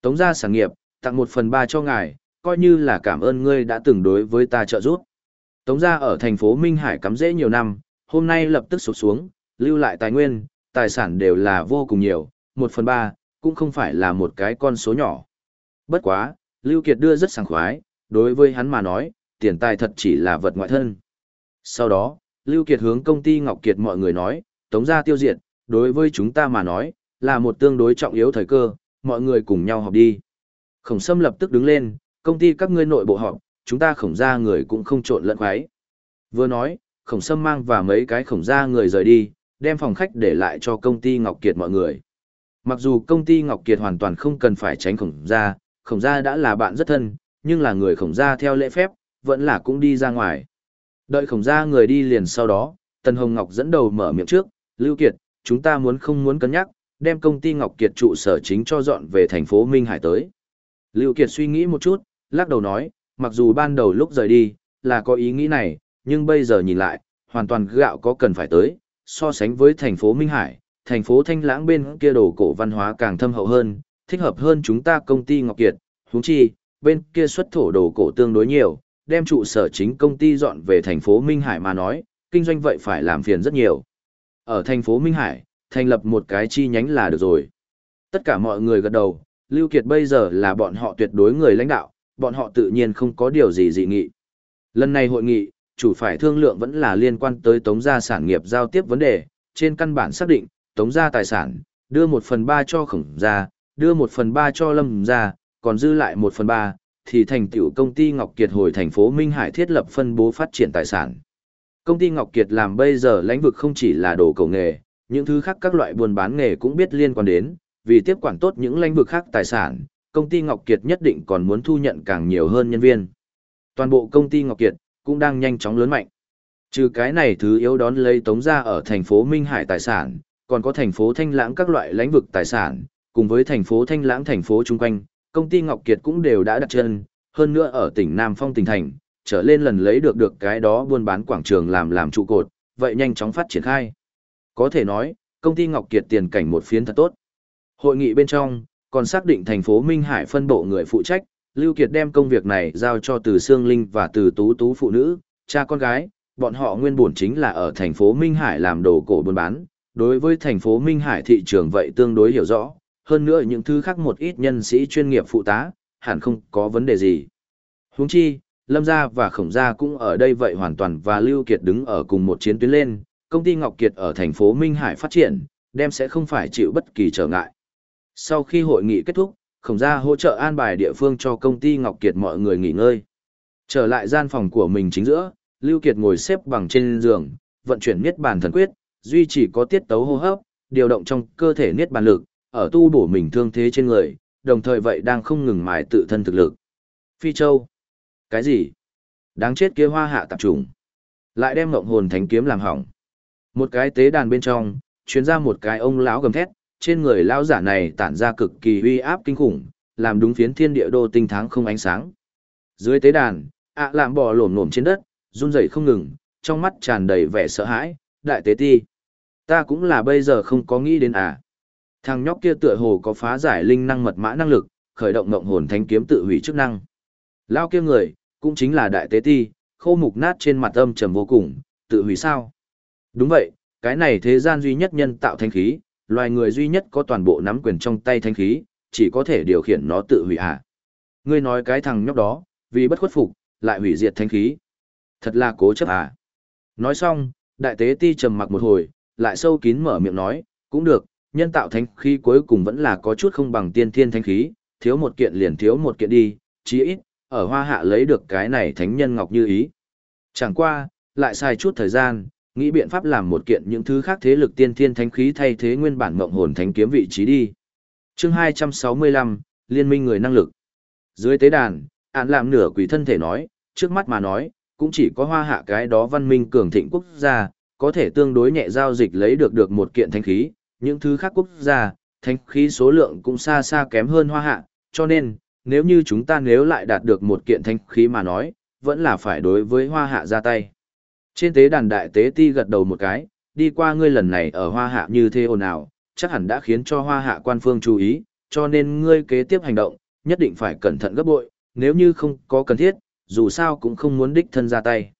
Tống gia sản nghiệp, tặng một phần ba cho ngài, coi như là cảm ơn ngươi đã từng đối với ta trợ giúp. Tống gia ở thành phố Minh Hải cắm rễ nhiều năm, hôm nay lập tức sụp xuống, lưu lại tài nguyên, tài sản đều là vô cùng nhiều, một phần ba, cũng không phải là một cái con số nhỏ. Bất quá, Lưu Kiệt đưa rất sảng khoái, đối với hắn mà nói, tiền tài thật chỉ là vật ngoại thân. Sau đó, Lưu Kiệt hướng công ty Ngọc Kiệt mọi người nói, tống gia tiêu diệt, đối với chúng ta mà nói, là một tương đối trọng yếu thời cơ, mọi người cùng nhau họp đi. Khổng Sâm lập tức đứng lên, công ty các ngươi nội bộ họp, chúng ta khổng gia người cũng không trộn lẫn khoái. Vừa nói, khổng Sâm mang và mấy cái khổng gia người rời đi, đem phòng khách để lại cho công ty Ngọc Kiệt mọi người. Mặc dù công ty Ngọc Kiệt hoàn toàn không cần phải tránh khổng gia, khổng gia đã là bạn rất thân, nhưng là người khổng gia theo lễ phép, vẫn là cũng đi ra ngoài. Đợi khổng gia người đi liền sau đó, Tần Hồng Ngọc dẫn đầu mở miệng trước, Lưu Kiệt, chúng ta muốn không muốn cân nhắc, đem công ty Ngọc Kiệt trụ sở chính cho dọn về thành phố Minh Hải tới. Lưu Kiệt suy nghĩ một chút, lắc đầu nói, mặc dù ban đầu lúc rời đi, là có ý nghĩ này, nhưng bây giờ nhìn lại, hoàn toàn gạo có cần phải tới, so sánh với thành phố Minh Hải, thành phố Thanh Lãng bên kia đồ cổ văn hóa càng thâm hậu hơn, thích hợp hơn chúng ta công ty Ngọc Kiệt, huống chi, bên kia xuất thổ đồ cổ tương đối nhiều, đem trụ sở chính công ty dọn về thành phố Minh Hải mà nói, kinh doanh vậy phải làm phiền rất nhiều. Ở thành phố Minh Hải, thành lập một cái chi nhánh là được rồi. Tất cả mọi người gật đầu, Lưu Kiệt bây giờ là bọn họ tuyệt đối người lãnh đạo, bọn họ tự nhiên không có điều gì dị nghị. Lần này hội nghị, chủ phải thương lượng vẫn là liên quan tới tống gia sản nghiệp giao tiếp vấn đề, trên căn bản xác định, tống gia tài sản, đưa một phần ba cho khổng gia, đưa một phần ba cho lâm gia, còn dư lại một phần ba thì thành tựu công ty Ngọc Kiệt hồi thành phố Minh Hải thiết lập phân bố phát triển tài sản. Công ty Ngọc Kiệt làm bây giờ lãnh vực không chỉ là đồ cầu nghề, những thứ khác các loại buôn bán nghề cũng biết liên quan đến, vì tiếp quản tốt những lãnh vực khác tài sản, công ty Ngọc Kiệt nhất định còn muốn thu nhận càng nhiều hơn nhân viên. Toàn bộ công ty Ngọc Kiệt cũng đang nhanh chóng lớn mạnh. Trừ cái này thứ yếu đón lấy tống ra ở thành phố Minh Hải tài sản, còn có thành phố Thanh Lãng các loại lãnh vực tài sản, cùng với thành phố Thanh Lãng thành phố chung quanh, công ty Ngọc Kiệt cũng đều đã đặt chân, hơn nữa ở tỉnh Nam Phong tỉnh thành, trở lên lần lấy được được cái đó buôn bán quảng trường làm làm trụ cột, vậy nhanh chóng phát triển khai. Có thể nói, công ty Ngọc Kiệt tiền cảnh một phiến thật tốt. Hội nghị bên trong, còn xác định thành phố Minh Hải phân bộ người phụ trách, Lưu Kiệt đem công việc này giao cho từ Sương Linh và từ Tú Tú phụ nữ, cha con gái, bọn họ nguyên bổn chính là ở thành phố Minh Hải làm đồ cổ buôn bán, đối với thành phố Minh Hải thị trường vậy tương đối hiểu rõ, hơn nữa những thứ khác một ít nhân sĩ chuyên nghiệp phụ tá, hẳn không có vấn đề gì. Huống chi, Lâm Gia và Khổng Gia cũng ở đây vậy hoàn toàn và Lưu Kiệt đứng ở cùng một chiến tuyến lên, công ty Ngọc Kiệt ở thành phố Minh Hải phát triển, đem sẽ không phải chịu bất kỳ trở ngại. Sau khi hội nghị kết thúc, Khổng Gia hỗ trợ an bài địa phương cho công ty Ngọc Kiệt mọi người nghỉ ngơi. Trở lại gian phòng của mình chính giữa, Lưu Kiệt ngồi xếp bằng trên giường, vận chuyển niết bàn thần quyết, duy trì có tiết tấu hô hấp, điều động trong cơ thể niết bàn lực, ở tu bổ mình thương thế trên người, đồng thời vậy đang không ngừng mài tự thân thực lực. Phi Châu. Cái gì? Đáng chết kia hoa hạ tạp trùng. Lại đem ngộng hồn thánh kiếm làm hỏng. Một cái tế đàn bên trong, chuyến ra một cái ông lão gầm thét, trên người lão giả này tản ra cực kỳ uy áp kinh khủng, làm đúng phiến thiên địa đô tinh tháng không ánh sáng. Dưới tế đàn, ạ làm bò lổm lổm trên đất, run rẩy không ngừng, trong mắt tràn đầy vẻ sợ hãi, đại tế ti. Ta cũng là bây giờ không có nghĩ đến à. Thằng nhóc kia tựa hồ có phá giải linh năng mật mã năng lực, khởi động ngộng hồn thánh kiếm tự hủy chức năng. Lao kia người, cũng chính là đại tế ti, khô mục nát trên mặt âm trầm vô cùng, tự hủy sao? Đúng vậy, cái này thế gian duy nhất nhân tạo thánh khí, loài người duy nhất có toàn bộ nắm quyền trong tay thánh khí, chỉ có thể điều khiển nó tự hủy à. Ngươi nói cái thằng nhóc đó, vì bất khuất phục, lại hủy diệt thánh khí. Thật là cố chấp à. Nói xong, đại tế ti trầm mặc một hồi, lại sâu kín mở miệng nói, cũng được, nhân tạo thánh khí cuối cùng vẫn là có chút không bằng tiên thiên thánh khí, thiếu một kiện liền thiếu một kiện đi, chí ít, ở hoa hạ lấy được cái này thánh nhân ngọc như ý. Chẳng qua, lại xài chút thời gian, nghĩ biện pháp làm một kiện những thứ khác thế lực tiên thiên thánh khí thay thế nguyên bản mộng hồn thánh kiếm vị trí đi. Chương 265, Liên minh người năng lực. Dưới tế đàn, án làm nửa quỷ thân thể nói, trước mắt mà nói, cũng chỉ có hoa hạ cái đó văn minh cường thịnh quốc gia, có thể tương đối nhẹ giao dịch lấy được được một kiện thánh khí, những thứ khác quốc gia, thánh khí số lượng cũng xa xa kém hơn hoa hạ, cho nên, nếu như chúng ta nếu lại đạt được một kiện thánh khí mà nói, vẫn là phải đối với hoa hạ ra tay. Trên tế đàn đại tế ti gật đầu một cái, đi qua ngươi lần này ở hoa hạ như thế ồn ào, chắc hẳn đã khiến cho hoa hạ quan phương chú ý, cho nên ngươi kế tiếp hành động, nhất định phải cẩn thận gấp bội, nếu như không có cần thiết, dù sao cũng không muốn đích thân ra tay.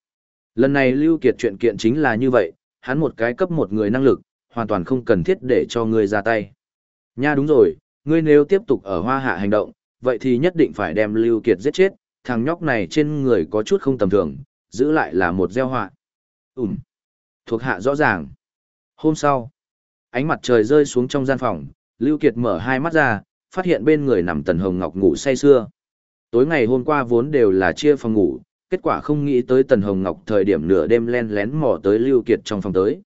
Lần này Lưu Kiệt chuyện kiện chính là như vậy, hắn một cái cấp một người năng lực, hoàn toàn không cần thiết để cho ngươi ra tay. Nha đúng rồi, ngươi nếu tiếp tục ở hoa hạ hành động, vậy thì nhất định phải đem Lưu Kiệt giết chết, thằng nhóc này trên người có chút không tầm thường, giữ lại là một gieo họa. Ừm. Thuộc hạ rõ ràng. Hôm sau, ánh mặt trời rơi xuống trong gian phòng, Lưu Kiệt mở hai mắt ra, phát hiện bên người nằm Tần Hồng Ngọc ngủ say sưa. Tối ngày hôm qua vốn đều là chia phòng ngủ, kết quả không nghĩ tới Tần Hồng Ngọc thời điểm nửa đêm len lén mò tới Lưu Kiệt trong phòng tới.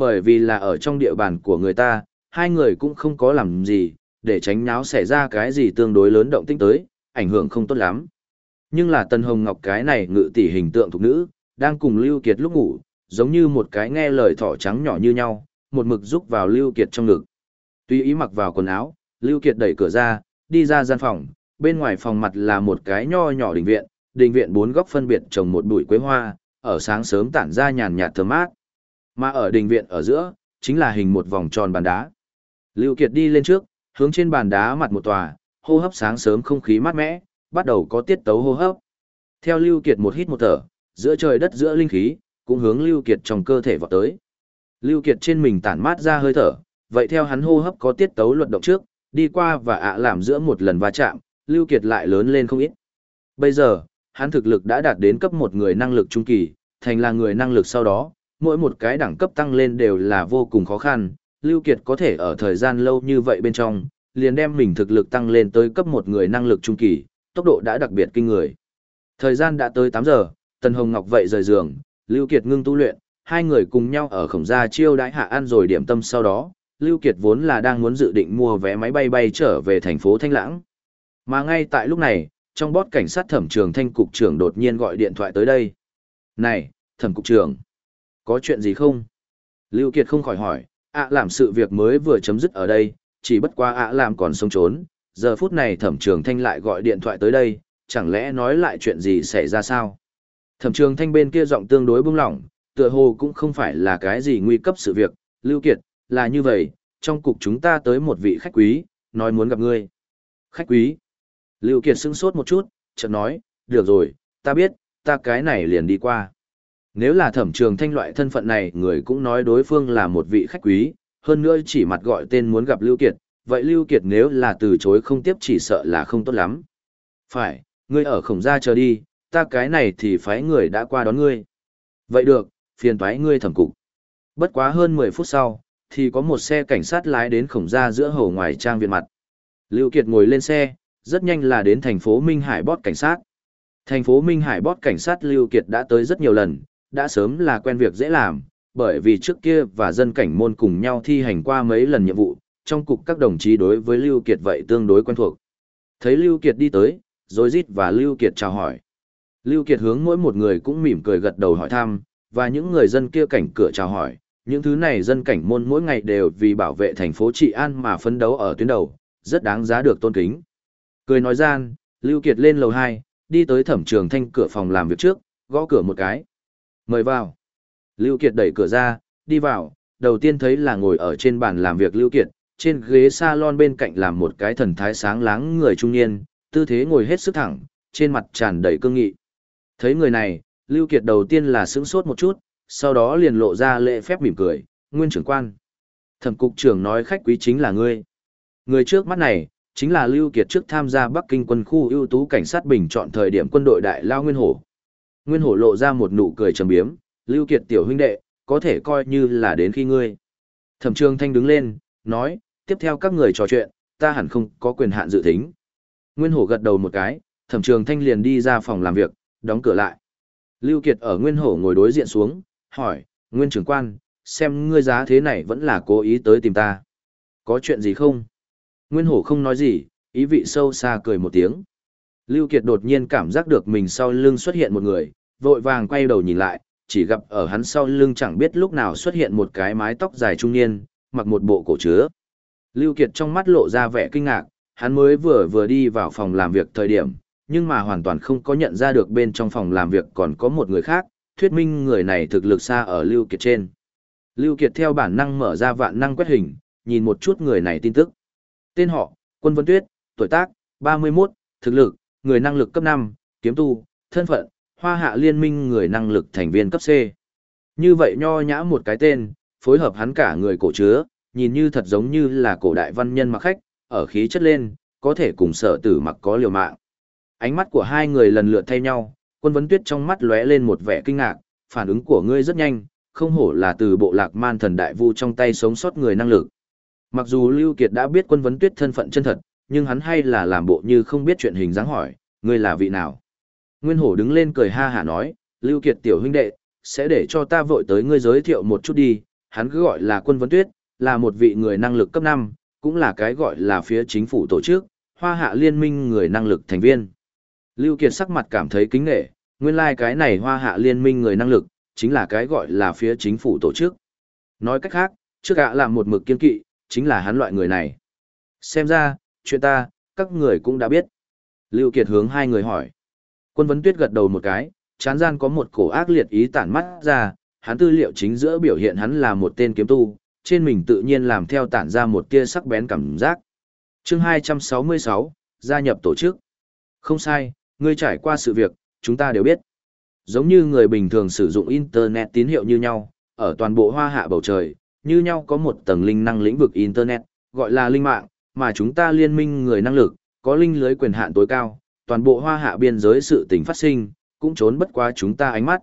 Bởi vì là ở trong địa bàn của người ta, hai người cũng không có làm gì, để tránh náo xảy ra cái gì tương đối lớn động tĩnh tới, ảnh hưởng không tốt lắm. Nhưng là Tần Hồng Ngọc cái này ngự tỷ hình tượng thuộc nữ, đang cùng Lưu Kiệt lúc ngủ, giống như một cái nghe lời thỏ trắng nhỏ như nhau, một mực rúc vào Lưu Kiệt trong ngực. Tuy ý mặc vào quần áo, Lưu Kiệt đẩy cửa ra, đi ra gian phòng, bên ngoài phòng mặt là một cái nho nhỏ đình viện, đình viện bốn góc phân biệt trồng một bụi quế hoa, ở sáng sớm tản ra nhàn nhạt thơm mát. Mà ở đình viện ở giữa, chính là hình một vòng tròn bàn đá. Lưu Kiệt đi lên trước, hướng trên bàn đá mặt một tòa, hô hấp sáng sớm không khí mát mẻ, bắt đầu có tiết tấu hô hấp. Theo Lưu Kiệt một hít một thở, giữa trời đất giữa linh khí, cũng hướng Lưu Kiệt trong cơ thể vọt tới. Lưu Kiệt trên mình tản mát ra hơi thở, vậy theo hắn hô hấp có tiết tấu luật động trước, đi qua và ạ làm giữa một lần va chạm, Lưu Kiệt lại lớn lên không ít. Bây giờ, hắn thực lực đã đạt đến cấp một người năng lực trung kỳ, thành là người năng lực sau đó, mỗi một cái đẳng cấp tăng lên đều là vô cùng khó khăn, Lưu Kiệt có thể ở thời gian lâu như vậy bên trong, liền đem mình thực lực tăng lên tới cấp một người năng lực trung kỳ, tốc độ đã đặc biệt kinh người. Thời gian đã tới 8 giờ, Tần Hồng Ngọc vậy rời giường, Lưu Kiệt ngưng tu luyện, hai người cùng nhau ở khổng gia chiêu đãi hạ ăn rồi điểm tâm sau đó, Lưu Kiệt vốn là đang muốn dự định mua vé máy bay bay trở về thành phố Thanh Lãng. Mà ngay tại lúc này, trong bót cảnh sát thẩm trường thanh cục trưởng đột nhiên gọi điện thoại tới đây. Này, thẩm cục trưởng, có chuyện gì không? Lưu Kiệt không khỏi hỏi, ạ làm sự việc mới vừa chấm dứt ở đây, chỉ bất quá ạ làm còn sống trốn, giờ phút này thẩm trường thanh lại gọi điện thoại tới đây, chẳng lẽ nói lại chuyện gì xảy ra sao? Thẩm trường thanh bên kia giọng tương đối bung lỏng, tựa hồ cũng không phải là cái gì nguy cấp sự việc, Lưu Kiệt, là như vậy, trong cục chúng ta tới một vị khách quý, nói muốn gặp ngươi. Khách quý? Lưu Kiệt sững sốt một chút, chợt nói, được rồi, ta biết, ta cái này liền đi qua. Nếu là thẩm trường thanh loại thân phận này người cũng nói đối phương là một vị khách quý, hơn nữa chỉ mặt gọi tên muốn gặp Lưu Kiệt, vậy Lưu Kiệt nếu là từ chối không tiếp chỉ sợ là không tốt lắm. Phải, ngươi ở khổng gia chờ đi, ta cái này thì phái người đã qua đón ngươi. Vậy được, phiền toái ngươi thẩm cục. Bất quá hơn 10 phút sau, thì có một xe cảnh sát lái đến khổng gia giữa hồ ngoài trang viện mặt. Lưu Kiệt ngồi lên xe, rất nhanh là đến thành phố Minh Hải bót cảnh sát. Thành phố Minh Hải bót cảnh sát Lưu Kiệt đã tới rất nhiều lần, đã sớm là quen việc dễ làm, bởi vì trước kia và dân cảnh môn cùng nhau thi hành qua mấy lần nhiệm vụ, trong cục các đồng chí đối với Lưu Kiệt vậy tương đối quen thuộc. Thấy Lưu Kiệt đi tới, rồi rít và Lưu Kiệt chào hỏi. Lưu Kiệt hướng mỗi một người cũng mỉm cười gật đầu hỏi thăm, và những người dân kia cảnh cửa chào hỏi. Những thứ này dân cảnh môn mỗi ngày đều vì bảo vệ thành phố trị an mà phấn đấu ở tuyến đầu, rất đáng giá được tôn kính. Cười nói gian, Lưu Kiệt lên lầu 2, đi tới thẩm trường thanh cửa phòng làm việc trước, gõ cửa một cái. Mời vào. Lưu Kiệt đẩy cửa ra, đi vào, đầu tiên thấy là ngồi ở trên bàn làm việc Lưu Kiệt, trên ghế salon bên cạnh làm một cái thần thái sáng láng người trung niên, tư thế ngồi hết sức thẳng, trên mặt tràn đầy cương nghị. Thấy người này, Lưu Kiệt đầu tiên là sững sốt một chút, sau đó liền lộ ra lễ phép mỉm cười, nguyên trưởng quan. Thẩm cục trưởng nói khách quý chính là ngươi. Người trước mắt này, chính là Lưu Kiệt trước tham gia Bắc Kinh quân khu ưu tú cảnh sát bình chọn thời điểm quân đội đại lao Nguyên Hổ. Nguyên Hổ lộ ra một nụ cười trầm biếm, Lưu Kiệt tiểu huynh đệ, có thể coi như là đến khi ngươi. Thẩm Trường Thanh đứng lên, nói, tiếp theo các người trò chuyện, ta hẳn không có quyền hạn dự tính. Nguyên Hổ gật đầu một cái, Thẩm Trường Thanh liền đi ra phòng làm việc, đóng cửa lại. Lưu Kiệt ở Nguyên Hổ ngồi đối diện xuống, hỏi, Nguyên trưởng quan, xem ngươi giá thế này vẫn là cố ý tới tìm ta. Có chuyện gì không? Nguyên Hổ không nói gì, ý vị sâu xa cười một tiếng. Lưu Kiệt đột nhiên cảm giác được mình sau lưng xuất hiện một người, vội vàng quay đầu nhìn lại, chỉ gặp ở hắn sau lưng chẳng biết lúc nào xuất hiện một cái mái tóc dài trung niên, mặc một bộ cổ chứa. Lưu Kiệt trong mắt lộ ra vẻ kinh ngạc, hắn mới vừa vừa đi vào phòng làm việc thời điểm, nhưng mà hoàn toàn không có nhận ra được bên trong phòng làm việc còn có một người khác, thuyết minh người này thực lực xa ở Lưu Kiệt trên. Lưu Kiệt theo bản năng mở ra vạn năng quét hình, nhìn một chút người này tin tức. Tên họ, Quân Vân Tuyết, tuổi tác, 31, thực lực, người năng lực cấp 5, kiếm tu, thân phận, hoa hạ liên minh người năng lực thành viên cấp C. Như vậy nho nhã một cái tên, phối hợp hắn cả người cổ chứa, nhìn như thật giống như là cổ đại văn nhân mặc khách, ở khí chất lên, có thể cùng sở tử mặc có liều mạng. Ánh mắt của hai người lần lượt thay nhau, quân vấn tuyết trong mắt lóe lên một vẻ kinh ngạc, phản ứng của ngươi rất nhanh, không hổ là từ bộ lạc man thần đại vu trong tay sống sót người năng lực. Mặc dù Lưu Kiệt đã biết quân vấn tuyết thân phận chân thật, nhưng hắn hay là làm bộ như không biết chuyện hình dáng hỏi, ngươi là vị nào? Nguyên Hổ đứng lên cười ha hả nói, Lưu Kiệt tiểu huynh đệ, sẽ để cho ta vội tới ngươi giới thiệu một chút đi, hắn cứ gọi là quân vấn tuyết, là một vị người năng lực cấp 5, cũng là cái gọi là phía chính phủ tổ chức, hoa hạ liên minh người năng lực thành viên. Lưu Kiệt sắc mặt cảm thấy kính nể, nguyên lai like cái này hoa hạ liên minh người năng lực, chính là cái gọi là phía chính phủ tổ chức. Nói cách khác, trước ạ làm một mực kiên kỵ, chính là hắn loại người này. Xem ra, chuyện ta, các người cũng đã biết. Lưu Kiệt hướng hai người hỏi. Quân vấn tuyết gật đầu một cái, chán gian có một cổ ác liệt ý tản mắt ra, hắn tư liệu chính giữa biểu hiện hắn là một tên kiếm tu, trên mình tự nhiên làm theo tản ra một tia sắc bén cảm giác. Chương 266, gia nhập tổ chức. Không sai, ngươi trải qua sự việc, chúng ta đều biết. Giống như người bình thường sử dụng Internet tín hiệu như nhau, ở toàn bộ hoa hạ bầu trời, như nhau có một tầng linh năng lĩnh vực Internet, gọi là linh mạng, mà chúng ta liên minh người năng lực, có linh lưới quyền hạn tối cao, toàn bộ hoa hạ biên giới sự tình phát sinh, cũng trốn bất quá chúng ta ánh mắt.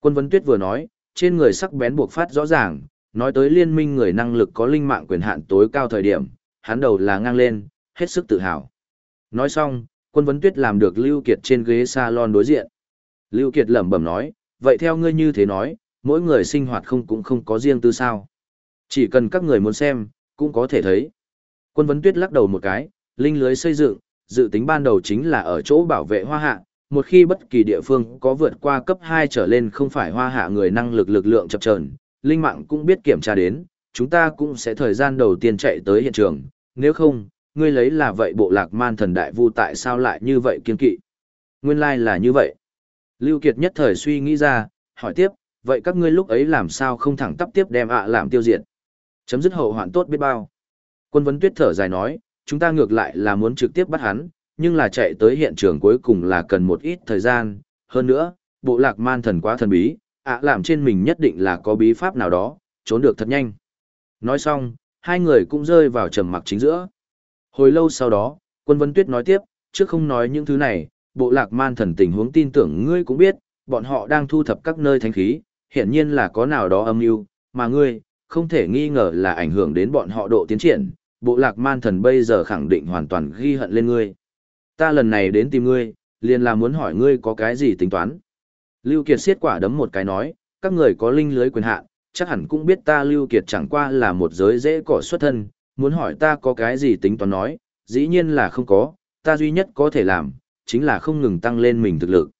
Quân Vân Tuyết vừa nói, trên người sắc bén buộc phát rõ ràng, nói tới liên minh người năng lực có linh mạng quyền hạn tối cao thời điểm, hắn đầu là ngang lên, hết sức tự hào. Nói xong, quân vấn tuyết làm được Lưu Kiệt trên ghế salon đối diện. Lưu Kiệt lẩm bẩm nói, vậy theo ngươi như thế nói, mỗi người sinh hoạt không cũng không có riêng tư sao. Chỉ cần các người muốn xem, cũng có thể thấy. Quân vấn tuyết lắc đầu một cái, linh lưới xây dựng, dự tính ban đầu chính là ở chỗ bảo vệ hoa hạ, một khi bất kỳ địa phương có vượt qua cấp 2 trở lên không phải hoa hạ người năng lực lực lượng chập chờn, linh mạng cũng biết kiểm tra đến, chúng ta cũng sẽ thời gian đầu tiên chạy tới hiện trường, nếu không, ngươi lấy là vậy bộ lạc man thần đại vu tại sao lại như vậy kiên kỵ. Nguyên lai like là như vậy. Lưu Kiệt nhất thời suy nghĩ ra, hỏi tiếp, vậy các ngươi lúc ấy làm sao không thẳng tắp tiếp đem ạ làm tiêu diệt? Chấm dứt hậu hoạn tốt biết bao. Quân vấn tuyết thở dài nói, chúng ta ngược lại là muốn trực tiếp bắt hắn, nhưng là chạy tới hiện trường cuối cùng là cần một ít thời gian. Hơn nữa, bộ lạc man thần quá thần bí, ạ làm trên mình nhất định là có bí pháp nào đó, trốn được thật nhanh. Nói xong, hai người cũng rơi vào trầm mặc chính giữa. Hồi lâu sau đó, quân vấn tuyết nói tiếp, trước không nói những thứ này, bộ lạc man thần tình huống tin tưởng ngươi cũng biết, bọn họ đang thu thập các nơi thánh khí, hiển nhiên là có nào đó âm mưu, mà ngươi, không thể nghi ngờ là ảnh hưởng đến bọn họ độ tiến triển, bộ lạc man thần bây giờ khẳng định hoàn toàn ghi hận lên ngươi. Ta lần này đến tìm ngươi, liền là muốn hỏi ngươi có cái gì tính toán. Lưu Kiệt siết quả đấm một cái nói, các người có linh lưới quyền hạn, chắc hẳn cũng biết ta Lưu Kiệt chẳng qua là một giới dễ cỏ xuất thân, muốn hỏi ta có cái gì tính toán nói, dĩ nhiên là không có, ta duy nhất có thể làm, chính là không ngừng tăng lên mình thực lực.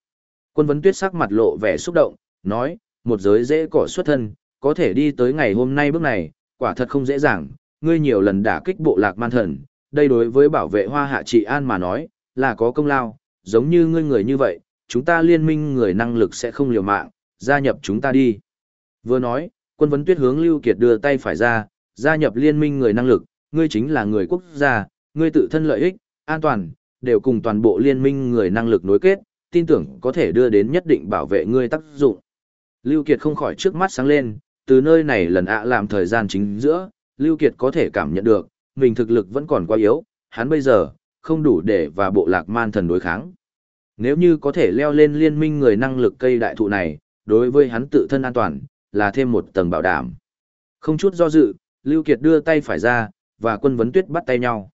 Quân vấn tuyết sắc mặt lộ vẻ xúc động, nói, một giới dễ cỏ xuất thân, có thể đi tới ngày hôm nay bước này, quả thật không dễ dàng, ngươi nhiều lần đả kích bộ lạc man thần, đây đối với bảo vệ hoa hạ trị an mà nói, là có công lao, giống như ngươi người như vậy, chúng ta liên minh người năng lực sẽ không liều mạng, gia nhập chúng ta đi. Vừa nói, quân vấn tuyết hướng Lưu Kiệt đưa tay phải ra, gia nhập liên minh người năng lực, ngươi chính là người quốc gia, ngươi tự thân lợi ích, an toàn, đều cùng toàn bộ liên minh người năng lực nối kết, tin tưởng có thể đưa đến nhất định bảo vệ ngươi tác dụng. Lưu Kiệt không khỏi trước mắt sáng lên, từ nơi này lần ạ làm thời gian chính giữa, Lưu Kiệt có thể cảm nhận được, mình thực lực vẫn còn quá yếu, hắn bây giờ, không đủ để và bộ lạc man thần đối kháng. Nếu như có thể leo lên liên minh người năng lực cây đại thụ này, đối với hắn tự thân an toàn, là thêm một tầng bảo đảm. Không chút do dự, Lưu Kiệt đưa tay phải ra, và quân vấn tuyết bắt tay nhau.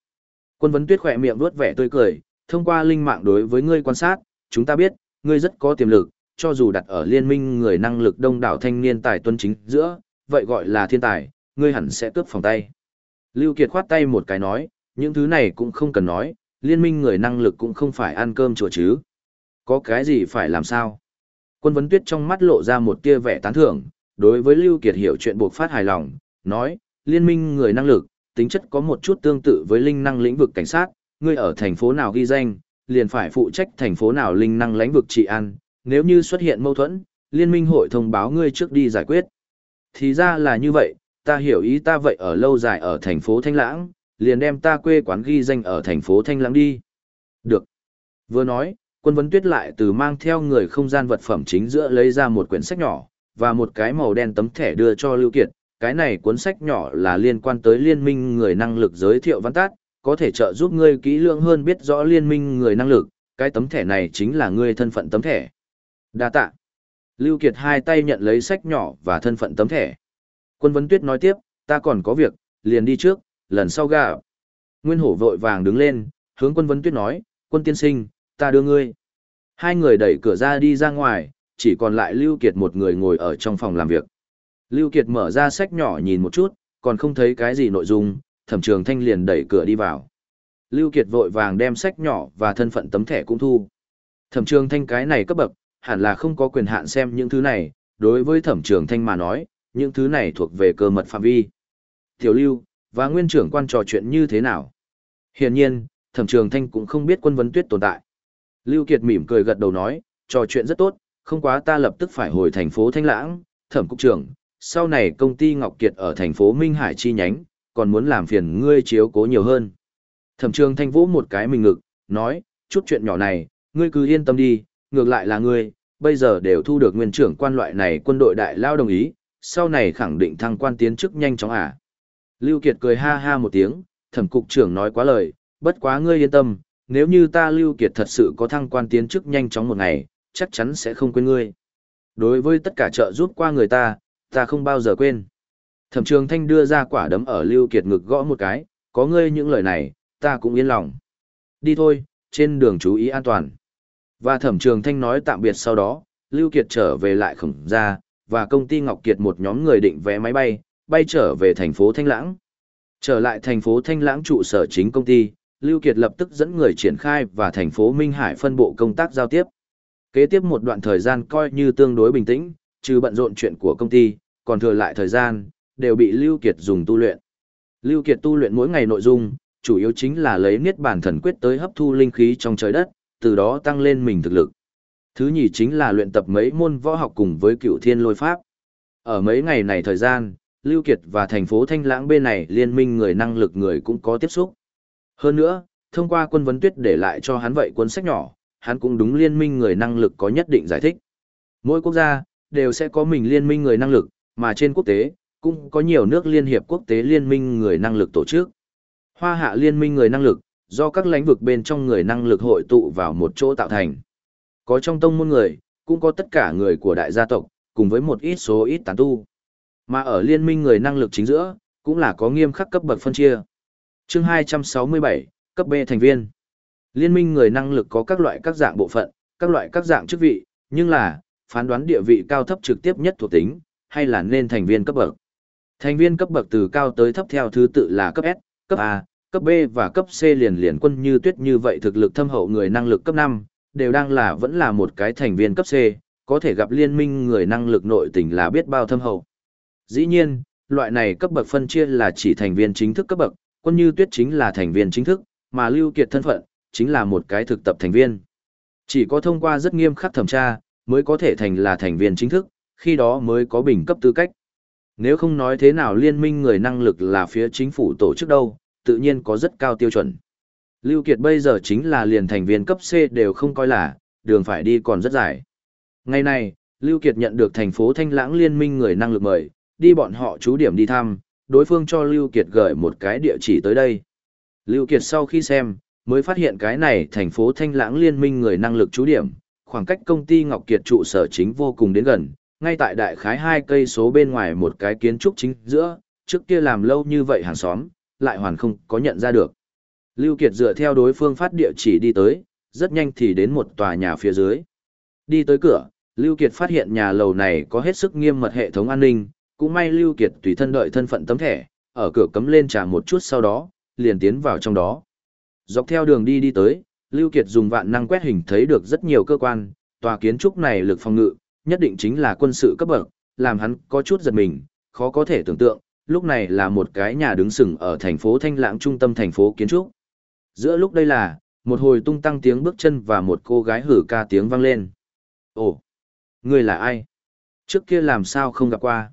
Quân vấn tuyết khỏe miệng vuốt vẻ tươi cười, thông qua linh mạng đối với ngươi quan sát, chúng ta biết, ngươi rất có tiềm lực, cho dù đặt ở liên minh người năng lực đông đảo thanh niên tài tuân chính giữa, vậy gọi là thiên tài, ngươi hẳn sẽ cướp phòng tay. Lưu Kiệt khoát tay một cái nói, những thứ này cũng không cần nói, liên minh người năng lực cũng không phải ăn cơm chùa chứ. Có cái gì phải làm sao? Quân vấn tuyết trong mắt lộ ra một tia vẻ tán thưởng, đối với Lưu Kiệt hiểu chuyện buộc phát hài lòng, nói, liên minh người năng lực, tính chất có một chút tương tự với linh năng lĩnh vực cảnh sát, ngươi ở thành phố nào ghi danh, liền phải phụ trách thành phố nào linh năng lĩnh vực trị an, nếu như xuất hiện mâu thuẫn, liên minh hội thông báo ngươi trước đi giải quyết. Thì ra là như vậy, ta hiểu ý ta vậy ở lâu dài ở thành phố Thanh Lãng, liền đem ta quê quán ghi danh ở thành phố Thanh Lãng đi. Được. Vừa nói, quân vấn tuyết lại từ mang theo người không gian vật phẩm chính giữa lấy ra một quyển sách nhỏ, và một cái màu đen tấm thẻ đưa cho Lưu Kiệt. Cái này cuốn sách nhỏ là liên quan tới liên minh người năng lực giới thiệu văn tát, có thể trợ giúp ngươi kỹ lưỡng hơn biết rõ liên minh người năng lực, cái tấm thẻ này chính là ngươi thân phận tấm thẻ. Đa tạ. Lưu Kiệt hai tay nhận lấy sách nhỏ và thân phận tấm thẻ. Quân Vấn Tuyết nói tiếp, ta còn có việc, liền đi trước, lần sau gà. Nguyên Hổ vội vàng đứng lên, hướng Quân Vấn Tuyết nói, quân tiên sinh, ta đưa ngươi. Hai người đẩy cửa ra đi ra ngoài, chỉ còn lại Lưu Kiệt một người ngồi ở trong phòng làm việc. Lưu Kiệt mở ra sách nhỏ nhìn một chút, còn không thấy cái gì nội dung, thẩm trường thanh liền đẩy cửa đi vào. Lưu Kiệt vội vàng đem sách nhỏ và thân phận tấm thẻ cũng thu. Thẩm trường thanh cái này cấp bậc, hẳn là không có quyền hạn xem những thứ này, đối với thẩm trường thanh mà nói, những thứ này thuộc về cơ mật phạm vi. Tiểu Lưu, và nguyên trưởng quan trò chuyện như thế nào? Hiển nhiên, thẩm trường thanh cũng không biết quân vấn tuyết tồn tại. Lưu Kiệt mỉm cười gật đầu nói, trò chuyện rất tốt, không quá ta lập tức phải hồi thành phố Thanh Lãng, thẩm cục trưởng, sau này công ty Ngọc Kiệt ở thành phố Minh Hải chi nhánh, còn muốn làm phiền ngươi chiếu cố nhiều hơn. Thẩm trường thanh vũ một cái mình ngực, nói, chút chuyện nhỏ này, ngươi cứ yên tâm đi, ngược lại là ngươi, bây giờ đều thu được nguyên trưởng quan loại này quân đội đại lao đồng ý, sau này khẳng định thăng quan tiến chức nhanh chóng à. Lưu Kiệt cười ha ha một tiếng, thẩm cục trưởng nói quá lời, bất quá ngươi yên tâm, nếu như ta Lưu Kiệt thật sự có thăng quan tiến chức nhanh chóng một ngày, chắc chắn sẽ không quên ngươi. Đối với tất cả trợ giúp qua người ta, ta không bao giờ quên. Thẩm trường thanh đưa ra quả đấm ở Lưu Kiệt ngực gõ một cái, có ngươi những lời này, ta cũng yên lòng. Đi thôi, trên đường chú ý an toàn. Và thẩm trường thanh nói tạm biệt sau đó, Lưu Kiệt trở về lại khổng ra và công ty Ngọc Kiệt một nhóm người định vé máy bay, bay trở về thành phố Thanh Lãng. Trở lại thành phố Thanh Lãng trụ sở chính công ty, Lưu Kiệt lập tức dẫn người triển khai và thành phố Minh Hải phân bộ công tác giao tiếp. Kế tiếp một đoạn thời gian coi như tương đối bình tĩnh, trừ bận rộn chuyện của công ty, còn thừa lại thời gian, đều bị Lưu Kiệt dùng tu luyện. Lưu Kiệt tu luyện mỗi ngày nội dung, chủ yếu chính là lấy niết bàn thần quyết tới hấp thu linh khí trong trời đất, từ đó tăng lên mình thực lực. Thứ nhì chính là luyện tập mấy môn võ học cùng với cựu thiên lôi pháp. Ở mấy ngày này thời gian, Lưu Kiệt và thành phố Thanh Lãng bên này liên minh người năng lực người cũng có tiếp xúc. Hơn nữa, thông qua quân vấn tuyết để lại cho hắn vậy cuốn sách nhỏ, hắn cũng đúng liên minh người năng lực có nhất định giải thích. Mỗi quốc gia, đều sẽ có mình liên minh người năng lực, mà trên quốc tế, cũng có nhiều nước liên hiệp quốc tế liên minh người năng lực tổ chức. Hoa hạ liên minh người năng lực, do các lãnh vực bên trong người năng lực hội tụ vào một chỗ tạo thành. Có trong tông môn người, cũng có tất cả người của đại gia tộc, cùng với một ít số ít tán tu. Mà ở liên minh người năng lực chính giữa, cũng là có nghiêm khắc cấp bậc phân chia. Chương 267, cấp B thành viên. Liên minh người năng lực có các loại các dạng bộ phận, các loại các dạng chức vị, nhưng là, phán đoán địa vị cao thấp trực tiếp nhất thuộc tính, hay là nên thành viên cấp bậc. Thành viên cấp bậc từ cao tới thấp theo thứ tự là cấp S, cấp A, cấp B và cấp C liền liền quân như tuyết như vậy thực lực thâm hậu người năng lực cấp 5, đều đang là vẫn là một cái thành viên cấp C, có thể gặp liên minh người năng lực nội tình là biết bao thâm hậu. Dĩ nhiên, loại này cấp bậc phân chia là chỉ thành viên chính thức cấp bậc, quân như tuyết chính là thành viên chính thức, mà lưu kiệt thân phận, chính là một cái thực tập thành viên. Chỉ có thông qua rất nghiêm khắc thẩm tra, mới có thể thành là thành viên chính thức, khi đó mới có bình cấp tư cách. Nếu không nói thế nào liên minh người năng lực là phía chính phủ tổ chức đâu, tự nhiên có rất cao tiêu chuẩn. Lưu Kiệt bây giờ chính là liền thành viên cấp C đều không coi là, đường phải đi còn rất dài. Ngày này, Lưu Kiệt nhận được thành phố Thanh Lãng liên minh người năng lực mời, đi bọn họ chú điểm đi thăm, đối phương cho Lưu Kiệt gửi một cái địa chỉ tới đây. Lưu Kiệt sau khi xem, mới phát hiện cái này thành phố Thanh Lãng liên minh người năng lực chú điểm, khoảng cách công ty Ngọc Kiệt trụ sở chính vô cùng đến gần, ngay tại đại khái hai cây số bên ngoài một cái kiến trúc chính giữa, trước kia làm lâu như vậy hàng xóm, lại hoàn không có nhận ra được. Lưu Kiệt dựa theo đối phương phát địa chỉ đi tới, rất nhanh thì đến một tòa nhà phía dưới. Đi tới cửa, Lưu Kiệt phát hiện nhà lầu này có hết sức nghiêm mật hệ thống an ninh, cũng may Lưu Kiệt tùy thân đợi thân phận tấm thẻ, ở cửa cấm lên trà một chút sau đó, liền tiến vào trong đó. Dọc theo đường đi đi tới, Lưu Kiệt dùng vạn năng quét hình thấy được rất nhiều cơ quan, tòa kiến trúc này lực phòng ngự, nhất định chính là quân sự cấp bậc, làm hắn có chút giật mình, khó có thể tưởng tượng, lúc này là một cái nhà đứng sừng ở thành phố Thanh Lãng trung tâm thành phố kiến trúc. Giữa lúc đây là, một hồi tung tăng tiếng bước chân và một cô gái hử ca tiếng vang lên. Ồ, người là ai? Trước kia làm sao không gặp qua?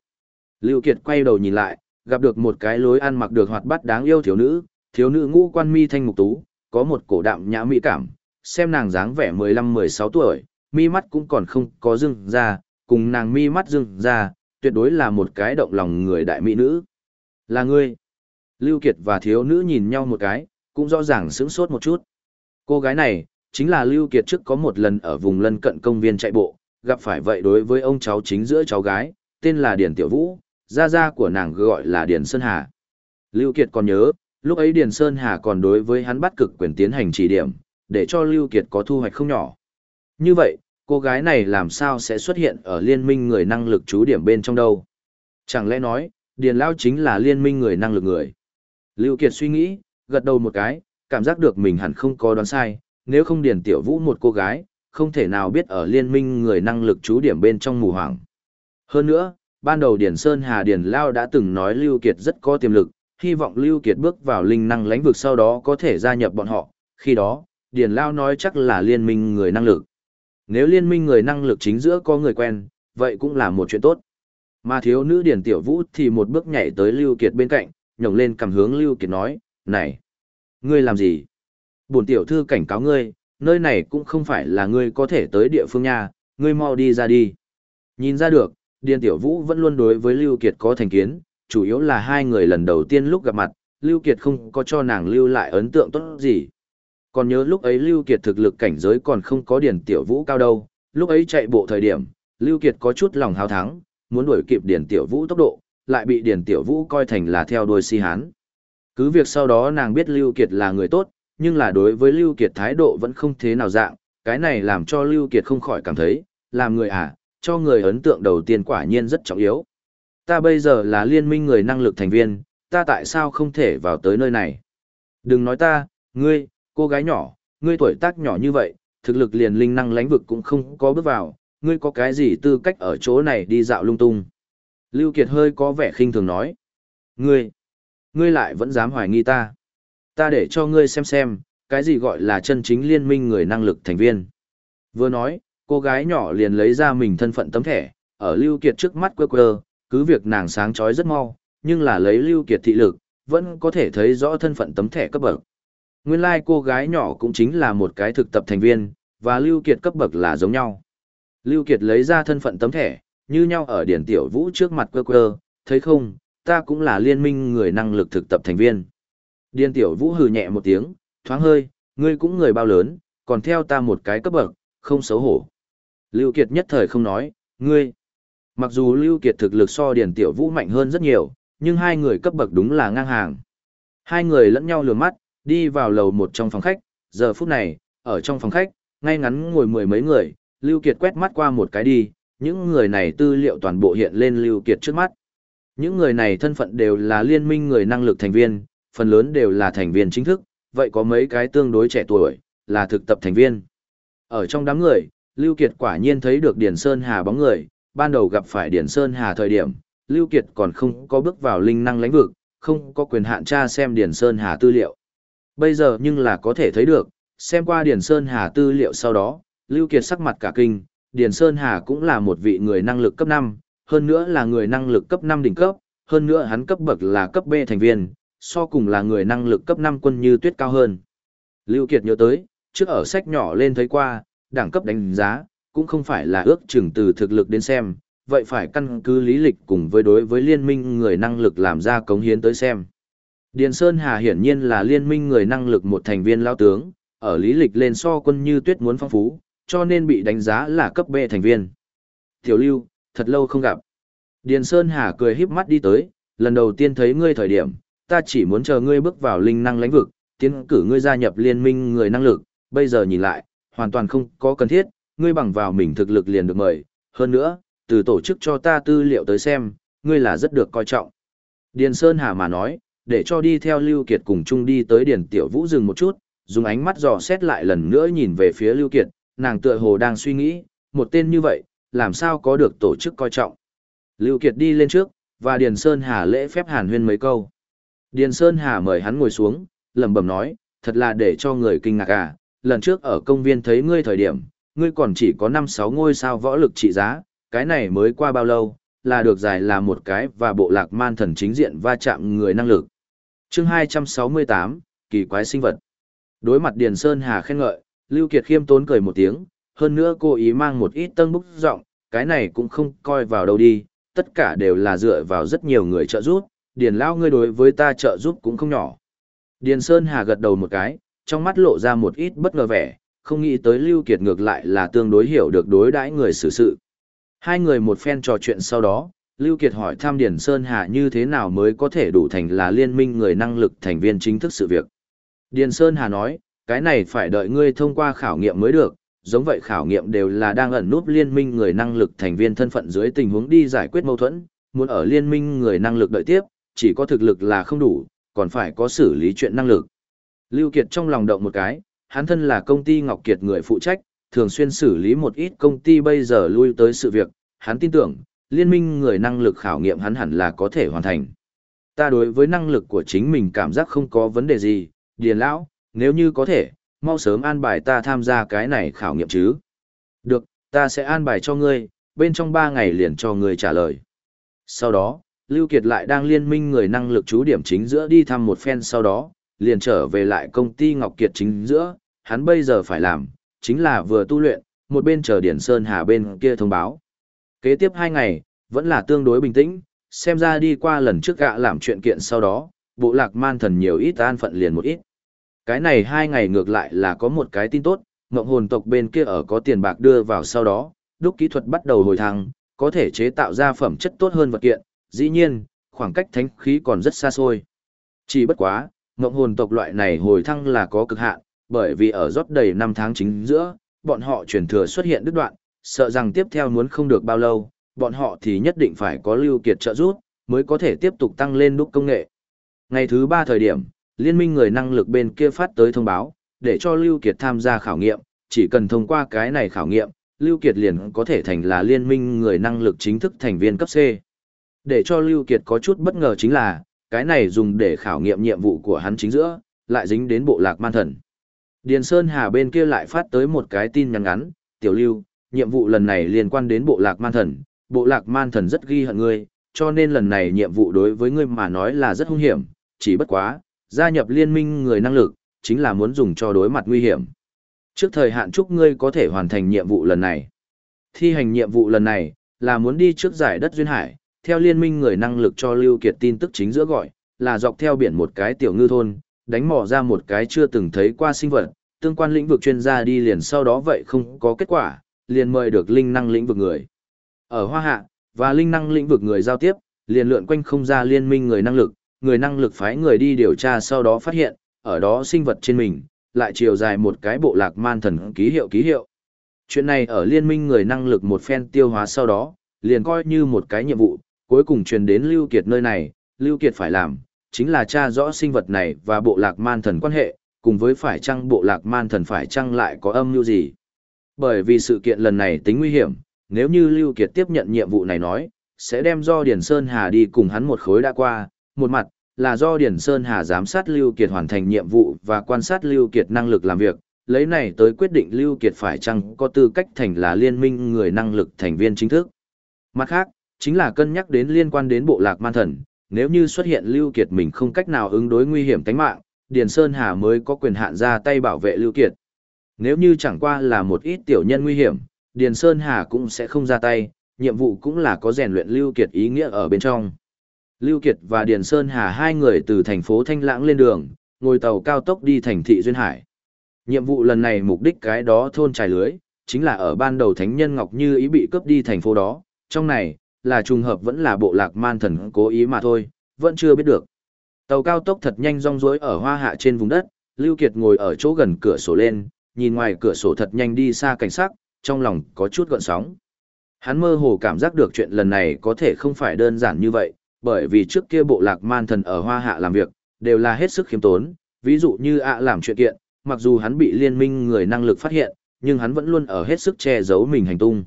Lưu Kiệt quay đầu nhìn lại, gặp được một cái lối ăn mặc được hoạt bát đáng yêu thiếu nữ, thiếu nữ ngũ quan mi thanh mục tú, có một cổ đạm nhã mỹ cảm, xem nàng dáng vẻ 15-16 tuổi, mi mắt cũng còn không có dưng ra, cùng nàng mi mắt dưng ra, tuyệt đối là một cái động lòng người đại mỹ nữ. Là ngươi. Lưu Kiệt và thiếu nữ nhìn nhau một cái, cũng rõ ràng sững sốt một chút. Cô gái này, chính là Lưu Kiệt trước có một lần ở vùng lân cận công viên chạy bộ, gặp phải vậy đối với ông cháu chính giữa cháu gái, tên là Điền Tiểu Vũ, gia gia của nàng gọi là Điền Sơn Hà. Lưu Kiệt còn nhớ, lúc ấy Điền Sơn Hà còn đối với hắn bắt cực quyền tiến hành chỉ điểm, để cho Lưu Kiệt có thu hoạch không nhỏ. Như vậy, cô gái này làm sao sẽ xuất hiện ở liên minh người năng lực chú điểm bên trong đâu? Chẳng lẽ nói, Điền Lao chính là liên minh người năng lực người? Lưu Kiệt suy nghĩ, gật đầu một cái, cảm giác được mình hẳn không có đoán sai, nếu không Điền Tiểu Vũ một cô gái, không thể nào biết ở liên minh người năng lực chú điểm bên trong mù hoàng. Hơn nữa, ban đầu Điền Sơn Hà Điền Lao đã từng nói Lưu Kiệt rất có tiềm lực, hy vọng Lưu Kiệt bước vào linh năng lãnh vực sau đó có thể gia nhập bọn họ, khi đó, Điền Lao nói chắc là liên minh người năng lực. Nếu liên minh người năng lực chính giữa có người quen, vậy cũng là một chuyện tốt. Mà thiếu nữ Điền Tiểu Vũ thì một bước nhảy tới Lưu Kiệt bên cạnh, nhổng lên cầm hướng Lưu Kiệt nói, này, ngươi làm gì? Bổn tiểu thư cảnh cáo ngươi, nơi này cũng không phải là ngươi có thể tới địa phương nha, ngươi mau đi ra đi. Nhìn ra được, Điền Tiểu Vũ vẫn luôn đối với Lưu Kiệt có thành kiến, chủ yếu là hai người lần đầu tiên lúc gặp mặt, Lưu Kiệt không có cho nàng lưu lại ấn tượng tốt gì. Còn nhớ lúc ấy Lưu Kiệt thực lực cảnh giới còn không có Điền Tiểu Vũ cao đâu, lúc ấy chạy bộ thời điểm, Lưu Kiệt có chút lòng hào thắng, muốn đuổi kịp Điền Tiểu Vũ tốc độ, lại bị Điền Tiểu Vũ coi thành là theo đuôi si hán. Cứ việc sau đó nàng biết Lưu Kiệt là người tốt, nhưng là đối với Lưu Kiệt thái độ vẫn không thế nào dạng, cái này làm cho Lưu Kiệt không khỏi cảm thấy, làm người à, cho người ấn tượng đầu tiên quả nhiên rất trọng yếu. Ta bây giờ là liên minh người năng lực thành viên, ta tại sao không thể vào tới nơi này? Đừng nói ta, ngươi, cô gái nhỏ, ngươi tuổi tác nhỏ như vậy, thực lực liền linh năng lãnh vực cũng không có bước vào, ngươi có cái gì tư cách ở chỗ này đi dạo lung tung. Lưu Kiệt hơi có vẻ khinh thường nói. Ngươi, ngươi lại vẫn dám hoài nghi ta. Ta để cho ngươi xem xem, cái gì gọi là chân chính liên minh người năng lực thành viên. Vừa nói, cô gái nhỏ liền lấy ra mình thân phận tấm thẻ, ở Lưu Kiệt trước mắt quơ quơ, cứ việc nàng sáng chói rất mau, nhưng là lấy Lưu Kiệt thị lực, vẫn có thể thấy rõ thân phận tấm thẻ cấp bậc. Nguyên lai like cô gái nhỏ cũng chính là một cái thực tập thành viên, và Lưu Kiệt cấp bậc là giống nhau. Lưu Kiệt lấy ra thân phận tấm thẻ, như nhau ở Điển Tiểu Vũ trước mặt quơ quơ, thấy không, ta cũng là liên minh người năng lực thực tập thành viên. Điền Tiểu Vũ hừ nhẹ một tiếng, thoáng hơi, ngươi cũng người bao lớn, còn theo ta một cái cấp bậc, không xấu hổ. Lưu Kiệt nhất thời không nói, ngươi. Mặc dù Lưu Kiệt thực lực so Điền Tiểu Vũ mạnh hơn rất nhiều, nhưng hai người cấp bậc đúng là ngang hàng. Hai người lẫn nhau lườm mắt, đi vào lầu một trong phòng khách, giờ phút này, ở trong phòng khách, ngay ngắn ngồi mười mấy người, Lưu Kiệt quét mắt qua một cái đi, những người này tư liệu toàn bộ hiện lên Lưu Kiệt trước mắt. Những người này thân phận đều là liên minh người năng lực thành viên, phần lớn đều là thành viên chính thức, vậy có mấy cái tương đối trẻ tuổi, là thực tập thành viên. Ở trong đám người, Lưu Kiệt quả nhiên thấy được Điền Sơn Hà bóng người, ban đầu gặp phải Điền Sơn Hà thời điểm, Lưu Kiệt còn không có bước vào linh năng lãnh vực, không có quyền hạn tra xem Điền Sơn Hà tư liệu. Bây giờ nhưng là có thể thấy được, xem qua Điền Sơn Hà tư liệu sau đó, Lưu Kiệt sắc mặt cả kinh, Điền Sơn Hà cũng là một vị người năng lực cấp 5, hơn nữa là người năng lực cấp 5 đỉnh cấp, hơn nữa hắn cấp bậc là cấp B thành viên, so cùng là người năng lực cấp 5 quân như tuyết cao hơn. Lưu Kiệt nhớ tới, trước ở sách nhỏ lên thấy qua, đẳng cấp đánh giá, cũng không phải là ước chừng từ thực lực đến xem, vậy phải căn cứ lý lịch cùng với đối với liên minh người năng lực làm ra cống hiến tới xem. Điền Sơn Hà hiển nhiên là liên minh người năng lực một thành viên lao tướng, ở lý lịch lên so quân như tuyết muốn phong phú, cho nên bị đánh giá là cấp B thành viên. Tiểu Lưu, thật lâu không gặp. Điền Sơn Hà cười híp mắt đi tới, lần đầu tiên thấy ngươi thời điểm, ta chỉ muốn chờ ngươi bước vào linh năng lãnh vực, tiến cử ngươi gia nhập liên minh người năng lực, bây giờ nhìn lại, hoàn toàn không có cần thiết, ngươi bằng vào mình thực lực liền được mời, hơn nữa, từ tổ chức cho ta tư liệu tới xem, ngươi là rất được coi trọng. Điền Sơn Hà mà nói, để cho đi theo Lưu Kiệt cùng chung đi tới Điền Tiểu Vũ dừng một chút, dùng ánh mắt dò xét lại lần nữa nhìn về phía Lưu Kiệt, nàng tựa hồ đang suy nghĩ, một tên như vậy, làm sao có được tổ chức coi trọng. Lưu Kiệt đi lên trước, và Điền Sơn Hà lễ phép hàn huyên mấy câu. Điền Sơn Hà mời hắn ngồi xuống, lẩm bẩm nói, thật là để cho người kinh ngạc à, lần trước ở công viên thấy ngươi thời điểm, ngươi còn chỉ có 5-6 ngôi sao võ lực trị giá, cái này mới qua bao lâu, là được giải là một cái và bộ lạc man thần chính diện va chạm người năng lực. Chương 268, kỳ quái sinh vật. Đối mặt Điền Sơn Hà khen ngợi, Lưu Kiệt khiêm tốn cười một tiếng, hơn nữa cô ý mang một ít tân búc giọng, cái này cũng không coi vào đâu đi, tất cả đều là dựa vào rất nhiều người trợ giúp, Điền Lao ngươi đối với ta trợ giúp cũng không nhỏ. Điền Sơn Hà gật đầu một cái, trong mắt lộ ra một ít bất ngờ vẻ, không nghĩ tới Lưu Kiệt ngược lại là tương đối hiểu được đối đãi người xử sự. Hai người một phen trò chuyện sau đó, Lưu Kiệt hỏi thăm Điền Sơn Hà như thế nào mới có thể đủ thành là liên minh người năng lực thành viên chính thức sự việc. Điền Sơn Hà nói, cái này phải đợi ngươi thông qua khảo nghiệm mới được, giống vậy khảo nghiệm đều là đang ẩn núp liên minh người năng lực thành viên thân phận dưới tình huống đi giải quyết mâu thuẫn, muốn ở liên minh người năng lực đợi tiếp, chỉ có thực lực là không đủ, còn phải có xử lý chuyện năng lực. Lưu Kiệt trong lòng động một cái, hắn thân là công ty Ngọc Kiệt người phụ trách, thường xuyên xử lý một ít công ty bây giờ lui tới sự việc, hắn tin tưởng, liên minh người năng lực khảo nghiệm hắn hẳn là có thể hoàn thành. Ta đối với năng lực của chính mình cảm giác không có vấn đề gì, điền lão, nếu như có thể, mau sớm an bài ta tham gia cái này khảo nghiệm chứ. Được, ta sẽ an bài cho ngươi, bên trong 3 ngày liền cho ngươi trả lời. Sau đó, Lưu Kiệt lại đang liên minh người năng lực chú điểm chính giữa đi thăm một phen sau đó, liền trở về lại công ty Ngọc Kiệt chính giữa, hắn bây giờ phải làm, chính là vừa tu luyện, một bên chờ Điển Sơn Hà bên kia thông báo. Kế tiếp hai ngày, vẫn là tương đối bình tĩnh, xem ra đi qua lần trước gạ làm chuyện kiện sau đó, bộ lạc man thần nhiều ít an phận liền một ít. Cái này hai ngày ngược lại là có một cái tin tốt, ngộng hồn tộc bên kia ở có tiền bạc đưa vào sau đó, đúc kỹ thuật bắt đầu hồi thăng, có thể chế tạo ra phẩm chất tốt hơn vật kiện, dĩ nhiên, khoảng cách thánh khí còn rất xa xôi. Chỉ bất quá, ngộng hồn tộc loại này hồi thăng là có cực hạn, bởi vì ở rót đầy năm tháng chính giữa, bọn họ chuyển thừa xuất hiện đứt đoạn, sợ rằng tiếp theo muốn không được bao lâu, bọn họ thì nhất định phải có lưu kiệt trợ giúp, mới có thể tiếp tục tăng lên đúc công nghệ. Ngày thứ ba thời điểm, liên minh người năng lực bên kia phát tới thông báo, để cho Lưu Kiệt tham gia khảo nghiệm, chỉ cần thông qua cái này khảo nghiệm, Lưu Kiệt liền có thể thành là liên minh người năng lực chính thức thành viên cấp C. Để cho Lưu Kiệt có chút bất ngờ chính là, cái này dùng để khảo nghiệm nhiệm vụ của hắn chính giữa, lại dính đến bộ lạc man thần. Điền Sơn Hà bên kia lại phát tới một cái tin nhắn ngắn, tiểu lưu, nhiệm vụ lần này liên quan đến bộ lạc man thần, bộ lạc man thần rất ghi hận ngươi, cho nên lần này nhiệm vụ đối với ngươi mà nói là rất hung hiểm, chỉ bất quá, gia nhập liên minh người năng lực, chính là muốn dùng cho đối mặt nguy hiểm. Trước thời hạn chúc ngươi có thể hoàn thành nhiệm vụ lần này. Thi hành nhiệm vụ lần này, là muốn đi trước giải đất duyên hải, theo liên minh người năng lực cho Lưu Kiệt tin tức chính giữa gọi, là dọc theo biển một cái tiểu ngư thôn, đánh mò ra một cái chưa từng thấy qua sinh vật, tương quan lĩnh vực chuyên gia đi liền sau đó vậy không có kết quả, liền mời được linh năng lĩnh vực người. Ở Hoa Hạ, và linh năng lĩnh vực người giao tiếp, liền lượn quanh không ra liên minh người năng lực, người năng lực phái người đi điều tra sau đó phát hiện, ở đó sinh vật trên mình, lại chiều dài một cái bộ lạc man thần ký hiệu ký hiệu. Chuyện này ở liên minh người năng lực một phen tiêu hóa sau đó, liền coi như một cái nhiệm vụ, cuối cùng truyền đến Lưu Kiệt nơi này, Lưu Kiệt phải làm, chính là tra rõ sinh vật này và bộ lạc man thần quan hệ, cùng với phải chăng bộ lạc man thần phải chăng lại có âm mưu gì. Bởi vì sự kiện lần này tính nguy hiểm, nếu như Lưu Kiệt tiếp nhận nhiệm vụ này nói, sẽ đem do Điền Sơn Hà đi cùng hắn một khối đã qua, một mặt, là do Điền Sơn Hà giám sát Lưu Kiệt hoàn thành nhiệm vụ và quan sát Lưu Kiệt năng lực làm việc, lấy này tới quyết định Lưu Kiệt phải chăng có tư cách thành là liên minh người năng lực thành viên chính thức. Mặt khác, chính là cân nhắc đến liên quan đến bộ lạc man thần, nếu như xuất hiện Lưu Kiệt mình không cách nào ứng đối nguy hiểm tính mạng, Điền Sơn Hà mới có quyền hạn ra tay bảo vệ Lưu Kiệt. Nếu như chẳng qua là một ít tiểu nhân nguy hiểm, Điền Sơn Hà cũng sẽ không ra tay, nhiệm vụ cũng là có rèn luyện Lưu Kiệt ý nghĩa ở bên trong. Lưu Kiệt và Điền Sơn Hà hai người từ thành phố Thanh Lãng lên đường, ngồi tàu cao tốc đi thành thị Duyên Hải. Nhiệm vụ lần này mục đích cái đó thôn trải lưới, chính là ở ban đầu Thánh Nhân Ngọc Như ý bị cướp đi thành phố đó, trong này, là trùng hợp vẫn là bộ lạc man thần cố ý mà thôi, vẫn chưa biết được. Tàu cao tốc thật nhanh rong rối ở hoa hạ trên vùng đất, Lưu Kiệt ngồi ở chỗ gần cửa sổ lên, nhìn ngoài cửa sổ thật nhanh đi xa cảnh sắc, trong lòng có chút gợn sóng. Hắn mơ hồ cảm giác được chuyện lần này có thể không phải đơn giản như vậy, bởi vì trước kia bộ lạc man thần ở Hoa Hạ làm việc, đều là hết sức khiêm tốn, ví dụ như ạ làm chuyện kiện, mặc dù hắn bị liên minh người năng lực phát hiện, nhưng hắn vẫn luôn ở hết sức che giấu mình hành tung.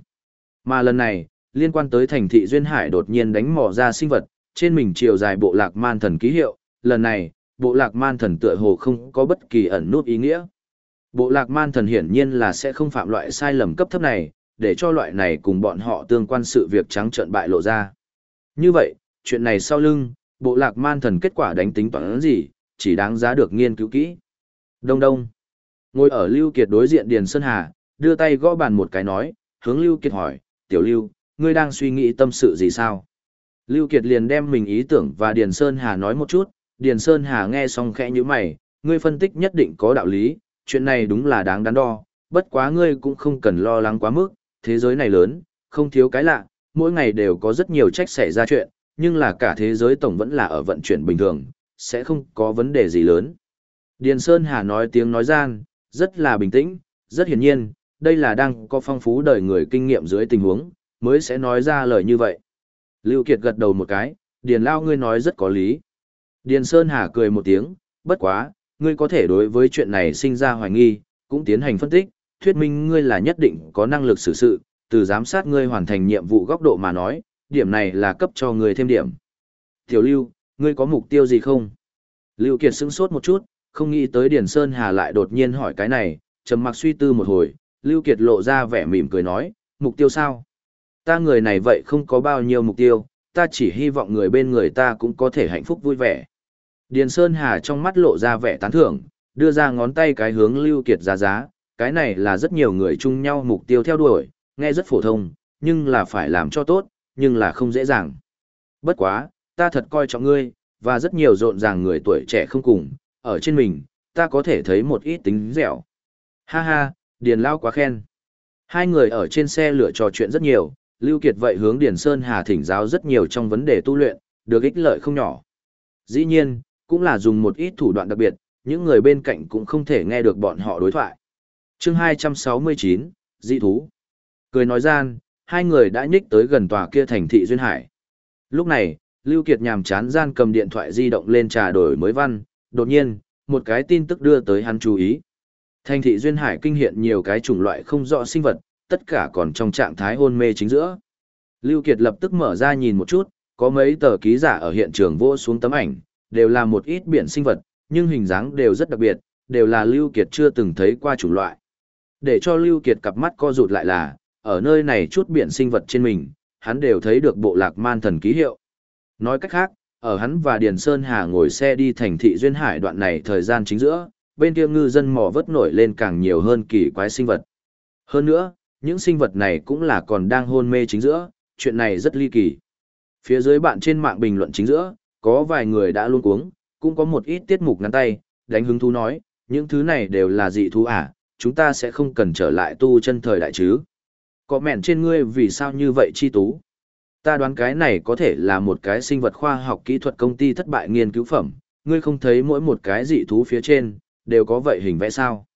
Mà lần này, liên quan tới thành thị Duyên Hải đột nhiên đánh mò ra sinh vật, trên mình chiều dài bộ lạc man thần ký hiệu, lần này, bộ lạc man thần tựa hồ không có bất kỳ ẩn nút ý nghĩa. Bộ lạc man thần hiển nhiên là sẽ không phạm loại sai lầm cấp thấp này, để cho loại này cùng bọn họ tương quan sự việc trắng trợn bại lộ ra. Như vậy, chuyện này sau lưng, bộ lạc man thần kết quả đánh tính toán gì, chỉ đáng giá được nghiên cứu kỹ. Đông đông. Ngồi ở Lưu Kiệt đối diện Điền Sơn Hà, đưa tay gõ bàn một cái nói, hướng Lưu Kiệt hỏi, tiểu Lưu, ngươi đang suy nghĩ tâm sự gì sao? Lưu Kiệt liền đem mình ý tưởng và Điền Sơn Hà nói một chút, Điền Sơn Hà nghe xong khẽ như mày, ngươi phân tích nhất định có đạo lý, chuyện này đúng là đáng đắn đo, bất quá ngươi cũng không cần lo lắng quá mức, thế giới này lớn, không thiếu cái lạ, mỗi ngày đều có rất nhiều trách xảy ra chuyện, nhưng là cả thế giới tổng vẫn là ở vận chuyển bình thường, sẽ không có vấn đề gì lớn. Điền Sơn Hà nói tiếng nói gian, rất là bình tĩnh, rất hiển nhiên, đây là đang có phong phú đời người kinh nghiệm dưới tình huống, mới sẽ nói ra lời như vậy. Lưu Kiệt gật đầu một cái, Điền Lao ngươi nói rất có lý. Điền Sơn Hà cười một tiếng, bất quá, ngươi có thể đối với chuyện này sinh ra hoài nghi, cũng tiến hành phân tích, thuyết minh ngươi là nhất định có năng lực xử sự, từ giám sát ngươi hoàn thành nhiệm vụ góc độ mà nói, điểm này là cấp cho người thêm điểm. Tiểu Lưu, ngươi có mục tiêu gì không? Lưu Kiệt sững sốt một chút, không nghĩ tới Điền Sơn Hà lại đột nhiên hỏi cái này, trầm mặc suy tư một hồi, Lưu Kiệt lộ ra vẻ mỉm cười nói, mục tiêu sao? Ta người này vậy không có bao nhiêu mục tiêu, ta chỉ hy vọng người bên người ta cũng có thể hạnh phúc vui vẻ. Điền Sơn Hà trong mắt lộ ra vẻ tán thưởng, đưa ra ngón tay cái hướng Lưu Kiệt giá giá, cái này là rất nhiều người chung nhau mục tiêu theo đuổi, nghe rất phổ thông, nhưng là phải làm cho tốt, nhưng là không dễ dàng. Bất quá, ta thật coi trọng ngươi, và rất nhiều rộn ràng người tuổi trẻ không cùng, ở trên mình, ta có thể thấy một ít tính dẻo. Ha ha, Điền Lao quá khen. Hai người ở trên xe lửa trò chuyện rất nhiều, Lưu Kiệt vậy hướng Điền Sơn Hà thỉnh giáo rất nhiều trong vấn đề tu luyện, được ích lợi không nhỏ. Dĩ nhiên, cũng là dùng một ít thủ đoạn đặc biệt, những người bên cạnh cũng không thể nghe được bọn họ đối thoại. Chương 269, Dị thú. Cười nói gian, hai người đã nhích tới gần tòa kia thành thị Duyên Hải. Lúc này, Lưu Kiệt nhàm chán gian cầm điện thoại di động lên trà đổi mới văn, đột nhiên, một cái tin tức đưa tới hắn chú ý. Thành thị Duyên Hải kinh hiện nhiều cái chủng loại không rõ sinh vật, tất cả còn trong trạng thái hôn mê chính giữa. Lưu Kiệt lập tức mở ra nhìn một chút, có mấy tờ ký giả ở hiện trường vô xuống tấm ảnh, đều là một ít biển sinh vật, nhưng hình dáng đều rất đặc biệt, đều là Lưu Kiệt chưa từng thấy qua chủng loại. Để cho Lưu Kiệt cặp mắt co rụt lại là, ở nơi này chút biển sinh vật trên mình, hắn đều thấy được bộ lạc man thần ký hiệu. Nói cách khác, ở hắn và Điền Sơn Hà ngồi xe đi thành thị Duyên Hải đoạn này thời gian chính giữa, bên kia ngư dân mò vớt nổi lên càng nhiều hơn kỳ quái sinh vật. Hơn nữa, những sinh vật này cũng là còn đang hôn mê chính giữa, chuyện này rất ly kỳ. Phía dưới bạn trên mạng bình luận chính giữa, có vài người đã luôn cuống, cũng có một ít tiết mục ngắn tay, đánh hứng thú nói, những thứ này đều là dị thú à, chúng ta sẽ không cần trở lại tu chân thời đại chứ. Có mẹn trên ngươi vì sao như vậy chi tú? Ta đoán cái này có thể là một cái sinh vật khoa học kỹ thuật công ty thất bại nghiên cứu phẩm, ngươi không thấy mỗi một cái dị thú phía trên, đều có vậy hình vẽ sao.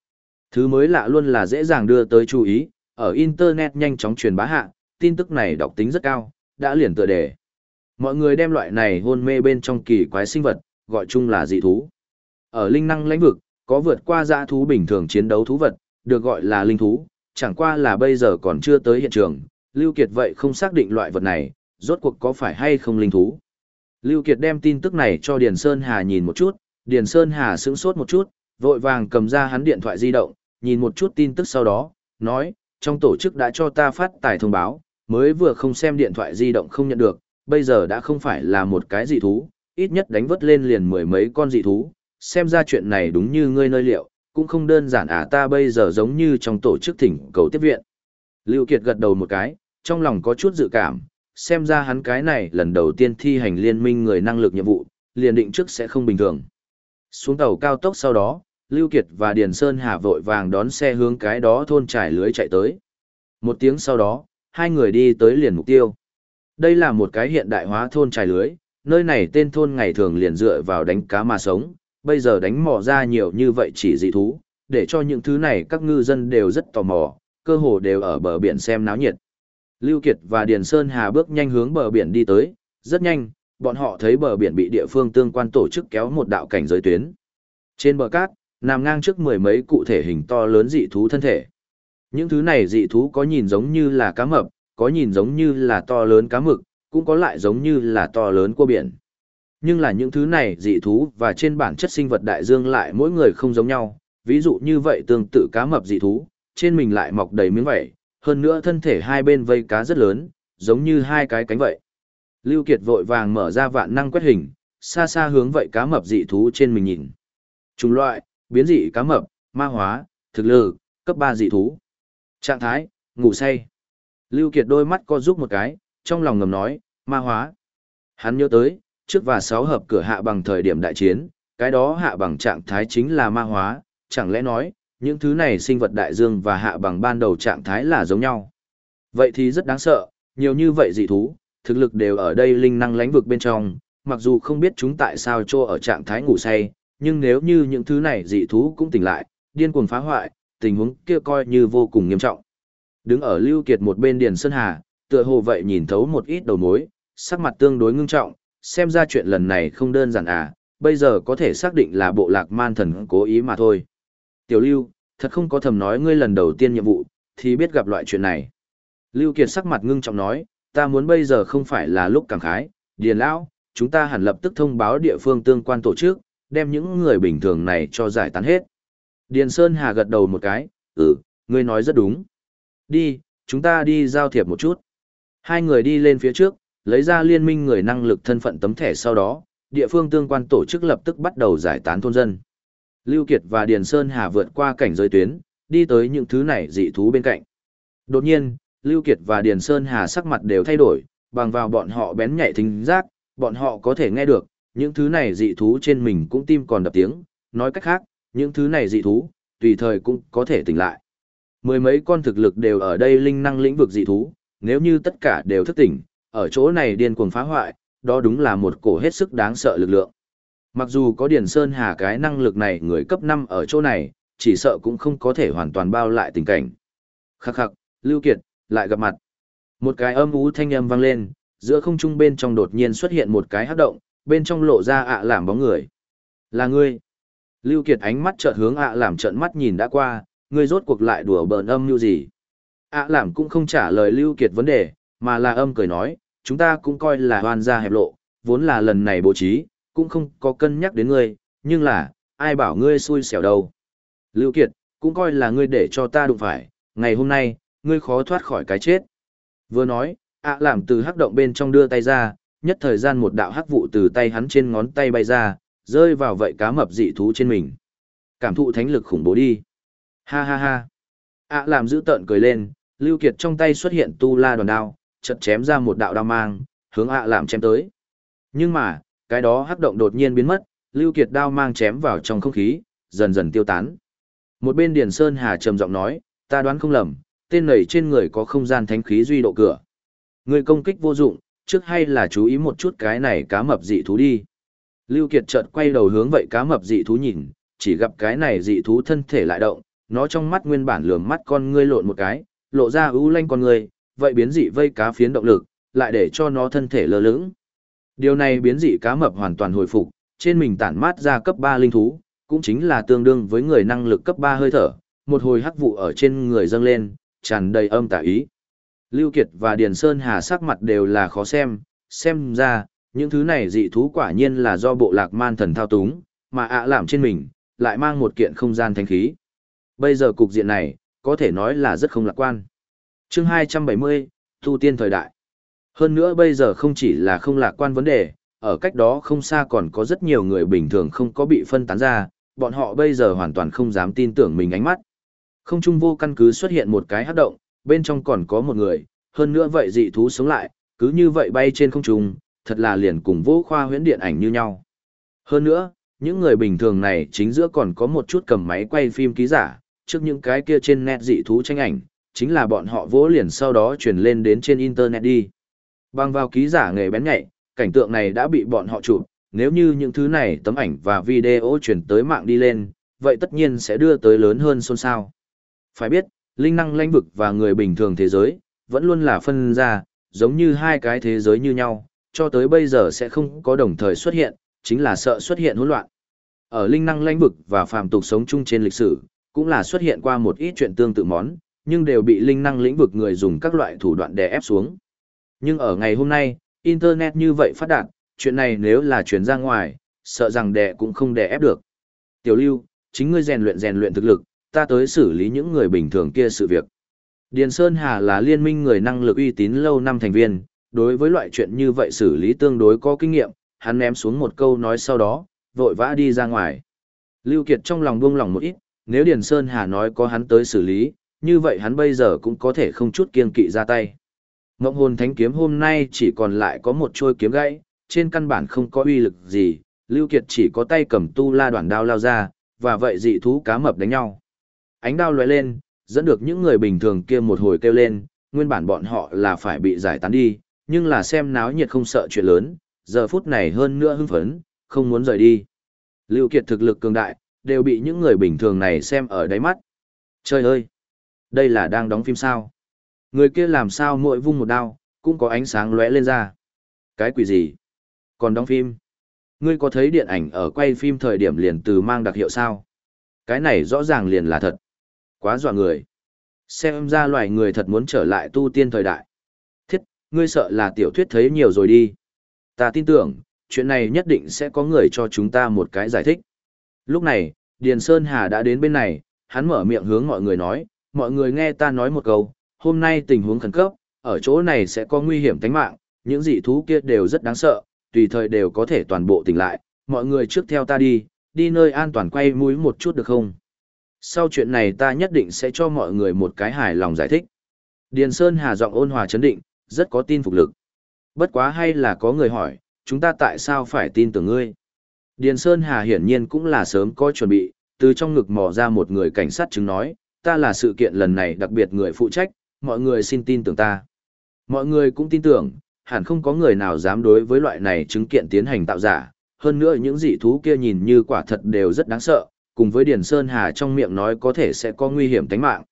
Thứ mới lạ luôn là dễ dàng đưa tới chú ý, ở Internet nhanh chóng truyền bá hạ, tin tức này đọc tính rất cao, đã liền tựa đề. Mọi người đem loại này hôn mê bên trong kỳ quái sinh vật, gọi chung là dị thú. Ở linh năng lãnh vực, có vượt qua dã thú bình thường chiến đấu thú vật, được gọi là linh thú, chẳng qua là bây giờ còn chưa tới hiện trường, Lưu Kiệt vậy không xác định loại vật này, rốt cuộc có phải hay không linh thú. Lưu Kiệt đem tin tức này cho Điền Sơn Hà nhìn một chút, Điền Sơn Hà sững sốt một chút, vội vàng cầm ra hắn điện thoại di động, nhìn một chút tin tức sau đó, nói, trong tổ chức đã cho ta phát tài thông báo, mới vừa không xem điện thoại di động không nhận được, bây giờ đã không phải là một cái dị thú, ít nhất đánh vớt lên liền mười mấy con dị thú, xem ra chuyện này đúng như ngươi nơi liệu, cũng không đơn giản à ta bây giờ giống như trong tổ chức thỉnh cầu tiếp viện. Lưu Kiệt gật đầu một cái, trong lòng có chút dự cảm, xem ra hắn cái này lần đầu tiên thi hành liên minh người năng lực nhiệm vụ, liền định trước sẽ không bình thường. Xuống tàu cao tốc sau đó, Lưu Kiệt và Điền Sơn Hà vội vàng đón xe hướng cái đó thôn trải lưới chạy tới. Một tiếng sau đó, hai người đi tới liền mục tiêu. Đây là một cái hiện đại hóa thôn trải lưới, nơi này tên thôn ngày thường liền dựa vào đánh cá mà sống, bây giờ đánh mò ra nhiều như vậy chỉ dị thú, để cho những thứ này các ngư dân đều rất tò mò, cơ hồ đều ở bờ biển xem náo nhiệt. Lưu Kiệt và Điền Sơn Hà bước nhanh hướng bờ biển đi tới, rất nhanh, bọn họ thấy bờ biển bị địa phương tương quan tổ chức kéo một đạo cảnh giới tuyến. Trên bờ cát, nằm ngang trước mười mấy cụ thể hình to lớn dị thú thân thể. Những thứ này dị thú có nhìn giống như là cá mập, có nhìn giống như là to lớn cá mực, cũng có lại giống như là to lớn cua biển. Nhưng là những thứ này dị thú và trên bản chất sinh vật đại dương lại mỗi người không giống nhau, ví dụ như vậy tương tự cá mập dị thú, trên mình lại mọc đầy miếng vảy, hơn nữa thân thể hai bên vây cá rất lớn, giống như hai cái cánh vậy. Lưu Kiệt vội vàng mở ra vạn năng quét hình, xa xa hướng vậy cá mập dị thú trên mình nhìn. Chủng loại, biến dị cá mập, ma hóa, thực lực, cấp 3 dị thú. Trạng thái, ngủ say. Lưu Kiệt đôi mắt co rút một cái, trong lòng ngầm nói, ma hóa. Hắn nhớ tới, trước và sáu hợp cửa hạ bằng thời điểm đại chiến, cái đó hạ bằng trạng thái chính là ma hóa, chẳng lẽ nói, những thứ này sinh vật đại dương và hạ bằng ban đầu trạng thái là giống nhau. Vậy thì rất đáng sợ, nhiều như vậy dị thú, thực lực đều ở đây linh năng lãnh vực bên trong, mặc dù không biết chúng tại sao trô ở trạng thái ngủ say, nhưng nếu như những thứ này dị thú cũng tỉnh lại, điên cuồng phá hoại, tình huống kia coi như vô cùng nghiêm trọng. Đứng ở Lưu Kiệt một bên Điền Sơn Hà, tựa hồ vậy nhìn thấu một ít đầu mối, sắc mặt tương đối ngưng trọng, xem ra chuyện lần này không đơn giản à, bây giờ có thể xác định là bộ lạc man thần cố ý mà thôi. Tiểu Lưu, thật không có thầm nói ngươi lần đầu tiên nhiệm vụ, thì biết gặp loại chuyện này. Lưu Kiệt sắc mặt ngưng trọng nói, ta muốn bây giờ không phải là lúc cảm khái, Điền Lão, chúng ta hẳn lập tức thông báo địa phương tương quan tổ chức, đem những người bình thường này cho giải tán hết. Điền Sơn Hà gật đầu một cái, ừ, ngươi nói rất đúng. Đi, chúng ta đi giao thiệp một chút. Hai người đi lên phía trước, lấy ra liên minh người năng lực thân phận tấm thẻ sau đó, địa phương tương quan tổ chức lập tức bắt đầu giải tán thôn dân. Lưu Kiệt và Điền Sơn Hà vượt qua cảnh giới tuyến, đi tới những thứ này dị thú bên cạnh. Đột nhiên, Lưu Kiệt và Điền Sơn Hà sắc mặt đều thay đổi, bằng vào bọn họ bén nhạy thính giác, bọn họ có thể nghe được, những thứ này dị thú trên mình cũng tim còn đập tiếng, nói cách khác, những thứ này dị thú, tùy thời cũng có thể tỉnh lại. Mười mấy con thực lực đều ở đây linh năng lĩnh vực dị thú, nếu như tất cả đều thức tỉnh, ở chỗ này điên cuồng phá hoại, đó đúng là một cổ hết sức đáng sợ lực lượng. Mặc dù có Điền Sơn Hà cái năng lực này người cấp 5 ở chỗ này, chỉ sợ cũng không có thể hoàn toàn bao lại tình cảnh. Khắc khắc, Lưu Kiệt, lại gặp mặt. Một cái âm ú thanh âm vang lên, giữa không trung bên trong đột nhiên xuất hiện một cái hắc động, bên trong lộ ra ạ làm bóng người. Là ngươi. Lưu Kiệt ánh mắt chợt hướng ạ làm trợn mắt nhìn đã qua, ngươi rốt cuộc lại đùa bỡn âm như gì. ạ làm cũng không trả lời Lưu Kiệt vấn đề, mà là âm cười nói, chúng ta cũng coi là hoan gia hẹp lộ, vốn là lần này bố trí, cũng không có cân nhắc đến ngươi, nhưng là, ai bảo ngươi xui xẻo đâu. Lưu Kiệt, cũng coi là ngươi để cho ta đụng phải, ngày hôm nay, ngươi khó thoát khỏi cái chết. Vừa nói, ạ làm từ hắc động bên trong đưa tay ra, nhất thời gian một đạo hắc vụ từ tay hắn trên ngón tay bay ra, rơi vào vậy cá mập dị thú trên mình. Cảm thụ thánh lực khủng bố đi. Ha ha ha. ạ làm giữ tợn cười lên, Lưu Kiệt trong tay xuất hiện tu la đoàn đao, chật chém ra một đạo đao mang, hướng ạ làm chém tới. Nhưng mà, cái đó hắc động đột nhiên biến mất, Lưu Kiệt đao mang chém vào trong không khí, dần dần tiêu tán. Một bên Điền Sơn Hà trầm giọng nói, ta đoán không lầm, tên này trên người có không gian thánh khí duy độ cửa. Người công kích vô dụng, trước hay là chú ý một chút cái này cá mập dị thú đi. Lưu Kiệt chợt quay đầu hướng vậy cá mập dị thú nhìn, chỉ gặp cái này dị thú thân thể lại động, nó trong mắt nguyên bản lườm mắt con ngươi lộn một cái, lộ ra ưu lanh con ngươi, vậy biến dị vây cá phiến động lực, lại để cho nó thân thể lơ lửng. Điều này biến dị cá mập hoàn toàn hồi phục, trên mình tản mát ra cấp 3 linh thú, cũng chính là tương đương với người năng lực cấp 3 hơi thở, một hồi hắc vụ ở trên người dâng lên, tràn đầy âm tà ý. Lưu Kiệt và Điền Sơn Hà sắc mặt đều là khó xem, xem ra, những thứ này dị thú quả nhiên là do bộ lạc man thần thao túng, mà ạ làm trên mình, lại mang một kiện không gian thanh khí. Bây giờ cục diện này, có thể nói là rất không lạc quan. Chương 270, Tu Tiên Thời Đại. Hơn nữa bây giờ không chỉ là không lạc quan vấn đề, ở cách đó không xa còn có rất nhiều người bình thường không có bị phân tán ra, bọn họ bây giờ hoàn toàn không dám tin tưởng mình ánh mắt. Không trung vô căn cứ xuất hiện một cái hát động, bên trong còn có một người, hơn nữa vậy dị thú sống lại, cứ như vậy bay trên không trung, thật là liền cùng vô khoa huyễn điện ảnh như nhau. Hơn nữa, những người bình thường này chính giữa còn có một chút cầm máy quay phim ký giả, trước những cái kia trên net dị thú tranh ảnh, chính là bọn họ vỗ liền sau đó truyền lên đến trên internet đi. Bằng vào ký giả nghề bén nhạy, cảnh tượng này đã bị bọn họ chụp, nếu như những thứ này tấm ảnh và video truyền tới mạng đi lên, vậy tất nhiên sẽ đưa tới lớn hơn xôn xao. Phải biết, linh năng lãnh vực và người bình thường thế giới, vẫn luôn là phân ra, giống như hai cái thế giới như nhau, cho tới bây giờ sẽ không có đồng thời xuất hiện, chính là sợ xuất hiện hỗn loạn. Ở linh năng lãnh vực và phàm tục sống chung trên lịch sử, cũng là xuất hiện qua một ít chuyện tương tự món, nhưng đều bị linh năng lĩnh vực người dùng các loại thủ đoạn đè ép xuống. Nhưng ở ngày hôm nay, Internet như vậy phát đạt, chuyện này nếu là chuyển ra ngoài, sợ rằng đè cũng không đè ép được. Tiểu lưu, chính ngươi rèn luyện rèn luyện thực lực, ta tới xử lý những người bình thường kia sự việc. Điền Sơn Hà là liên minh người năng lực uy tín lâu năm thành viên, đối với loại chuyện như vậy xử lý tương đối có kinh nghiệm, hắn ném xuống một câu nói sau đó, vội vã đi ra ngoài. Lưu Kiệt trong lòng buông lòng một ít, nếu Điền Sơn Hà nói có hắn tới xử lý, như vậy hắn bây giờ cũng có thể không chút kiên kỵ ra tay. Ngộng hồn thánh kiếm hôm nay chỉ còn lại có một trôi kiếm gãy, trên căn bản không có uy lực gì, Lưu Kiệt chỉ có tay cầm tu la đoạn đao lao ra, và vậy dị thú cá mập đánh nhau. Ánh đao lóe lên, dẫn được những người bình thường kia một hồi kêu lên, nguyên bản bọn họ là phải bị giải tán đi, nhưng là xem náo nhiệt không sợ chuyện lớn, giờ phút này hơn nữa hưng phấn, không muốn rời đi. Lưu Kiệt thực lực cường đại, đều bị những người bình thường này xem ở đáy mắt. Trời ơi! Đây là đang đóng phim sao? Người kia làm sao mỗi vung một đao, cũng có ánh sáng lóe lên ra. Cái quỷ gì? Còn đóng phim? Ngươi có thấy điện ảnh ở quay phim thời điểm liền từ mang đặc hiệu sao? Cái này rõ ràng liền là thật. Quá dọa người. Xem ra loài người thật muốn trở lại tu tiên thời đại. Thiết, ngươi sợ là tiểu thuyết thấy nhiều rồi đi. Ta tin tưởng, chuyện này nhất định sẽ có người cho chúng ta một cái giải thích. Lúc này, Điền Sơn Hà đã đến bên này, hắn mở miệng hướng mọi người nói, mọi người nghe ta nói một câu, hôm nay tình huống khẩn cấp, ở chỗ này sẽ có nguy hiểm tính mạng, những dị thú kia đều rất đáng sợ, tùy thời đều có thể toàn bộ tỉnh lại, mọi người trước theo ta đi, đi nơi an toàn quay mũi một chút được không? Sau chuyện này ta nhất định sẽ cho mọi người một cái hài lòng giải thích. Điền Sơn Hà giọng ôn hòa chấn định, rất có tin phục lực. Bất quá hay là có người hỏi, chúng ta tại sao phải tin tưởng ngươi? Điền Sơn Hà hiển nhiên cũng là sớm có chuẩn bị, từ trong ngực mò ra một người cảnh sát chứng nói, ta là sự kiện lần này đặc biệt người phụ trách, mọi người xin tin tưởng ta. Mọi người cũng tin tưởng, hẳn không có người nào dám đối với loại này chứng kiện tiến hành tạo giả, hơn nữa những dị thú kia nhìn như quả thật đều rất đáng sợ, cùng với Điền Sơn Hà trong miệng nói có thể sẽ có nguy hiểm tính mạng.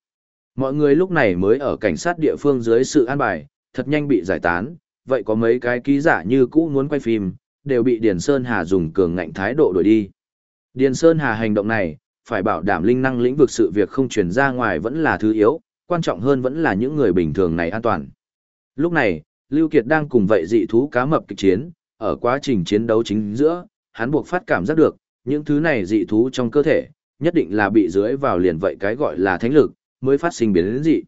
Mọi người lúc này mới ở cảnh sát địa phương dưới sự an bài, thật nhanh bị giải tán, vậy có mấy cái ký giả như cũ muốn quay phim, đều bị Điền Sơn Hà dùng cường ngạnh thái độ đuổi đi. Điền Sơn Hà hành động này, phải bảo đảm linh năng lĩnh vực sự việc không truyền ra ngoài vẫn là thứ yếu, quan trọng hơn vẫn là những người bình thường này an toàn. Lúc này, Lưu Kiệt đang cùng vậy dị thú cá mập kịch chiến, ở quá trình chiến đấu chính giữa, hắn buộc phát cảm giác được, những thứ này dị thú trong cơ thể, nhất định là bị dưới vào liền vậy cái gọi là thánh lực, mới phát sinh biến đến dị.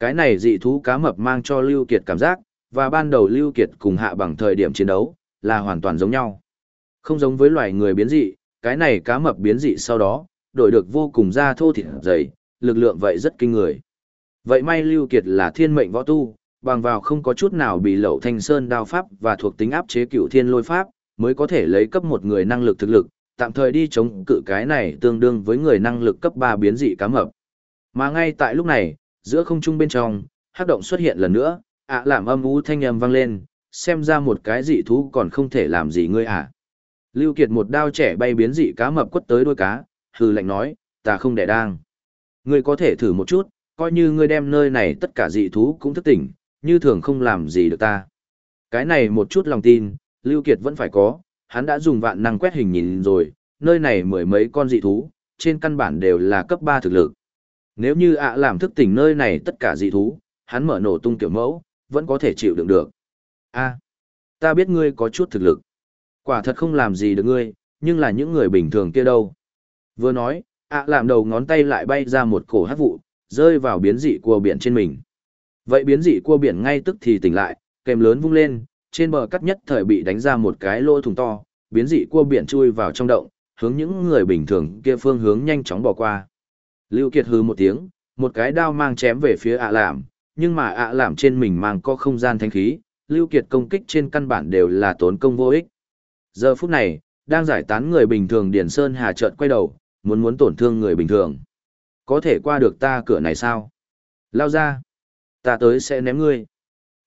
Cái này dị thú cá mập mang cho Lưu Kiệt cảm giác, và ban đầu Lưu Kiệt cùng hạ bằng thời điểm chiến đấu, là hoàn toàn giống nhau. Không giống với loài người biến dị, cái này cá mập biến dị sau đó, đổi được vô cùng da thô thịt dày, lực lượng vậy rất kinh người. Vậy may Lưu Kiệt là thiên mệnh võ tu, bằng vào không có chút nào bị lậu thanh sơn đao pháp và thuộc tính áp chế cựu thiên lôi pháp, mới có thể lấy cấp một người năng lực thực lực, tạm thời đi chống cự cái này tương đương với người năng lực cấp 3 biến dị cá mập. Mà ngay tại lúc này, giữa không trung bên trong, hắc động xuất hiện lần nữa, ạ làm âm u thanh âm vang lên, xem ra một cái dị thú còn không thể làm gì ngươi à. Lưu Kiệt một đao trẻ bay biến dị cá mập quất tới đuôi cá, hừ lạnh nói, ta không để đang. Ngươi có thể thử một chút, coi như ngươi đem nơi này tất cả dị thú cũng thức tỉnh, như thường không làm gì được ta. Cái này một chút lòng tin, Lưu Kiệt vẫn phải có, hắn đã dùng vạn năng quét hình nhìn rồi, nơi này mười mấy con dị thú, trên căn bản đều là cấp 3 thực lực. Nếu như ạ làm thức tỉnh nơi này tất cả dị thú, hắn mở nổ tung kiểu mẫu, vẫn có thể chịu đựng được. A, ta biết ngươi có chút thực lực. Quả thật không làm gì được ngươi, nhưng là những người bình thường kia đâu. Vừa nói, ạ làm đầu ngón tay lại bay ra một cổ hát vụ, rơi vào biến dị cua biển trên mình. Vậy biến dị cua biển ngay tức thì tỉnh lại, kèm lớn vung lên, trên bờ cắt nhất thời bị đánh ra một cái lỗ thùng to, biến dị cua biển chui vào trong động, hướng những người bình thường kia phương hướng nhanh chóng bỏ qua. Lưu Kiệt hừ một tiếng, một cái đao mang chém về phía ạ làm, nhưng mà ạ làm trên mình mang có không gian thanh khí, Lưu Kiệt công kích trên căn bản đều là tốn công vô ích. Giờ phút này, đang giải tán người bình thường điển Sơn Hà chợt quay đầu, muốn muốn tổn thương người bình thường. Có thể qua được ta cửa này sao? Lao ra. Ta tới sẽ ném ngươi.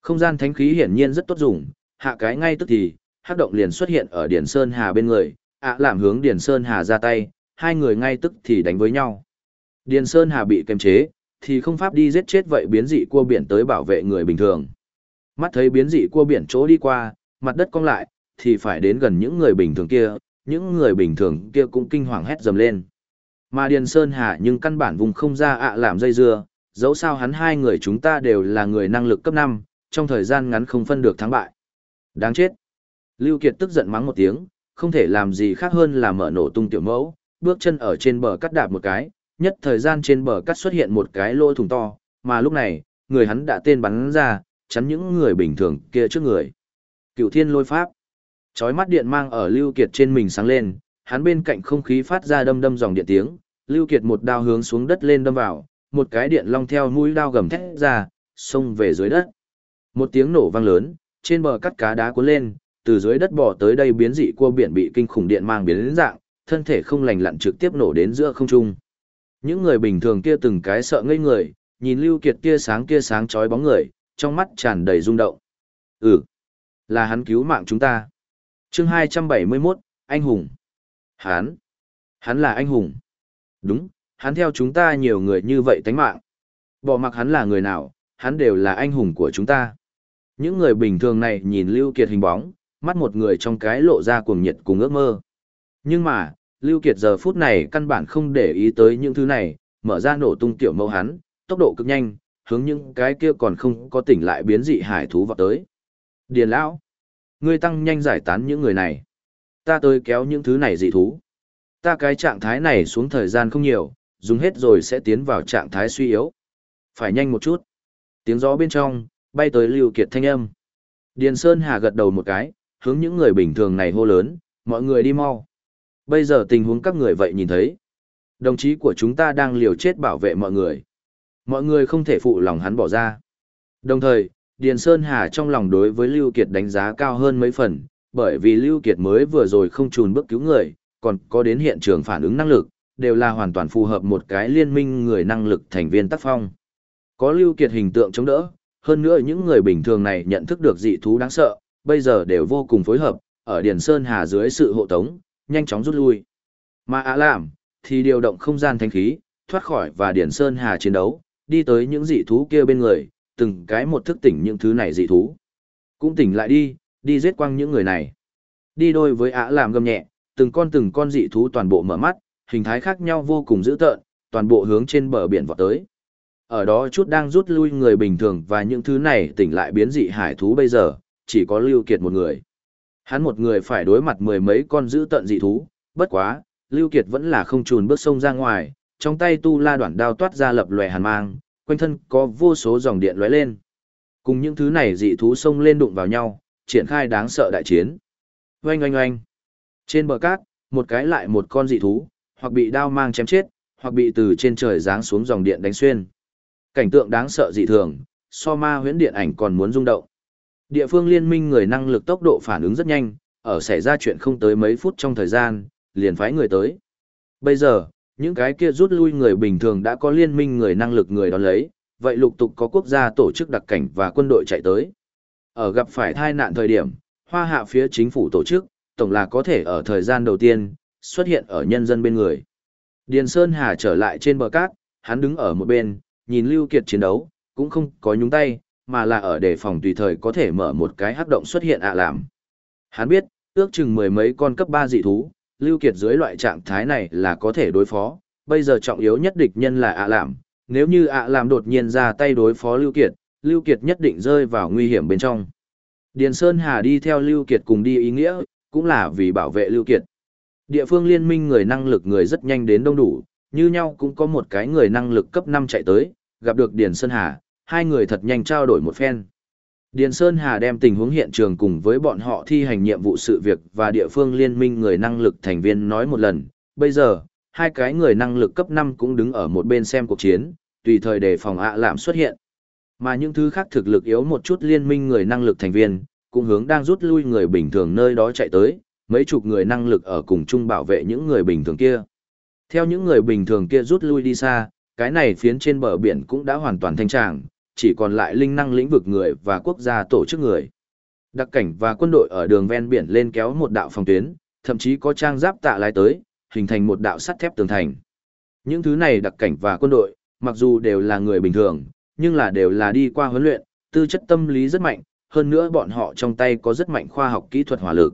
Không gian thánh khí hiển nhiên rất tốt dùng, hạ cái ngay tức thì, hắc động liền xuất hiện ở Điền Sơn Hà bên người, ạ làm hướng Điền Sơn Hà ra tay, hai người ngay tức thì đánh với nhau. Điền Sơn Hà bị kềm chế, thì không pháp đi giết chết vậy biến dị cua biển tới bảo vệ người bình thường. Mắt thấy biến dị cua biển chỗ đi qua, mặt đất cong lại, thì phải đến gần những người bình thường kia, những người bình thường kia cũng kinh hoàng hét dầm lên. Mà Điền Sơn Hà nhưng căn bản vùng không ra ạ làm dây dưa, dẫu sao hắn hai người chúng ta đều là người năng lực cấp 5, trong thời gian ngắn không phân được thắng bại. Đáng chết. Lưu Kiệt tức giận mắng một tiếng, không thể làm gì khác hơn là mở nổ tung tiểu mẫu, bước chân ở trên bờ cắt đạp một cái, nhất thời gian trên bờ cắt xuất hiện một cái lỗ thủng to, mà lúc này, người hắn đã tên bắn ra, chắn những người bình thường kia trước người. Cựu thiên lôi pháp. Chói mắt điện mang ở Lưu Kiệt trên mình sáng lên, hắn bên cạnh không khí phát ra đâm đâm dòng điện tiếng, Lưu Kiệt một đao hướng xuống đất lên đâm vào, một cái điện long theo mũi đao gầm thét ra, xông về dưới đất. Một tiếng nổ vang lớn, trên bờ cắt cá đá cuốn lên, từ dưới đất bò tới đây biến dị cua biển bị kinh khủng điện mang biến đến dạng, thân thể không lành lặn trực tiếp nổ đến giữa không trung. Những người bình thường kia từng cái sợ ngây người, nhìn Lưu Kiệt kia sáng kia sáng chói bóng người, trong mắt tràn đầy rung động. Ừ, là hắn cứu mạng chúng ta. Chương 271, anh hùng. Hắn, hắn là anh hùng. Đúng, hắn theo chúng ta nhiều người như vậy tánh mạng. Bỏ mặc hắn là người nào, hắn đều là anh hùng của chúng ta. Những người bình thường này nhìn Lưu Kiệt hình bóng, mắt một người trong cái lộ ra cuồng nhiệt cùng ước mơ. Nhưng mà, Lưu Kiệt giờ phút này căn bản không để ý tới những thứ này, mở ra nổ tung tiểu mâu hắn, tốc độ cực nhanh, hướng những cái kia còn không có tỉnh lại biến dị hải thú vào tới. Điền lão, ngươi tăng nhanh giải tán những người này. Ta tới kéo những thứ này dị thú. Ta cái trạng thái này xuống thời gian không nhiều, dùng hết rồi sẽ tiến vào trạng thái suy yếu. Phải nhanh một chút. Tiếng gió bên trong, bay tới Lưu Kiệt thanh âm. Điền Sơn Hà gật đầu một cái, hướng những người bình thường này hô lớn, mọi người đi mau. Bây giờ tình huống các người vậy nhìn thấy. Đồng chí của chúng ta đang liều chết bảo vệ mọi người. Mọi người không thể phụ lòng hắn bỏ ra. Đồng thời, Điền Sơn Hà trong lòng đối với Lưu Kiệt đánh giá cao hơn mấy phần, bởi vì Lưu Kiệt mới vừa rồi không chùn bước cứu người, còn có đến hiện trường phản ứng năng lực, đều là hoàn toàn phù hợp một cái liên minh người năng lực thành viên tác phong. Có Lưu Kiệt hình tượng chống đỡ, hơn nữa những người bình thường này nhận thức được dị thú đáng sợ, bây giờ đều vô cùng phối hợp, ở Điền Sơn Hà dưới sự hộ tống, nhanh chóng rút lui. Mà Á làm, thì điều động không gian thanh khí, thoát khỏi và Điền Sơn Hà chiến đấu, đi tới những dị thú kia bên người, từng cái một thức tỉnh những thứ này dị thú. Cũng tỉnh lại đi, đi giết quăng những người này. Đi đôi với ả làm gầm nhẹ, từng con từng con dị thú toàn bộ mở mắt, hình thái khác nhau vô cùng dữ tợn, toàn bộ hướng trên bờ biển vọt tới. Ở đó chút đang rút lui người bình thường và những thứ này tỉnh lại biến dị hải thú bây giờ, chỉ có Lưu Kiệt một người. Hắn một người phải đối mặt mười mấy con dữ tợn dị thú, bất quá, Lưu Kiệt vẫn là không chùn bước sông ra ngoài, trong tay tu la đoạn đao toát ra lập lòe hàn mang, quanh thân có vô số dòng điện lóe lên. Cùng những thứ này dị thú sông lên đụng vào nhau, triển khai đáng sợ đại chiến. Oanh oanh oanh. Trên bờ cát, một cái lại một con dị thú, hoặc bị đao mang chém chết, hoặc bị từ trên trời giáng xuống dòng điện đánh xuyên. Cảnh tượng đáng sợ dị thường, so ma huyễn điện ảnh còn muốn rung động. Địa phương liên minh người năng lực tốc độ phản ứng rất nhanh, ở xảy ra chuyện không tới mấy phút trong thời gian, liền phái người tới. Bây giờ, những cái kia rút lui người bình thường đã có liên minh người năng lực người đón lấy, vậy lục tục có quốc gia tổ chức đặc cảnh và quân đội chạy tới. Ở gặp phải thai nạn thời điểm, hoa hạ phía chính phủ tổ chức, tổng là có thể ở thời gian đầu tiên, xuất hiện ở nhân dân bên người. Điền Sơn Hà trở lại trên bờ cát, hắn đứng ở một bên, nhìn Lưu Kiệt chiến đấu, cũng không có nhúng tay, mà là ở đề phòng tùy thời có thể mở một cái hắc động xuất hiện ạ làm. Hắn biết, ước chừng mười mấy con cấp 3 dị thú, Lưu Kiệt dưới loại trạng thái này là có thể đối phó, bây giờ trọng yếu nhất địch nhân là ạ làm, nếu như ạ làm đột nhiên ra tay đối phó Lưu Kiệt, Lưu Kiệt nhất định rơi vào nguy hiểm bên trong. Điền Sơn Hà đi theo Lưu Kiệt cùng đi ý nghĩa, cũng là vì bảo vệ Lưu Kiệt. Địa phương liên minh người năng lực người rất nhanh đến đông đủ, như nhau cũng có một cái người năng lực cấp 5 chạy tới, gặp được Điền Sơn Hà, hai người thật nhanh trao đổi một phen. Điền Sơn Hà đem tình huống hiện trường cùng với bọn họ thi hành nhiệm vụ sự việc và địa phương liên minh người năng lực thành viên nói một lần. Bây giờ, hai cái người năng lực cấp 5 cũng đứng ở một bên xem cuộc chiến, tùy thời đề phòng ạ lạm xuất hiện. Mà những thứ khác thực lực yếu một chút liên minh người năng lực thành viên, cũng hướng đang rút lui người bình thường nơi đó chạy tới, mấy chục người năng lực ở cùng chung bảo vệ những người bình thường kia. Theo những người bình thường kia rút lui đi xa, cái này phiến trên bờ biển cũng đã hoàn toàn thanh tràng, chỉ còn lại linh năng lĩnh vực người và quốc gia tổ chức người. Đặc cảnh và quân đội ở đường ven biển lên kéo một đạo phòng tuyến, thậm chí có trang giáp tạ lái tới, hình thành một đạo sắt thép tường thành. Những thứ này đặc cảnh và quân đội, mặc dù đều là người bình thường, nhưng là đều là đi qua huấn luyện, tư chất tâm lý rất mạnh, hơn nữa bọn họ trong tay có rất mạnh khoa học kỹ thuật hỏa lực.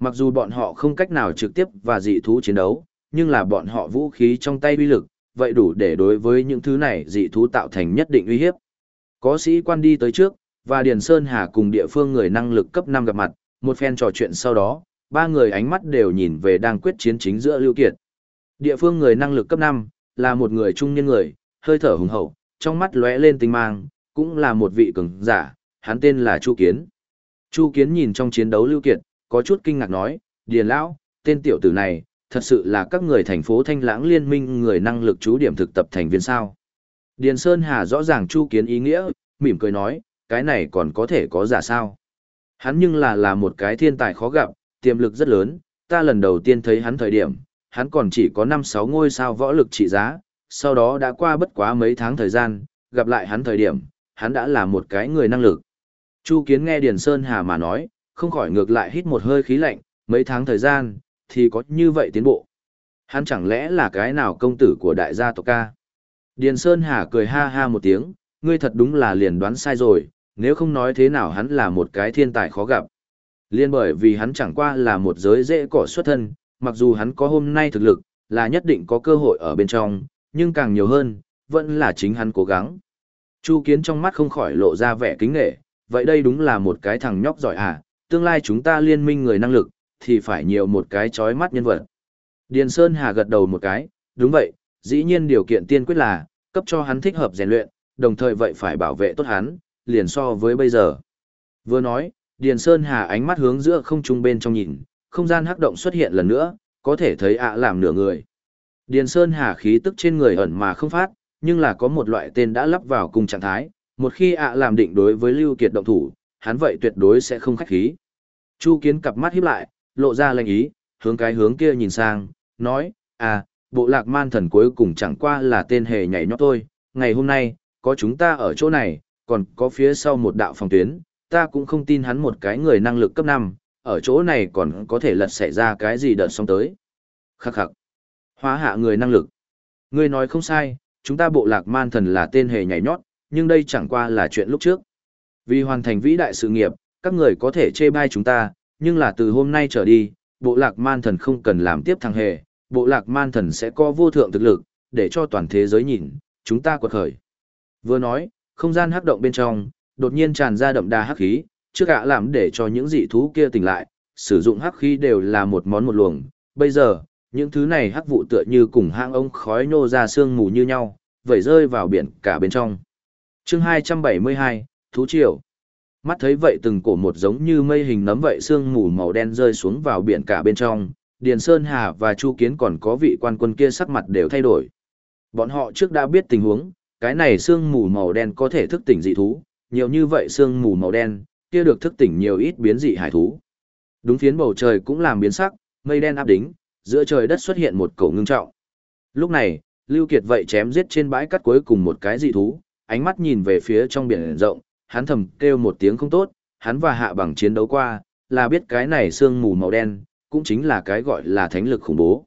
Mặc dù bọn họ không cách nào trực tiếp và dị thú chiến đấu, nhưng là bọn họ vũ khí trong tay uy lực, vậy đủ để đối với những thứ này dị thú tạo thành nhất định uy hiếp. Có sĩ quan đi tới trước, và Điền Sơn Hà cùng địa phương người năng lực cấp 5 gặp mặt, một phen trò chuyện sau đó, ba người ánh mắt đều nhìn về đang quyết chiến chính giữa Lưu Kiệt. Địa phương người năng lực cấp 5, là một người trung niên người, hơi thở hùng hậu, trong mắt lóe lên tinh mang, cũng là một vị cường giả, hắn tên là Chu Kiến. Chu Kiến nhìn trong chiến đấu Lưu Kiệt, có chút kinh ngạc nói, Điền Lão, tên tiểu tử này, thật sự là các người thành phố Thanh Lãng liên minh người năng lực chú điểm thực tập thành viên sao. Điền Sơn Hà rõ ràng Chu Kiến ý nghĩa, mỉm cười nói, cái này còn có thể có giả sao. Hắn nhưng là là một cái thiên tài khó gặp, tiềm lực rất lớn, ta lần đầu tiên thấy hắn thời điểm, hắn còn chỉ có 5-6 ngôi sao võ lực trị giá, sau đó đã qua bất quá mấy tháng thời gian, gặp lại hắn thời điểm, hắn đã là một cái người năng lực. Chu Kiến nghe Điền Sơn Hà mà nói, không khỏi ngược lại hít một hơi khí lạnh, mấy tháng thời gian, thì có như vậy tiến bộ. Hắn chẳng lẽ là cái nào công tử của đại gia tộc ca? Điền Sơn Hà cười ha ha một tiếng, ngươi thật đúng là liền đoán sai rồi, nếu không nói thế nào hắn là một cái thiên tài khó gặp. Liên bởi vì hắn chẳng qua là một giới dễ cỏ xuất thân, mặc dù hắn có hôm nay thực lực, là nhất định có cơ hội ở bên trong, nhưng càng nhiều hơn, vẫn là chính hắn cố gắng. Chu Kiến trong mắt không khỏi lộ ra vẻ kính nghệ, vậy đây đúng là một cái thằng nhóc giỏi à, tương lai chúng ta liên minh người năng lực, thì phải nhiều một cái chói mắt nhân vật. Điền Sơn Hà gật đầu một cái, đúng vậy, dĩ nhiên điều kiện tiên quyết là, cấp cho hắn thích hợp rèn luyện, đồng thời vậy phải bảo vệ tốt hắn, liền so với bây giờ. Vừa nói, Điền Sơn Hà ánh mắt hướng giữa không trung bên trong nhìn, không gian hắc động xuất hiện lần nữa, có thể thấy ạ làm nửa người. Điền Sơn Hà khí tức trên người ẩn mà không phát, nhưng là có một loại tên đã lắp vào cùng trạng thái, một khi ạ làm định đối với Lưu Kiệt động thủ, hắn vậy tuyệt đối sẽ không khách khí. Chu Kiến cặp mắt híp lại, lộ ra lệnh ý, hướng cái hướng kia nhìn sang, nói, à, bộ lạc man thần cuối cùng chẳng qua là tên hề nhảy nhót thôi, ngày hôm nay, có chúng ta ở chỗ này, còn có phía sau một đạo phòng tuyến, ta cũng không tin hắn một cái người năng lực cấp 5, ở chỗ này còn có thể lật xảy ra cái gì đợt xong tới. Khắc khắc. Hóa hạ người năng lực. Ngươi nói không sai, chúng ta bộ lạc man thần là tên hề nhảy nhót, nhưng đây chẳng qua là chuyện lúc trước. Vì hoàn thành vĩ đại sự nghiệp, các người có thể chê bai chúng ta, nhưng là từ hôm nay trở đi, bộ lạc man thần không cần làm tiếp thằng hề, bộ lạc man thần sẽ có vô thượng thực lực, để cho toàn thế giới nhìn, chúng ta quật khởi. Vừa nói, không gian hắc động bên trong, đột nhiên tràn ra đậm đà hắc khí, trước ạ làm để cho những dị thú kia tỉnh lại, sử dụng hắc khí đều là một món một luồng. Bây giờ, những thứ này hắc vụ tựa như cùng hang ông khói nô ra sương mù như nhau, vẩy rơi vào biển cả bên trong. chương 272, Thú Triều. Mắt thấy vậy từng cổ một giống như mây hình nấm vậy sương mù màu đen rơi xuống vào biển cả bên trong, Điền Sơn Hà và Chu Kiến còn có vị quan quân kia sắc mặt đều thay đổi. Bọn họ trước đã biết tình huống, cái này sương mù màu đen có thể thức tỉnh dị thú, nhiều như vậy sương mù màu đen, kia được thức tỉnh nhiều ít biến dị hải thú. Đúng phiến bầu trời cũng làm biến sắc, mây đen áp đính, giữa trời đất xuất hiện một cổ ngưng trọng. Lúc này, Lưu Kiệt vậy chém giết trên bãi cát cuối cùng một cái dị thú, ánh mắt nhìn về phía trong biển rộng, hắn thầm kêu một tiếng không tốt, hắn và hạ bằng chiến đấu qua, là biết cái này sương mù màu đen, cũng chính là cái gọi là thánh lực khủng bố.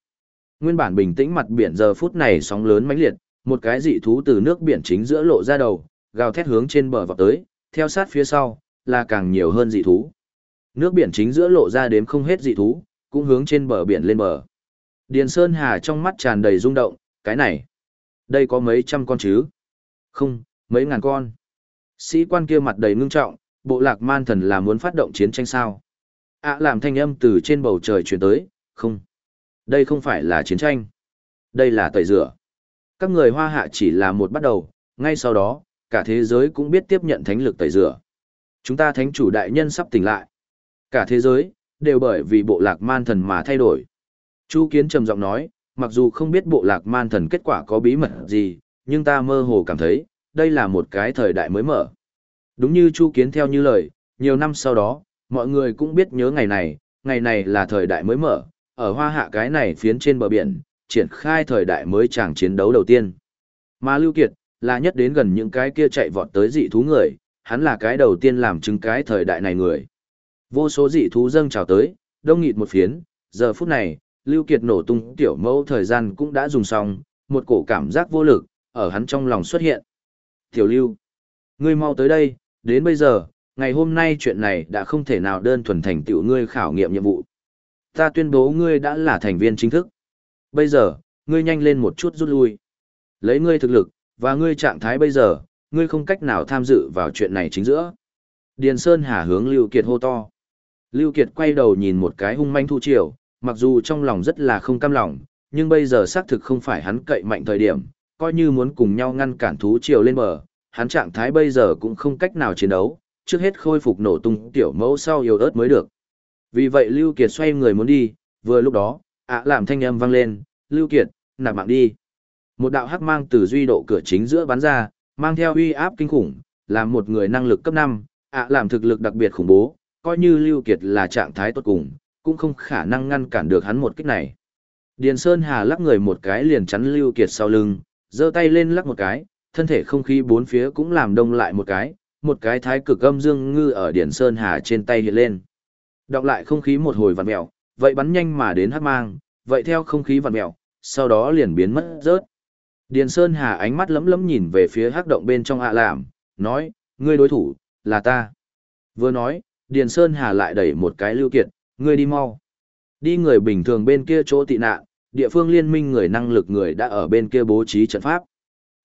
Nguyên bản bình tĩnh mặt biển giờ phút này sóng lớn mãnh liệt, một cái dị thú từ nước biển chính giữa lộ ra đầu, gào thét hướng trên bờ vọt tới, theo sát phía sau, là càng nhiều hơn dị thú. Nước biển chính giữa lộ ra đếm không hết dị thú, cũng hướng trên bờ biển lên bờ. Điền Sơn Hà trong mắt tràn đầy rung động, cái này, đây có mấy trăm con chứ? Không, mấy ngàn con. Sĩ quan kia mặt đầy ngưng trọng, bộ lạc man thần là muốn phát động chiến tranh sao? Ạ làm thanh âm từ trên bầu trời truyền tới, không. Đây không phải là chiến tranh. Đây là tẩy rửa. Các người hoa hạ chỉ là một bắt đầu, ngay sau đó, cả thế giới cũng biết tiếp nhận thánh lực tẩy rửa. Chúng ta thánh chủ đại nhân sắp tỉnh lại. Cả thế giới, đều bởi vì bộ lạc man thần mà thay đổi. Chu Kiến trầm giọng nói, mặc dù không biết bộ lạc man thần kết quả có bí mật gì, nhưng ta mơ hồ cảm thấy, đây là một cái thời đại mới mở. Đúng như Chu Kiến theo như lời, nhiều năm sau đó, mọi người cũng biết nhớ ngày này, ngày này là thời đại mới mở, ở hoa hạ cái này phiến trên bờ biển, triển khai thời đại mới chàng chiến đấu đầu tiên. Mà Lưu Kiệt, là nhất đến gần những cái kia chạy vọt tới dị thú người, hắn là cái đầu tiên làm chứng cái thời đại này người. Vô số dị thú dâng trào tới, đông nghịt một phiến, giờ phút này, Lưu Kiệt nổ tung tiểu mẫu thời gian cũng đã dùng xong, một cổ cảm giác vô lực, ở hắn trong lòng xuất hiện. Tiểu Lưu, ngươi mau tới đây, đến bây giờ, ngày hôm nay chuyện này đã không thể nào đơn thuần thành tựu ngươi khảo nghiệm nhiệm vụ. Ta tuyên bố ngươi đã là thành viên chính thức. Bây giờ, ngươi nhanh lên một chút rút lui. Lấy ngươi thực lực, và ngươi trạng thái bây giờ, ngươi không cách nào tham dự vào chuyện này chính giữa. Điền Sơn Hà hướng Lưu Kiệt hô to. Lưu Kiệt quay đầu nhìn một cái hung manh thu triều, mặc dù trong lòng rất là không cam lòng, nhưng bây giờ xác thực không phải hắn cậy mạnh thời điểm, coi như muốn cùng nhau ngăn cản thú triều lên bờ, hắn trạng thái bây giờ cũng không cách nào chiến đấu, trước hết khôi phục nổ tung tiểu mẫu sau yếu ớt mới được. Vì vậy Lưu Kiệt xoay người muốn đi, vừa lúc đó, ạ làm thanh âm vang lên, Lưu Kiệt, nạp mạng đi. Một đạo hắc mang từ duy độ cửa chính giữa bắn ra, mang theo uy áp kinh khủng, làm một người năng lực cấp 5, ạ làm thực lực đặc biệt khủng bố, coi như Lưu Kiệt là trạng thái tốt cùng, cũng không khả năng ngăn cản được hắn một kích này. Điền Sơn Hà lắc người một cái liền chắn Lưu Kiệt sau lưng, giơ tay lên lắc một cái, thân thể không khí bốn phía cũng làm đông lại một cái, một cái thái cực âm dương ngư ở Điền Sơn Hà trên tay hiện lên. Đọc lại không khí một hồi vặn mèo, vậy bắn nhanh mà đến hát mang, vậy theo không khí vặn mèo, sau đó liền biến mất rớt. Điền Sơn Hà ánh mắt lấm lấm nhìn về phía hắc động bên trong ạ làm, nói, ngươi đối thủ, là ta. Vừa nói, Điền Sơn Hà lại đẩy một cái lưu kiệt, ngươi đi mau. Đi người bình thường bên kia chỗ tị nạn, địa phương liên minh người năng lực người đã ở bên kia bố trí trận pháp.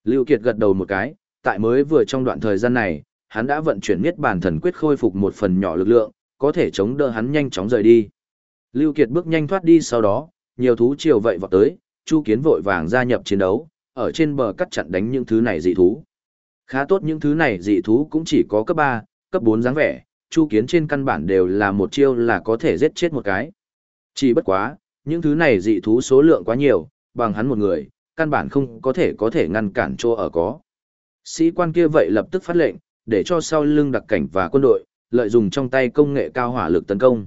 Lưu Kiệt gật đầu một cái, tại mới vừa trong đoạn thời gian này, hắn đã vận chuyển niết bản thần quyết khôi phục một phần nhỏ lực lượng, có thể chống đỡ hắn nhanh chóng rời đi. Lưu Kiệt bước nhanh thoát đi sau đó, nhiều thú triều vậy vọt tới, Chu Kiến vội vàng gia nhập chiến đấu, ở trên bờ cắt chặn đánh những thứ này dị thú. Khá tốt những thứ này dị thú cũng chỉ có cấp 3, cấp 4 dáng vẻ, Chu Kiến trên căn bản đều là một chiêu là có thể giết chết một cái. Chỉ bất quá, những thứ này dị thú số lượng quá nhiều, bằng hắn một người, căn bản không có thể có thể ngăn cản chỗ ở có. Sĩ quan kia vậy lập tức phát lệnh, để cho sau lưng đặc cảnh và quân đội, lợi dụng trong tay công nghệ cao hỏa lực tấn công.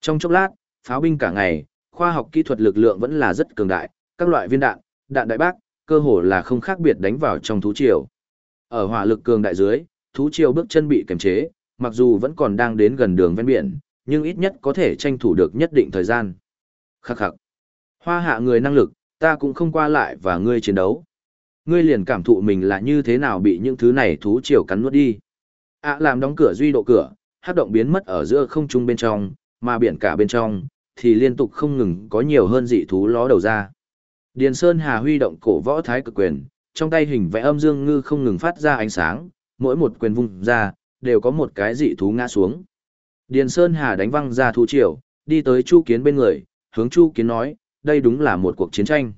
Trong chốc lát, pháo binh cả ngày, khoa học kỹ thuật lực lượng vẫn là rất cường đại, các loại viên đạn, đạn đại bác, cơ hồ là không khác biệt đánh vào trong thú triều. Ở hỏa lực cường đại dưới, thú triều bước chân bị kiềm chế, mặc dù vẫn còn đang đến gần đường ven biển, nhưng ít nhất có thể tranh thủ được nhất định thời gian. Khắc khắc. Hoa hạ người năng lực, ta cũng không qua lại và ngươi chiến đấu. Ngươi liền cảm thụ mình là như thế nào bị những thứ này thú triều cắn nuốt đi. À làm đóng cửa duy độ cửa, hát động biến mất ở giữa không trung bên trong, mà biển cả bên trong, thì liên tục không ngừng có nhiều hơn dị thú ló đầu ra. Điền Sơn Hà huy động cổ võ thái cực quyền, trong tay hình vẽ âm dương ngư không ngừng phát ra ánh sáng, mỗi một quyền vung ra, đều có một cái dị thú ngã xuống. Điền Sơn Hà đánh văng ra thú triều, đi tới Chu Kiến bên người, hướng Chu Kiến nói, đây đúng là một cuộc chiến tranh.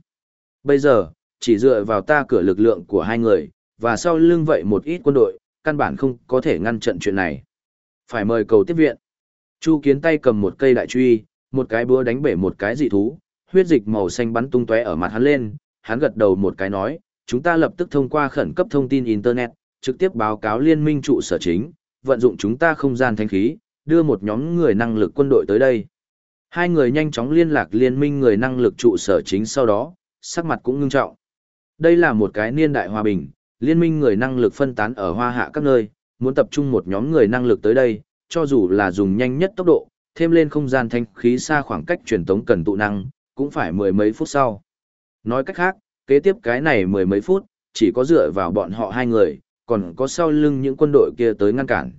Bây giờ, chỉ dựa vào ta cửa lực lượng của hai người, và sau lưng vậy một ít quân đội, căn bản không có thể ngăn trận chuyện này. Phải mời cầu tiếp viện. Chu Kiến tay cầm một cây đại truy, một cái búa đánh bể một cái dị thú, huyết dịch màu xanh bắn tung tóe ở mặt hắn lên, hắn gật đầu một cái nói, chúng ta lập tức thông qua khẩn cấp thông tin Internet, trực tiếp báo cáo liên minh trụ sở chính, vận dụng chúng ta không gian thanh khí, đưa một nhóm người năng lực quân đội tới đây. Hai người nhanh chóng liên lạc liên minh người năng lực trụ sở chính sau đó, sắc mặt cũng ngưng trọng. Đây là một cái niên đại hòa bình, liên minh người năng lực phân tán ở hoa hạ các nơi, muốn tập trung một nhóm người năng lực tới đây, cho dù là dùng nhanh nhất tốc độ, thêm lên không gian thanh khí xa khoảng cách truyền tống cần tụ năng, cũng phải mười mấy phút sau. Nói cách khác, kế tiếp cái này mười mấy phút, chỉ có dựa vào bọn họ hai người, còn có sau lưng những quân đội kia tới ngăn cản.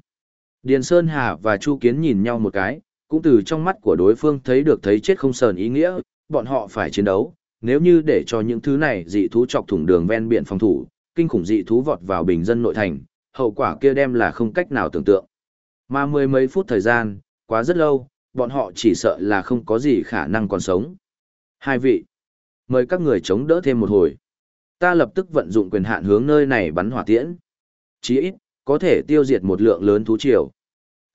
Điền Sơn Hà và Chu Kiến nhìn nhau một cái, cũng từ trong mắt của đối phương thấy được thấy chết không sờn ý nghĩa, bọn họ phải chiến đấu, nếu như để cho những thứ này dị thú chọc thủng đường ven biển phòng thủ, kinh khủng dị thú vọt vào bình dân nội thành, hậu quả kia đem là không cách nào tưởng tượng. Mà mười mấy phút thời gian, quá rất lâu, bọn họ chỉ sợ là không có gì khả năng còn sống. Hai vị, mời các người chống đỡ thêm một hồi. Ta lập tức vận dụng quyền hạn hướng nơi này bắn hỏa tiễn. Chí ít, có thể tiêu diệt một lượng lớn thú triều.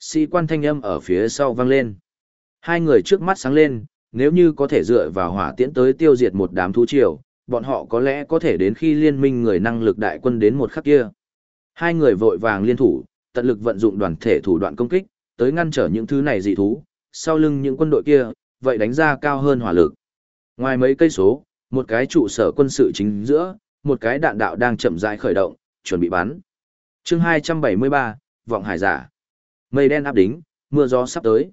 Sĩ quan thanh âm ở phía sau vang lên. Hai người trước mắt sáng lên, nếu như có thể dựa vào hỏa tiễn tới tiêu diệt một đám thú triều, bọn họ có lẽ có thể đến khi liên minh người năng lực đại quân đến một khắc kia. Hai người vội vàng liên thủ, tận lực vận dụng đoàn thể thủ đoạn công kích, tới ngăn trở những thứ này dị thú, sau lưng những quân đội kia, vậy đánh ra cao hơn hỏa lực. Ngoài mấy cây số, một cái trụ sở quân sự chính giữa, một cái đạn đạo đang chậm rãi khởi động, chuẩn bị bắn. Chương 273, vọng hải giả. Mây đen áp đính, mưa gió sắp tới.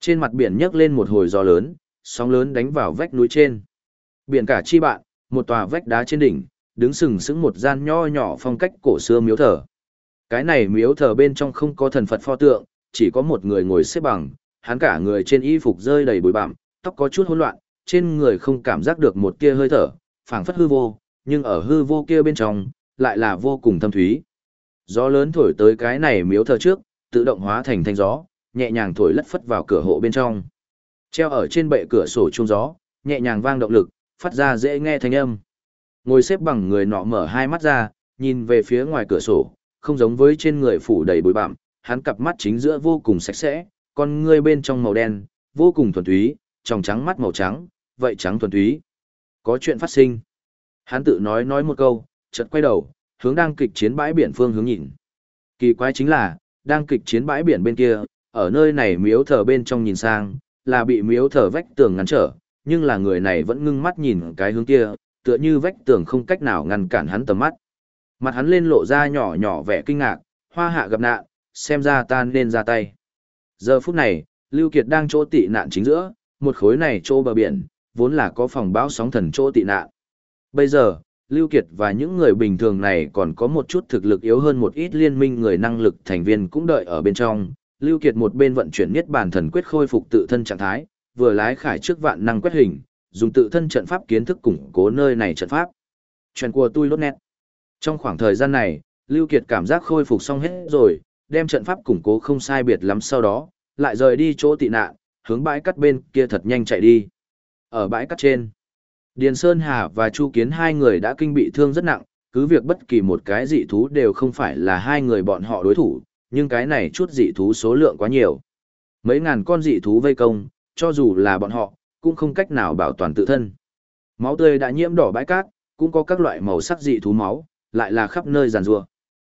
Trên mặt biển nhấc lên một hồi gió lớn, sóng lớn đánh vào vách núi trên. Biển cả chi bạn, một tòa vách đá trên đỉnh, đứng sừng sững một gian nho nhỏ phong cách cổ xưa miếu thờ. Cái này miếu thờ bên trong không có thần Phật pho tượng, chỉ có một người ngồi xếp bằng, hắn cả người trên y phục rơi đầy bụi bặm, tóc có chút hỗn loạn, trên người không cảm giác được một tia hơi thở, phảng phất hư vô, nhưng ở hư vô kia bên trong, lại là vô cùng thâm thúy. Gió lớn thổi tới cái này miếu thờ trước, tự động hóa thành thanh gió, nhẹ nhàng thổi lất phất vào cửa hộ bên trong. Treo ở trên bệ cửa sổ trung gió, nhẹ nhàng vang động lực, phát ra dễ nghe thanh âm. Ngồi xếp bằng người nọ mở hai mắt ra, nhìn về phía ngoài cửa sổ, không giống với trên người phủ đầy bụi bặm, hắn cặp mắt chính giữa vô cùng sạch sẽ, con ngươi bên trong màu đen, vô cùng thuần túy, tròng trắng mắt màu trắng, vậy trắng thuần túy. Có chuyện phát sinh. Hắn tự nói nói một câu, chợt quay đầu, hướng đang kịch chiến bãi biển phương hướng nhìn. Kỳ quái chính là, đang kịch chiến bãi biển bên kia, ở nơi này miếu thờ bên trong nhìn sang, là bị miếu thờ vách tường ngăn trở, nhưng là người này vẫn ngưng mắt nhìn cái hướng kia, tựa như vách tường không cách nào ngăn cản hắn tầm mắt. Mặt hắn lên lộ ra nhỏ nhỏ vẻ kinh ngạc, hoa hạ gặp nạn, xem ra tan nên ra tay. Giờ phút này, Lưu Kiệt đang chỗ tị nạn chính giữa, một khối này chỗ bờ biển, vốn là có phòng báo sóng thần chỗ tị nạn. Bây giờ, Lưu Kiệt và những người bình thường này còn có một chút thực lực yếu hơn một ít liên minh người năng lực thành viên cũng đợi ở bên trong. Lưu Kiệt một bên vận chuyển niết bàn thần quyết khôi phục tự thân trạng thái, vừa lái khải trước vạn năng quét hình, dùng tự thân trận pháp kiến thức củng cố nơi này trận pháp. Chuyện của tôi lốt nét. Trong khoảng thời gian này, Lưu Kiệt cảm giác khôi phục xong hết rồi, đem trận pháp củng cố không sai biệt lắm sau đó, lại rời đi chỗ tị nạn, hướng bãi cắt bên kia thật nhanh chạy đi. Ở bãi cắt trên, Điền Sơn Hà và Chu Kiến hai người đã kinh bị thương rất nặng, cứ việc bất kỳ một cái dị thú đều không phải là hai người bọn họ đối thủ, nhưng cái này chút dị thú số lượng quá nhiều. Mấy ngàn con dị thú vây công, cho dù là bọn họ, cũng không cách nào bảo toàn tự thân. Máu tươi đã nhiễm đỏ bãi cát, cũng có các loại màu sắc dị thú máu, lại là khắp nơi giàn rua.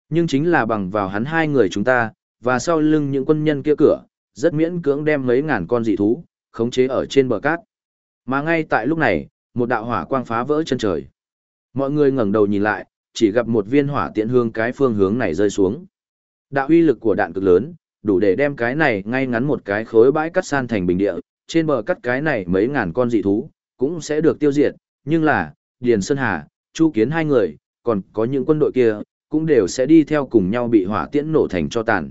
Nhưng chính là bằng vào hắn hai người chúng ta, và sau lưng những quân nhân kia cửa, rất miễn cưỡng đem mấy ngàn con dị thú, khống chế ở trên bờ cát. Mà ngay tại lúc này, một đạo hỏa quang phá vỡ chân trời. Mọi người ngẩng đầu nhìn lại, chỉ gặp một viên hỏa tiễn hương cái phương hướng này rơi xuống. Đạo uy lực của đạn cực lớn, đủ để đem cái này ngay ngắn một cái khối bãi cắt san thành bình địa, trên bờ cắt cái này mấy ngàn con dị thú, cũng sẽ được tiêu diệt, nhưng là, Điền Sơn Hà, Chu Kiến hai người, còn có những quân đội kia, cũng đều sẽ đi theo cùng nhau bị hỏa tiễn nổ thành cho tàn.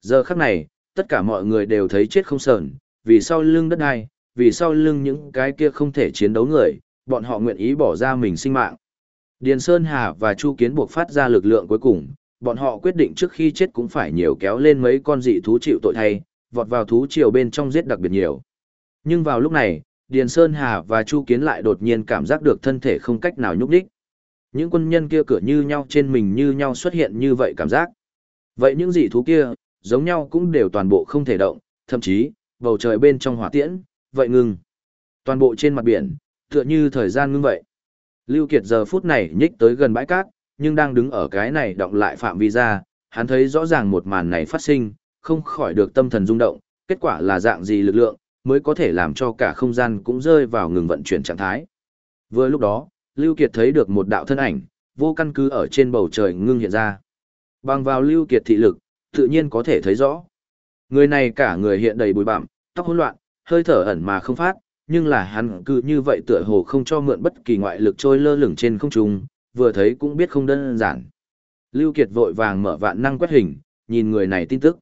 Giờ khắc này, tất cả mọi người đều thấy chết không sờn, vì sau lưng đất ai vì sau lưng những cái kia không thể chiến đấu người, bọn họ nguyện ý bỏ ra mình sinh mạng. Điền Sơn Hà và Chu Kiến buộc phát ra lực lượng cuối cùng, bọn họ quyết định trước khi chết cũng phải nhiều kéo lên mấy con dị thú chịu tội thay, vọt vào thú triều bên trong giết đặc biệt nhiều. Nhưng vào lúc này, Điền Sơn Hà và Chu Kiến lại đột nhiên cảm giác được thân thể không cách nào nhúc đích. Những quân nhân kia cửa như nhau trên mình như nhau xuất hiện như vậy cảm giác. Vậy những dị thú kia, giống nhau cũng đều toàn bộ không thể động, thậm chí, bầu trời bên trong hỏa tiễn, vậy ngừng. Toàn bộ trên mặt biển, tựa như thời gian ngưng vậy. Lưu Kiệt giờ phút này nhích tới gần bãi cát, nhưng đang đứng ở cái này động lại phạm vi ra, hắn thấy rõ ràng một màn này phát sinh, không khỏi được tâm thần rung động, kết quả là dạng gì lực lượng, mới có thể làm cho cả không gian cũng rơi vào ngừng vận chuyển trạng thái. Vừa lúc đó, Lưu Kiệt thấy được một đạo thân ảnh, vô căn cứ ở trên bầu trời ngưng hiện ra. Bằng vào Lưu Kiệt thị lực, tự nhiên có thể thấy rõ. Người này cả người hiện đầy bụi bặm, tóc hỗn loạn, hơi thở ẩn mà không phát, nhưng là hắn cứ như vậy tựa hồ không cho mượn bất kỳ ngoại lực trôi lơ lửng trên không trung, vừa thấy cũng biết không đơn giản. Lưu Kiệt vội vàng mở vạn năng quét hình, nhìn người này tin tức.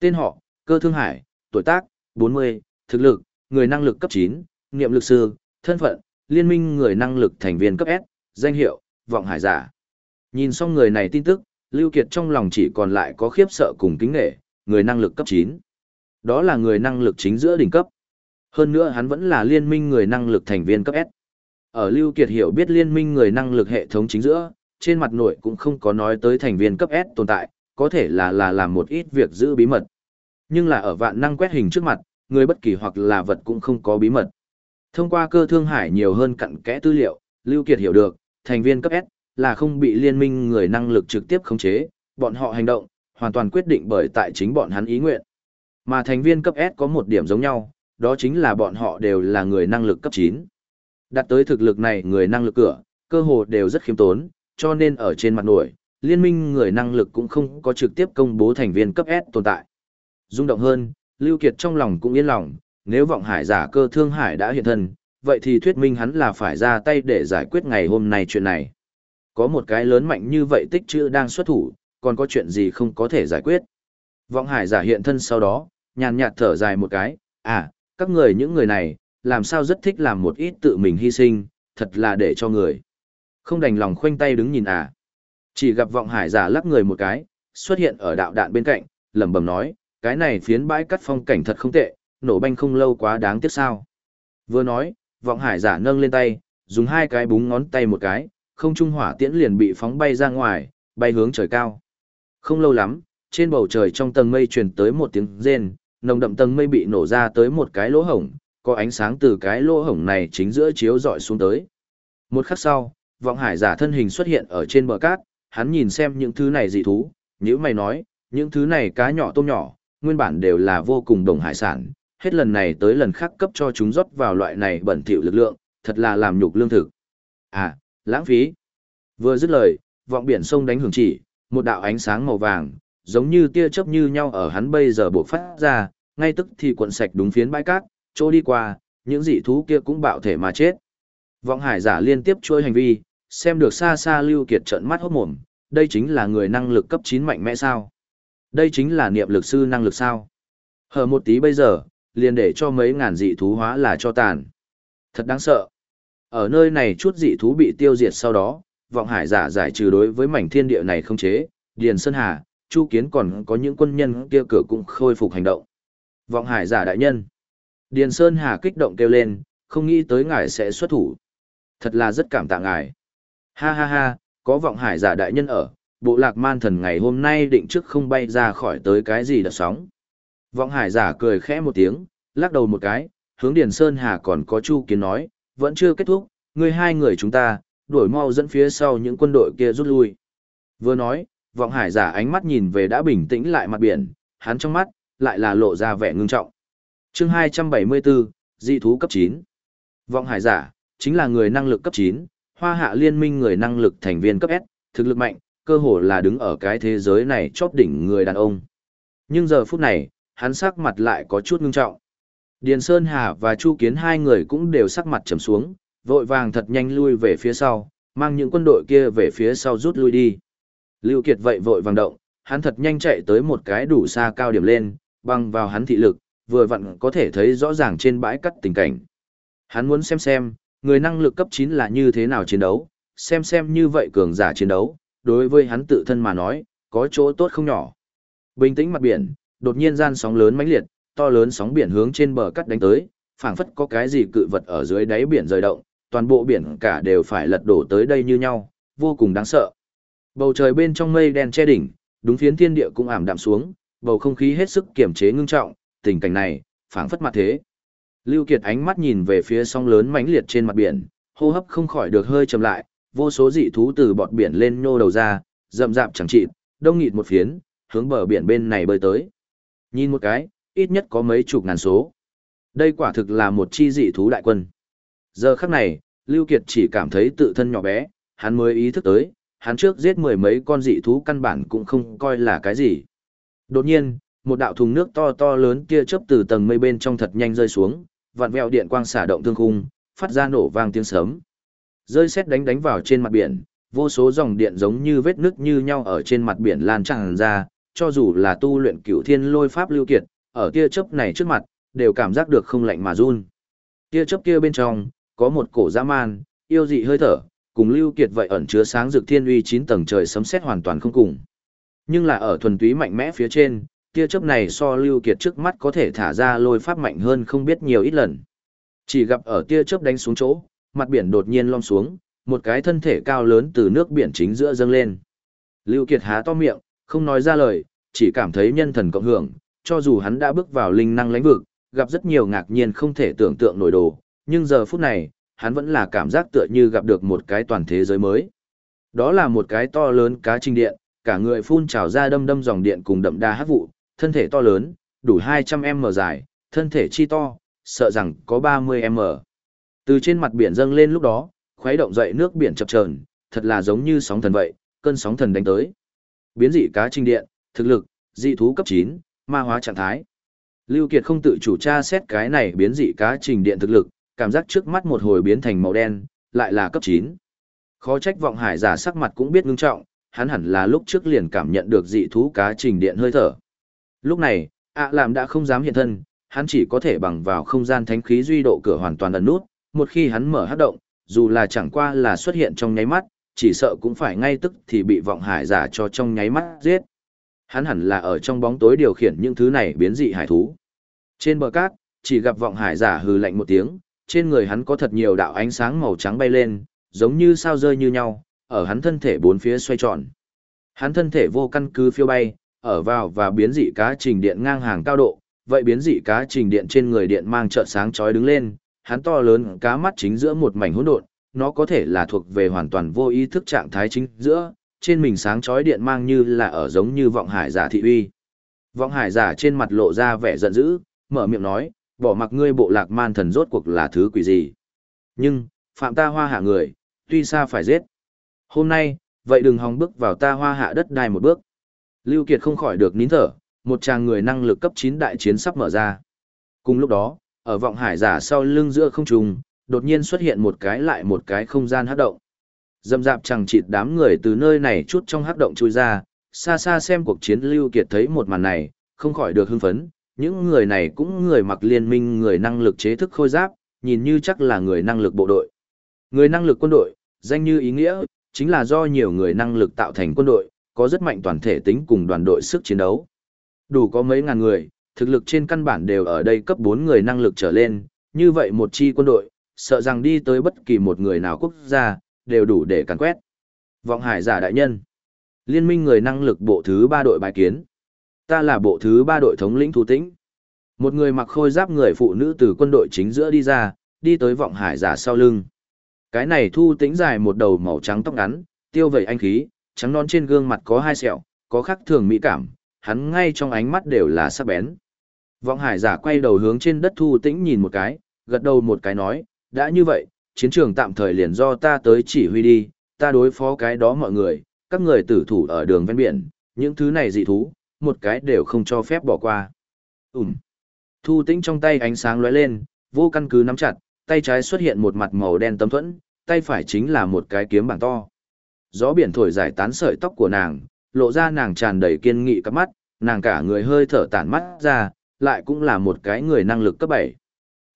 Tên họ, Cơ Thương Hải, tuổi tác, 40, thực lực, người năng lực cấp 9, nghiệm lực sư, thân phận, liên minh người năng lực thành viên cấp S, danh hiệu, vọng hải giả. Nhìn xong người này tin tức, Lưu Kiệt trong lòng chỉ còn lại có khiếp sợ cùng kính nghệ, người năng lực cấp 9. Đó là người năng lực chính giữa đỉnh cấp. Hơn nữa hắn vẫn là liên minh người năng lực thành viên cấp S. Ở Lưu Kiệt hiểu biết liên minh người năng lực hệ thống chính giữa, trên mặt nội cũng không có nói tới thành viên cấp S tồn tại, có thể là là làm một ít việc giữ bí mật. Nhưng là ở vạn năng quét hình trước mặt, người bất kỳ hoặc là vật cũng không có bí mật. Thông qua cơ thương hải nhiều hơn cặn kẽ tư liệu, Lưu Kiệt hiểu được, thành viên cấp S là không bị liên minh người năng lực trực tiếp khống chế, bọn họ hành động, hoàn toàn quyết định bởi tại chính bọn hắn ý nguyện. Mà thành viên cấp S có một điểm giống nhau, đó chính là bọn họ đều là người năng lực cấp 9 đạt tới thực lực này người năng lực cửa, cơ hồ đều rất khiêm tốn, cho nên ở trên mặt nổi, liên minh người năng lực cũng không có trực tiếp công bố thành viên cấp S tồn tại. Dung động hơn, Lưu Kiệt trong lòng cũng yên lòng, nếu vọng hải giả cơ thương hải đã hiện thân, vậy thì thuyết minh hắn là phải ra tay để giải quyết ngày hôm nay chuyện này. Có một cái lớn mạnh như vậy tích chữ đang xuất thủ, còn có chuyện gì không có thể giải quyết. Vọng hải giả hiện thân sau đó, nhàn nhạt thở dài một cái, à, các người những người này, làm sao rất thích làm một ít tự mình hy sinh, thật là để cho người. Không đành lòng khoanh tay đứng nhìn à. Chỉ gặp vọng hải giả lắc người một cái, xuất hiện ở đạo đạn bên cạnh, lẩm bẩm nói, cái này phiến bãi cắt phong cảnh thật không tệ, nổ banh không lâu quá đáng tiếc sao. Vừa nói, vọng hải giả nâng lên tay, dùng hai cái búng ngón tay một cái, không trung hỏa tiễn liền bị phóng bay ra ngoài, bay hướng trời cao. Không lâu lắm, trên bầu trời trong tầng mây truyền tới một tiếng rên, nồng đậm tầng mây bị nổ ra tới một cái lỗ hổng, có ánh sáng từ cái lỗ hổng này chính giữa chiếu dọi xuống tới. Một khắc sau, vọng hải giả thân hình xuất hiện ở trên bờ cát, hắn nhìn xem những thứ này dị thú, như mày nói, những thứ này cá nhỏ tôm nhỏ, nguyên bản đều là vô cùng đồng hải sản, hết lần này tới lần khác cấp cho chúng rót vào loại này bẩn thỉu lực lượng, thật là làm nhục lương thực. À, lãng phí. Vừa dứt lời, vọng biển sông đánh hưởng chỉ, một đạo ánh sáng màu vàng, giống như tia chớp như nhau ở hắn bây giờ bộc phát ra, ngay tức thì cuộn sạch đúng phiến bãi cát, chỗ đi qua, những dị thú kia cũng bạo thể mà chết. Vọng hải giả liên tiếp trôi hành vi, xem được xa xa Lưu Kiệt trợn mắt hốt mồm, đây chính là người năng lực cấp 9 mạnh mẽ sao? Đây chính là niệm lực sư năng lực sao? Hờ một tí bây giờ, liền để cho mấy ngàn dị thú hóa là cho tàn. Thật đáng sợ. Ở nơi này chút dị thú bị tiêu diệt sau đó, vọng hải giả giải trừ đối với mảnh thiên địa này không chế, Điền Sơn Hà, Chu Kiến còn có những quân nhân kia cửa cũng khôi phục hành động. Vọng hải giả đại nhân. Điền Sơn Hà kích động kêu lên, không nghĩ tới ngài sẽ xuất thủ. Thật là rất cảm tạ ngài. Ha ha ha, có vọng hải giả đại nhân ở, bộ lạc man thần ngày hôm nay định trước không bay ra khỏi tới cái gì đợt sóng. Vọng hải giả cười khẽ một tiếng, lắc đầu một cái, hướng Điền Sơn Hà còn có Chu Kiến nói, vẫn chưa kết thúc, người hai người chúng ta, đuổi mau dẫn phía sau những quân đội kia rút lui. Vừa nói, vọng hải giả ánh mắt nhìn về đã bình tĩnh lại mặt biển, hắn trong mắt, lại là lộ ra vẻ ngưng trọng chương 274, dị thú cấp 9. Vọng hải giả, chính là người năng lực cấp 9, hoa hạ liên minh người năng lực thành viên cấp S, thực lực mạnh, cơ hồ là đứng ở cái thế giới này chóp đỉnh người đàn ông. Nhưng giờ phút này, hắn sắc mặt lại có chút ngưng trọng. Điền Sơn Hà và Chu Kiến hai người cũng đều sắc mặt trầm xuống, vội vàng thật nhanh lui về phía sau, mang những quân đội kia về phía sau rút lui đi. Lưu Kiệt vậy vội vàng động, hắn thật nhanh chạy tới một cái đủ xa cao điểm lên, băng vào hắn thị lực, vừa vặn có thể thấy rõ ràng trên bãi cắt tình cảnh. Hắn muốn xem xem, người năng lực cấp 9 là như thế nào chiến đấu, xem xem như vậy cường giả chiến đấu, đối với hắn tự thân mà nói, có chỗ tốt không nhỏ. Bình tĩnh mặt biển, đột nhiên gian sóng lớn mãnh liệt, to lớn sóng biển hướng trên bờ cắt đánh tới, phảng phất có cái gì cự vật ở dưới đáy biển rời động, toàn bộ biển cả đều phải lật đổ tới đây như nhau, vô cùng đáng sợ. Bầu trời bên trong mây đen che đỉnh, đúng phiến thiên địa cũng ảm đạm xuống, bầu không khí hết sức kiềm chế ngưng trọng, tình cảnh này, phảng phất mặt thế. Lưu Kiệt ánh mắt nhìn về phía sóng lớn mãnh liệt trên mặt biển, hô hấp không khỏi được hơi chậm lại, vô số dị thú từ bọt biển lên nhô đầu ra, rậm rạp chẳng chịt, đông nghịt một phiến, hướng bờ biển bên này bơi tới. Nhìn một cái, ít nhất có mấy chục ngàn số. Đây quả thực là một chi dị thú đại quân. Giờ khắc này, Lưu Kiệt chỉ cảm thấy tự thân nhỏ bé, hắn mới ý thức tới, hắn trước giết mười mấy con dị thú căn bản cũng không coi là cái gì. Đột nhiên, một đạo thùng nước to to lớn kia chớp từ tầng mây bên trong thật nhanh rơi xuống, vặn vẹo điện quang xả động thương khung, phát ra nổ vang tiếng sấm. Rơi sét đánh đánh vào trên mặt biển, vô số dòng điện giống như vết nứt như nhau ở trên mặt biển lan tràn ra, cho dù là tu luyện cửu thiên lôi pháp lưu kiệt, ở kia chớp này trước mặt, đều cảm giác được không lạnh mà run. Kia chớp kia bên trong, có một cổ dã man, yêu dị hơi thở, cùng lưu kiệt vậy ẩn chứa sáng rực thiên uy chín tầng trời sấm sét hoàn toàn không cùng. Nhưng là ở thuần túy mạnh mẽ phía trên, tia chớp này so lưu kiệt trước mắt có thể thả ra lôi pháp mạnh hơn không biết nhiều ít lần. Chỉ gặp ở tia chớp đánh xuống chỗ, mặt biển đột nhiên lom xuống, một cái thân thể cao lớn từ nước biển chính giữa dâng lên. Lưu Kiệt há to miệng, không nói ra lời, chỉ cảm thấy nhân thần cộng hưởng, cho dù hắn đã bước vào linh năng lãnh vực, gặp rất nhiều ngạc nhiên không thể tưởng tượng nổi đồ, nhưng giờ phút này, hắn vẫn là cảm giác tựa như gặp được một cái toàn thế giới mới. Đó là một cái to lớn cá trinh điện, cả người phun trào ra đâm đâm dòng điện cùng đậm đà hát vụ, thân thể to lớn, đủ 200m dài, thân thể chi to, sợ rằng có 30m. Từ trên mặt biển dâng lên lúc đó, khuấy động dậy nước biển chập chờn, thật là giống như sóng thần vậy, cơn sóng thần đánh tới. Biến dị cá trinh điện, thực lực, dị thú cấp 9, ma hóa trạng thái. Lưu Kiệt không tự chủ tra xét cái này biến dị cá trình điện thực lực, cảm giác trước mắt một hồi biến thành màu đen, lại là cấp 9. Khó trách vọng hải giả sắc mặt cũng biết ngưng trọng, hắn hẳn là lúc trước liền cảm nhận được dị thú cá trình điện hơi thở. Lúc này, ạ làm đã không dám hiện thân, hắn chỉ có thể bằng vào không gian thánh khí duy độ cửa hoàn toàn ẩn nút, một khi hắn mở hát động, dù là chẳng qua là xuất hiện trong nháy mắt, chỉ sợ cũng phải ngay tức thì bị vọng hải giả cho trong nháy mắt giết. Hắn hẳn là ở trong bóng tối điều khiển những thứ này biến dị hải thú. Trên bờ cát, chỉ gặp vọng hải giả hừ lạnh một tiếng, trên người hắn có thật nhiều đạo ánh sáng màu trắng bay lên, giống như sao rơi như nhau, ở hắn thân thể bốn phía xoay tròn. Hắn thân thể vô căn cứ phiêu bay, ở vào và biến dị cá trình điện ngang hàng cao độ, vậy biến dị cá trình điện trên người điện mang trợ sáng chói đứng lên, hắn to lớn cá mắt chính giữa một mảnh hỗn độn, nó có thể là thuộc về hoàn toàn vô ý thức trạng thái chính giữa, trên mình sáng chói điện mang như là ở giống như vọng hải giả thị uy. Vọng hải giả trên mặt lộ ra vẻ giận dữ, mở miệng nói, bỏ mặc ngươi bộ lạc man thần rốt cuộc là thứ quỷ gì. Nhưng, phạm ta hoa hạ người, tuy xa phải giết. Hôm nay, vậy đừng hòng bước vào ta hoa hạ đất đai một bước. Lưu Kiệt không khỏi được nín thở, một chàng người năng lực cấp 9 đại chiến sắp mở ra. Cùng lúc đó, ở vọng hải giả sau lưng giữa không trung, đột nhiên xuất hiện một cái lại một cái không gian hấp động. Dâm dạp chẳng chịt đám người từ nơi này chút trong hấp động chui ra, xa xa xem cuộc chiến Lưu Kiệt thấy một màn này, không khỏi được hưng phấn, những người này cũng người mặc liên minh người năng lực chế thức khôi giáp, nhìn như chắc là người năng lực bộ đội. Người năng lực quân đội, danh như ý nghĩa, chính là do nhiều người năng lực tạo thành quân đội, có rất mạnh toàn thể tính cùng đoàn đội sức chiến đấu. Đủ có mấy ngàn người, thực lực trên căn bản đều ở đây cấp 4 người năng lực trở lên, như vậy một chi quân đội, sợ rằng đi tới bất kỳ một người nào quốc gia, đều đủ để càn quét. Vọng hải giả đại nhân. Liên minh người năng lực bộ thứ ba đội bài kiến. Ta là bộ thứ ba đội thống lĩnh Thu Tĩnh. Một người mặc khôi giáp người phụ nữ từ quân đội chính giữa đi ra, đi tới vọng hải giả sau lưng. Cái này Thu Tĩnh dài một đầu màu trắng tóc ngắn, tiêu vẩy anh khí, trắng non trên gương mặt có hai sẹo, có khắc thường mỹ cảm, hắn ngay trong ánh mắt đều là sắc bén. Vọng hải giả quay đầu hướng trên đất Thu Tĩnh nhìn một cái, gật đầu một cái nói, đã như vậy, chiến trường tạm thời liền do ta tới chỉ huy đi, ta đối phó cái đó mọi người, các người tử thủ ở đường ven biển, những thứ này dị thú, một cái đều không cho phép bỏ qua. Ừm. Thu tĩnh trong tay ánh sáng lóe lên, vô căn cứ nắm chặt, tay trái xuất hiện một mặt màu đen tấm thuẫn, tay phải chính là một cái kiếm bảng to. Gió biển thổi giải tán sợi tóc của nàng, lộ ra nàng tràn đầy kiên nghị cặp mắt, nàng cả người hơi thở tản mắt ra, lại cũng là một cái người năng lực cấp 7.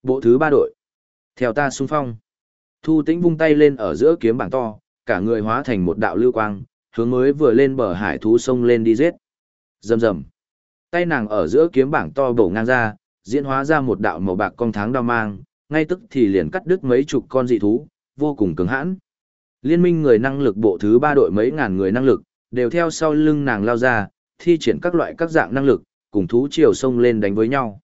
Bộ thứ ba đội. Theo ta xung phong. Thu tĩnh vung tay lên ở giữa kiếm bảng to, cả người hóa thành một đạo lưu quang, hướng mới vừa lên bờ hải thú sông lên đi giết. Rầm rầm. Tay nàng ở giữa kiếm bảng to bổ ngang ra, diễn hóa ra một đạo màu bạc con tháng đao mang, ngay tức thì liền cắt đứt mấy chục con dị thú, vô cùng cứng hãn. Liên minh người năng lực bộ thứ ba đội mấy ngàn người năng lực, đều theo sau lưng nàng lao ra, thi triển các loại các dạng năng lực, cùng thú triều sông lên đánh với nhau.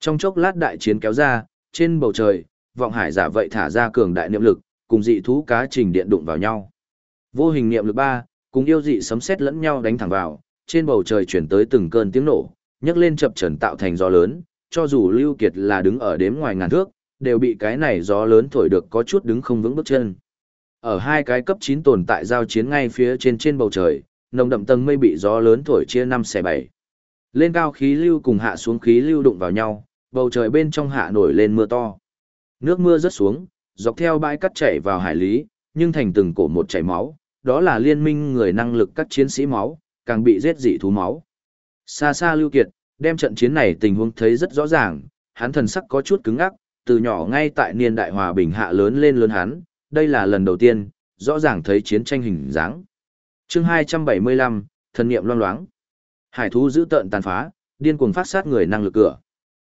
Trong chốc lát đại chiến kéo ra, trên bầu trời, vọng hải giả vậy thả ra cường đại niệm lực, cùng dị thú cá trình điện đụng vào nhau. Vô hình niệm lực ba, cùng yêu dị sấm sét lẫn nhau đánh thẳng vào, trên bầu trời chuyển tới từng cơn tiếng nổ, nhấc lên chập trần tạo thành gió lớn, cho dù Lưu Kiệt là đứng ở đếm ngoài ngàn thước, đều bị cái này gió lớn thổi được có chút đứng không vững bước chân. Ở hai cái cấp 9 tồn tại giao chiến ngay phía trên trên bầu trời, nồng đậm tầng mây bị gió lớn thổi chia năm xẻ bảy. Lên cao khí lưu cùng hạ xuống khí lưu đụng vào nhau, bầu trời bên trong hạ nổi lên mưa to. Nước mưa rớt xuống, dọc theo bãi cắt chảy vào hải lý, nhưng thành từng cổ một chảy máu, đó là liên minh người năng lực các chiến sĩ máu, càng bị giết dị thú máu. Xa xa Lưu Kiệt, đem trận chiến này tình huống thấy rất rõ ràng, hắn thần sắc có chút cứng ngắc, từ nhỏ ngay tại niên đại hòa bình hạ lớn lên lớn hắn, đây là lần đầu tiên, rõ ràng thấy chiến tranh hình dáng. Chương 275, thần niệm loang loáng. Hải thú giữ tợn tàn phá, điên cuồng phát sát người năng lực cửa.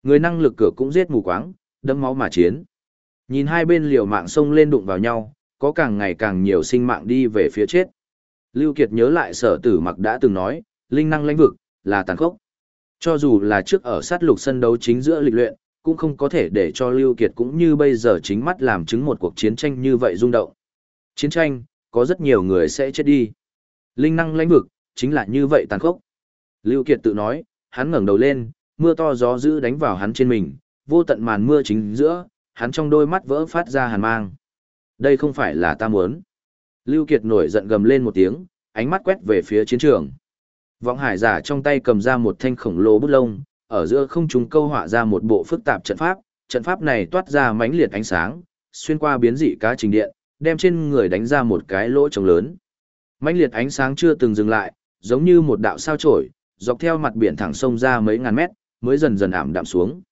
Người năng lực cửa cũng giết mù quáng, đẫm máu mà chiến. Nhìn hai bên liều mạng sông lên đụng vào nhau, có càng ngày càng nhiều sinh mạng đi về phía chết. Lưu Kiệt nhớ lại sở tử mặc đã từng nói, linh năng lãnh vực, là tàn khốc. Cho dù là trước ở sát lục sân đấu chính giữa lịch luyện, cũng không có thể để cho Lưu Kiệt cũng như bây giờ chính mắt làm chứng một cuộc chiến tranh như vậy rung động. Chiến tranh, có rất nhiều người sẽ chết đi. Linh năng lãnh vực, chính là như vậy tàn khốc. Lưu Kiệt tự nói, hắn ngẩng đầu lên, mưa to gió dữ đánh vào hắn trên mình, vô tận màn mưa chính giữa, hắn trong đôi mắt vỡ phát ra hàn mang. Đây không phải là ta muốn. Lưu Kiệt nổi giận gầm lên một tiếng, ánh mắt quét về phía chiến trường. Vọng hải giả trong tay cầm ra một thanh khổng lồ bút lông, ở giữa không trung câu họa ra một bộ phức tạp trận pháp, trận pháp này toát ra mãnh liệt ánh sáng, xuyên qua biến dị cá trình điện, đem trên người đánh ra một cái lỗ trống lớn. Mãnh liệt ánh sáng chưa từng dừng lại, giống như một đạo sao chổi, dọc theo mặt biển thẳng sông ra mấy ngàn mét, mới dần dần ảm đạm xuống.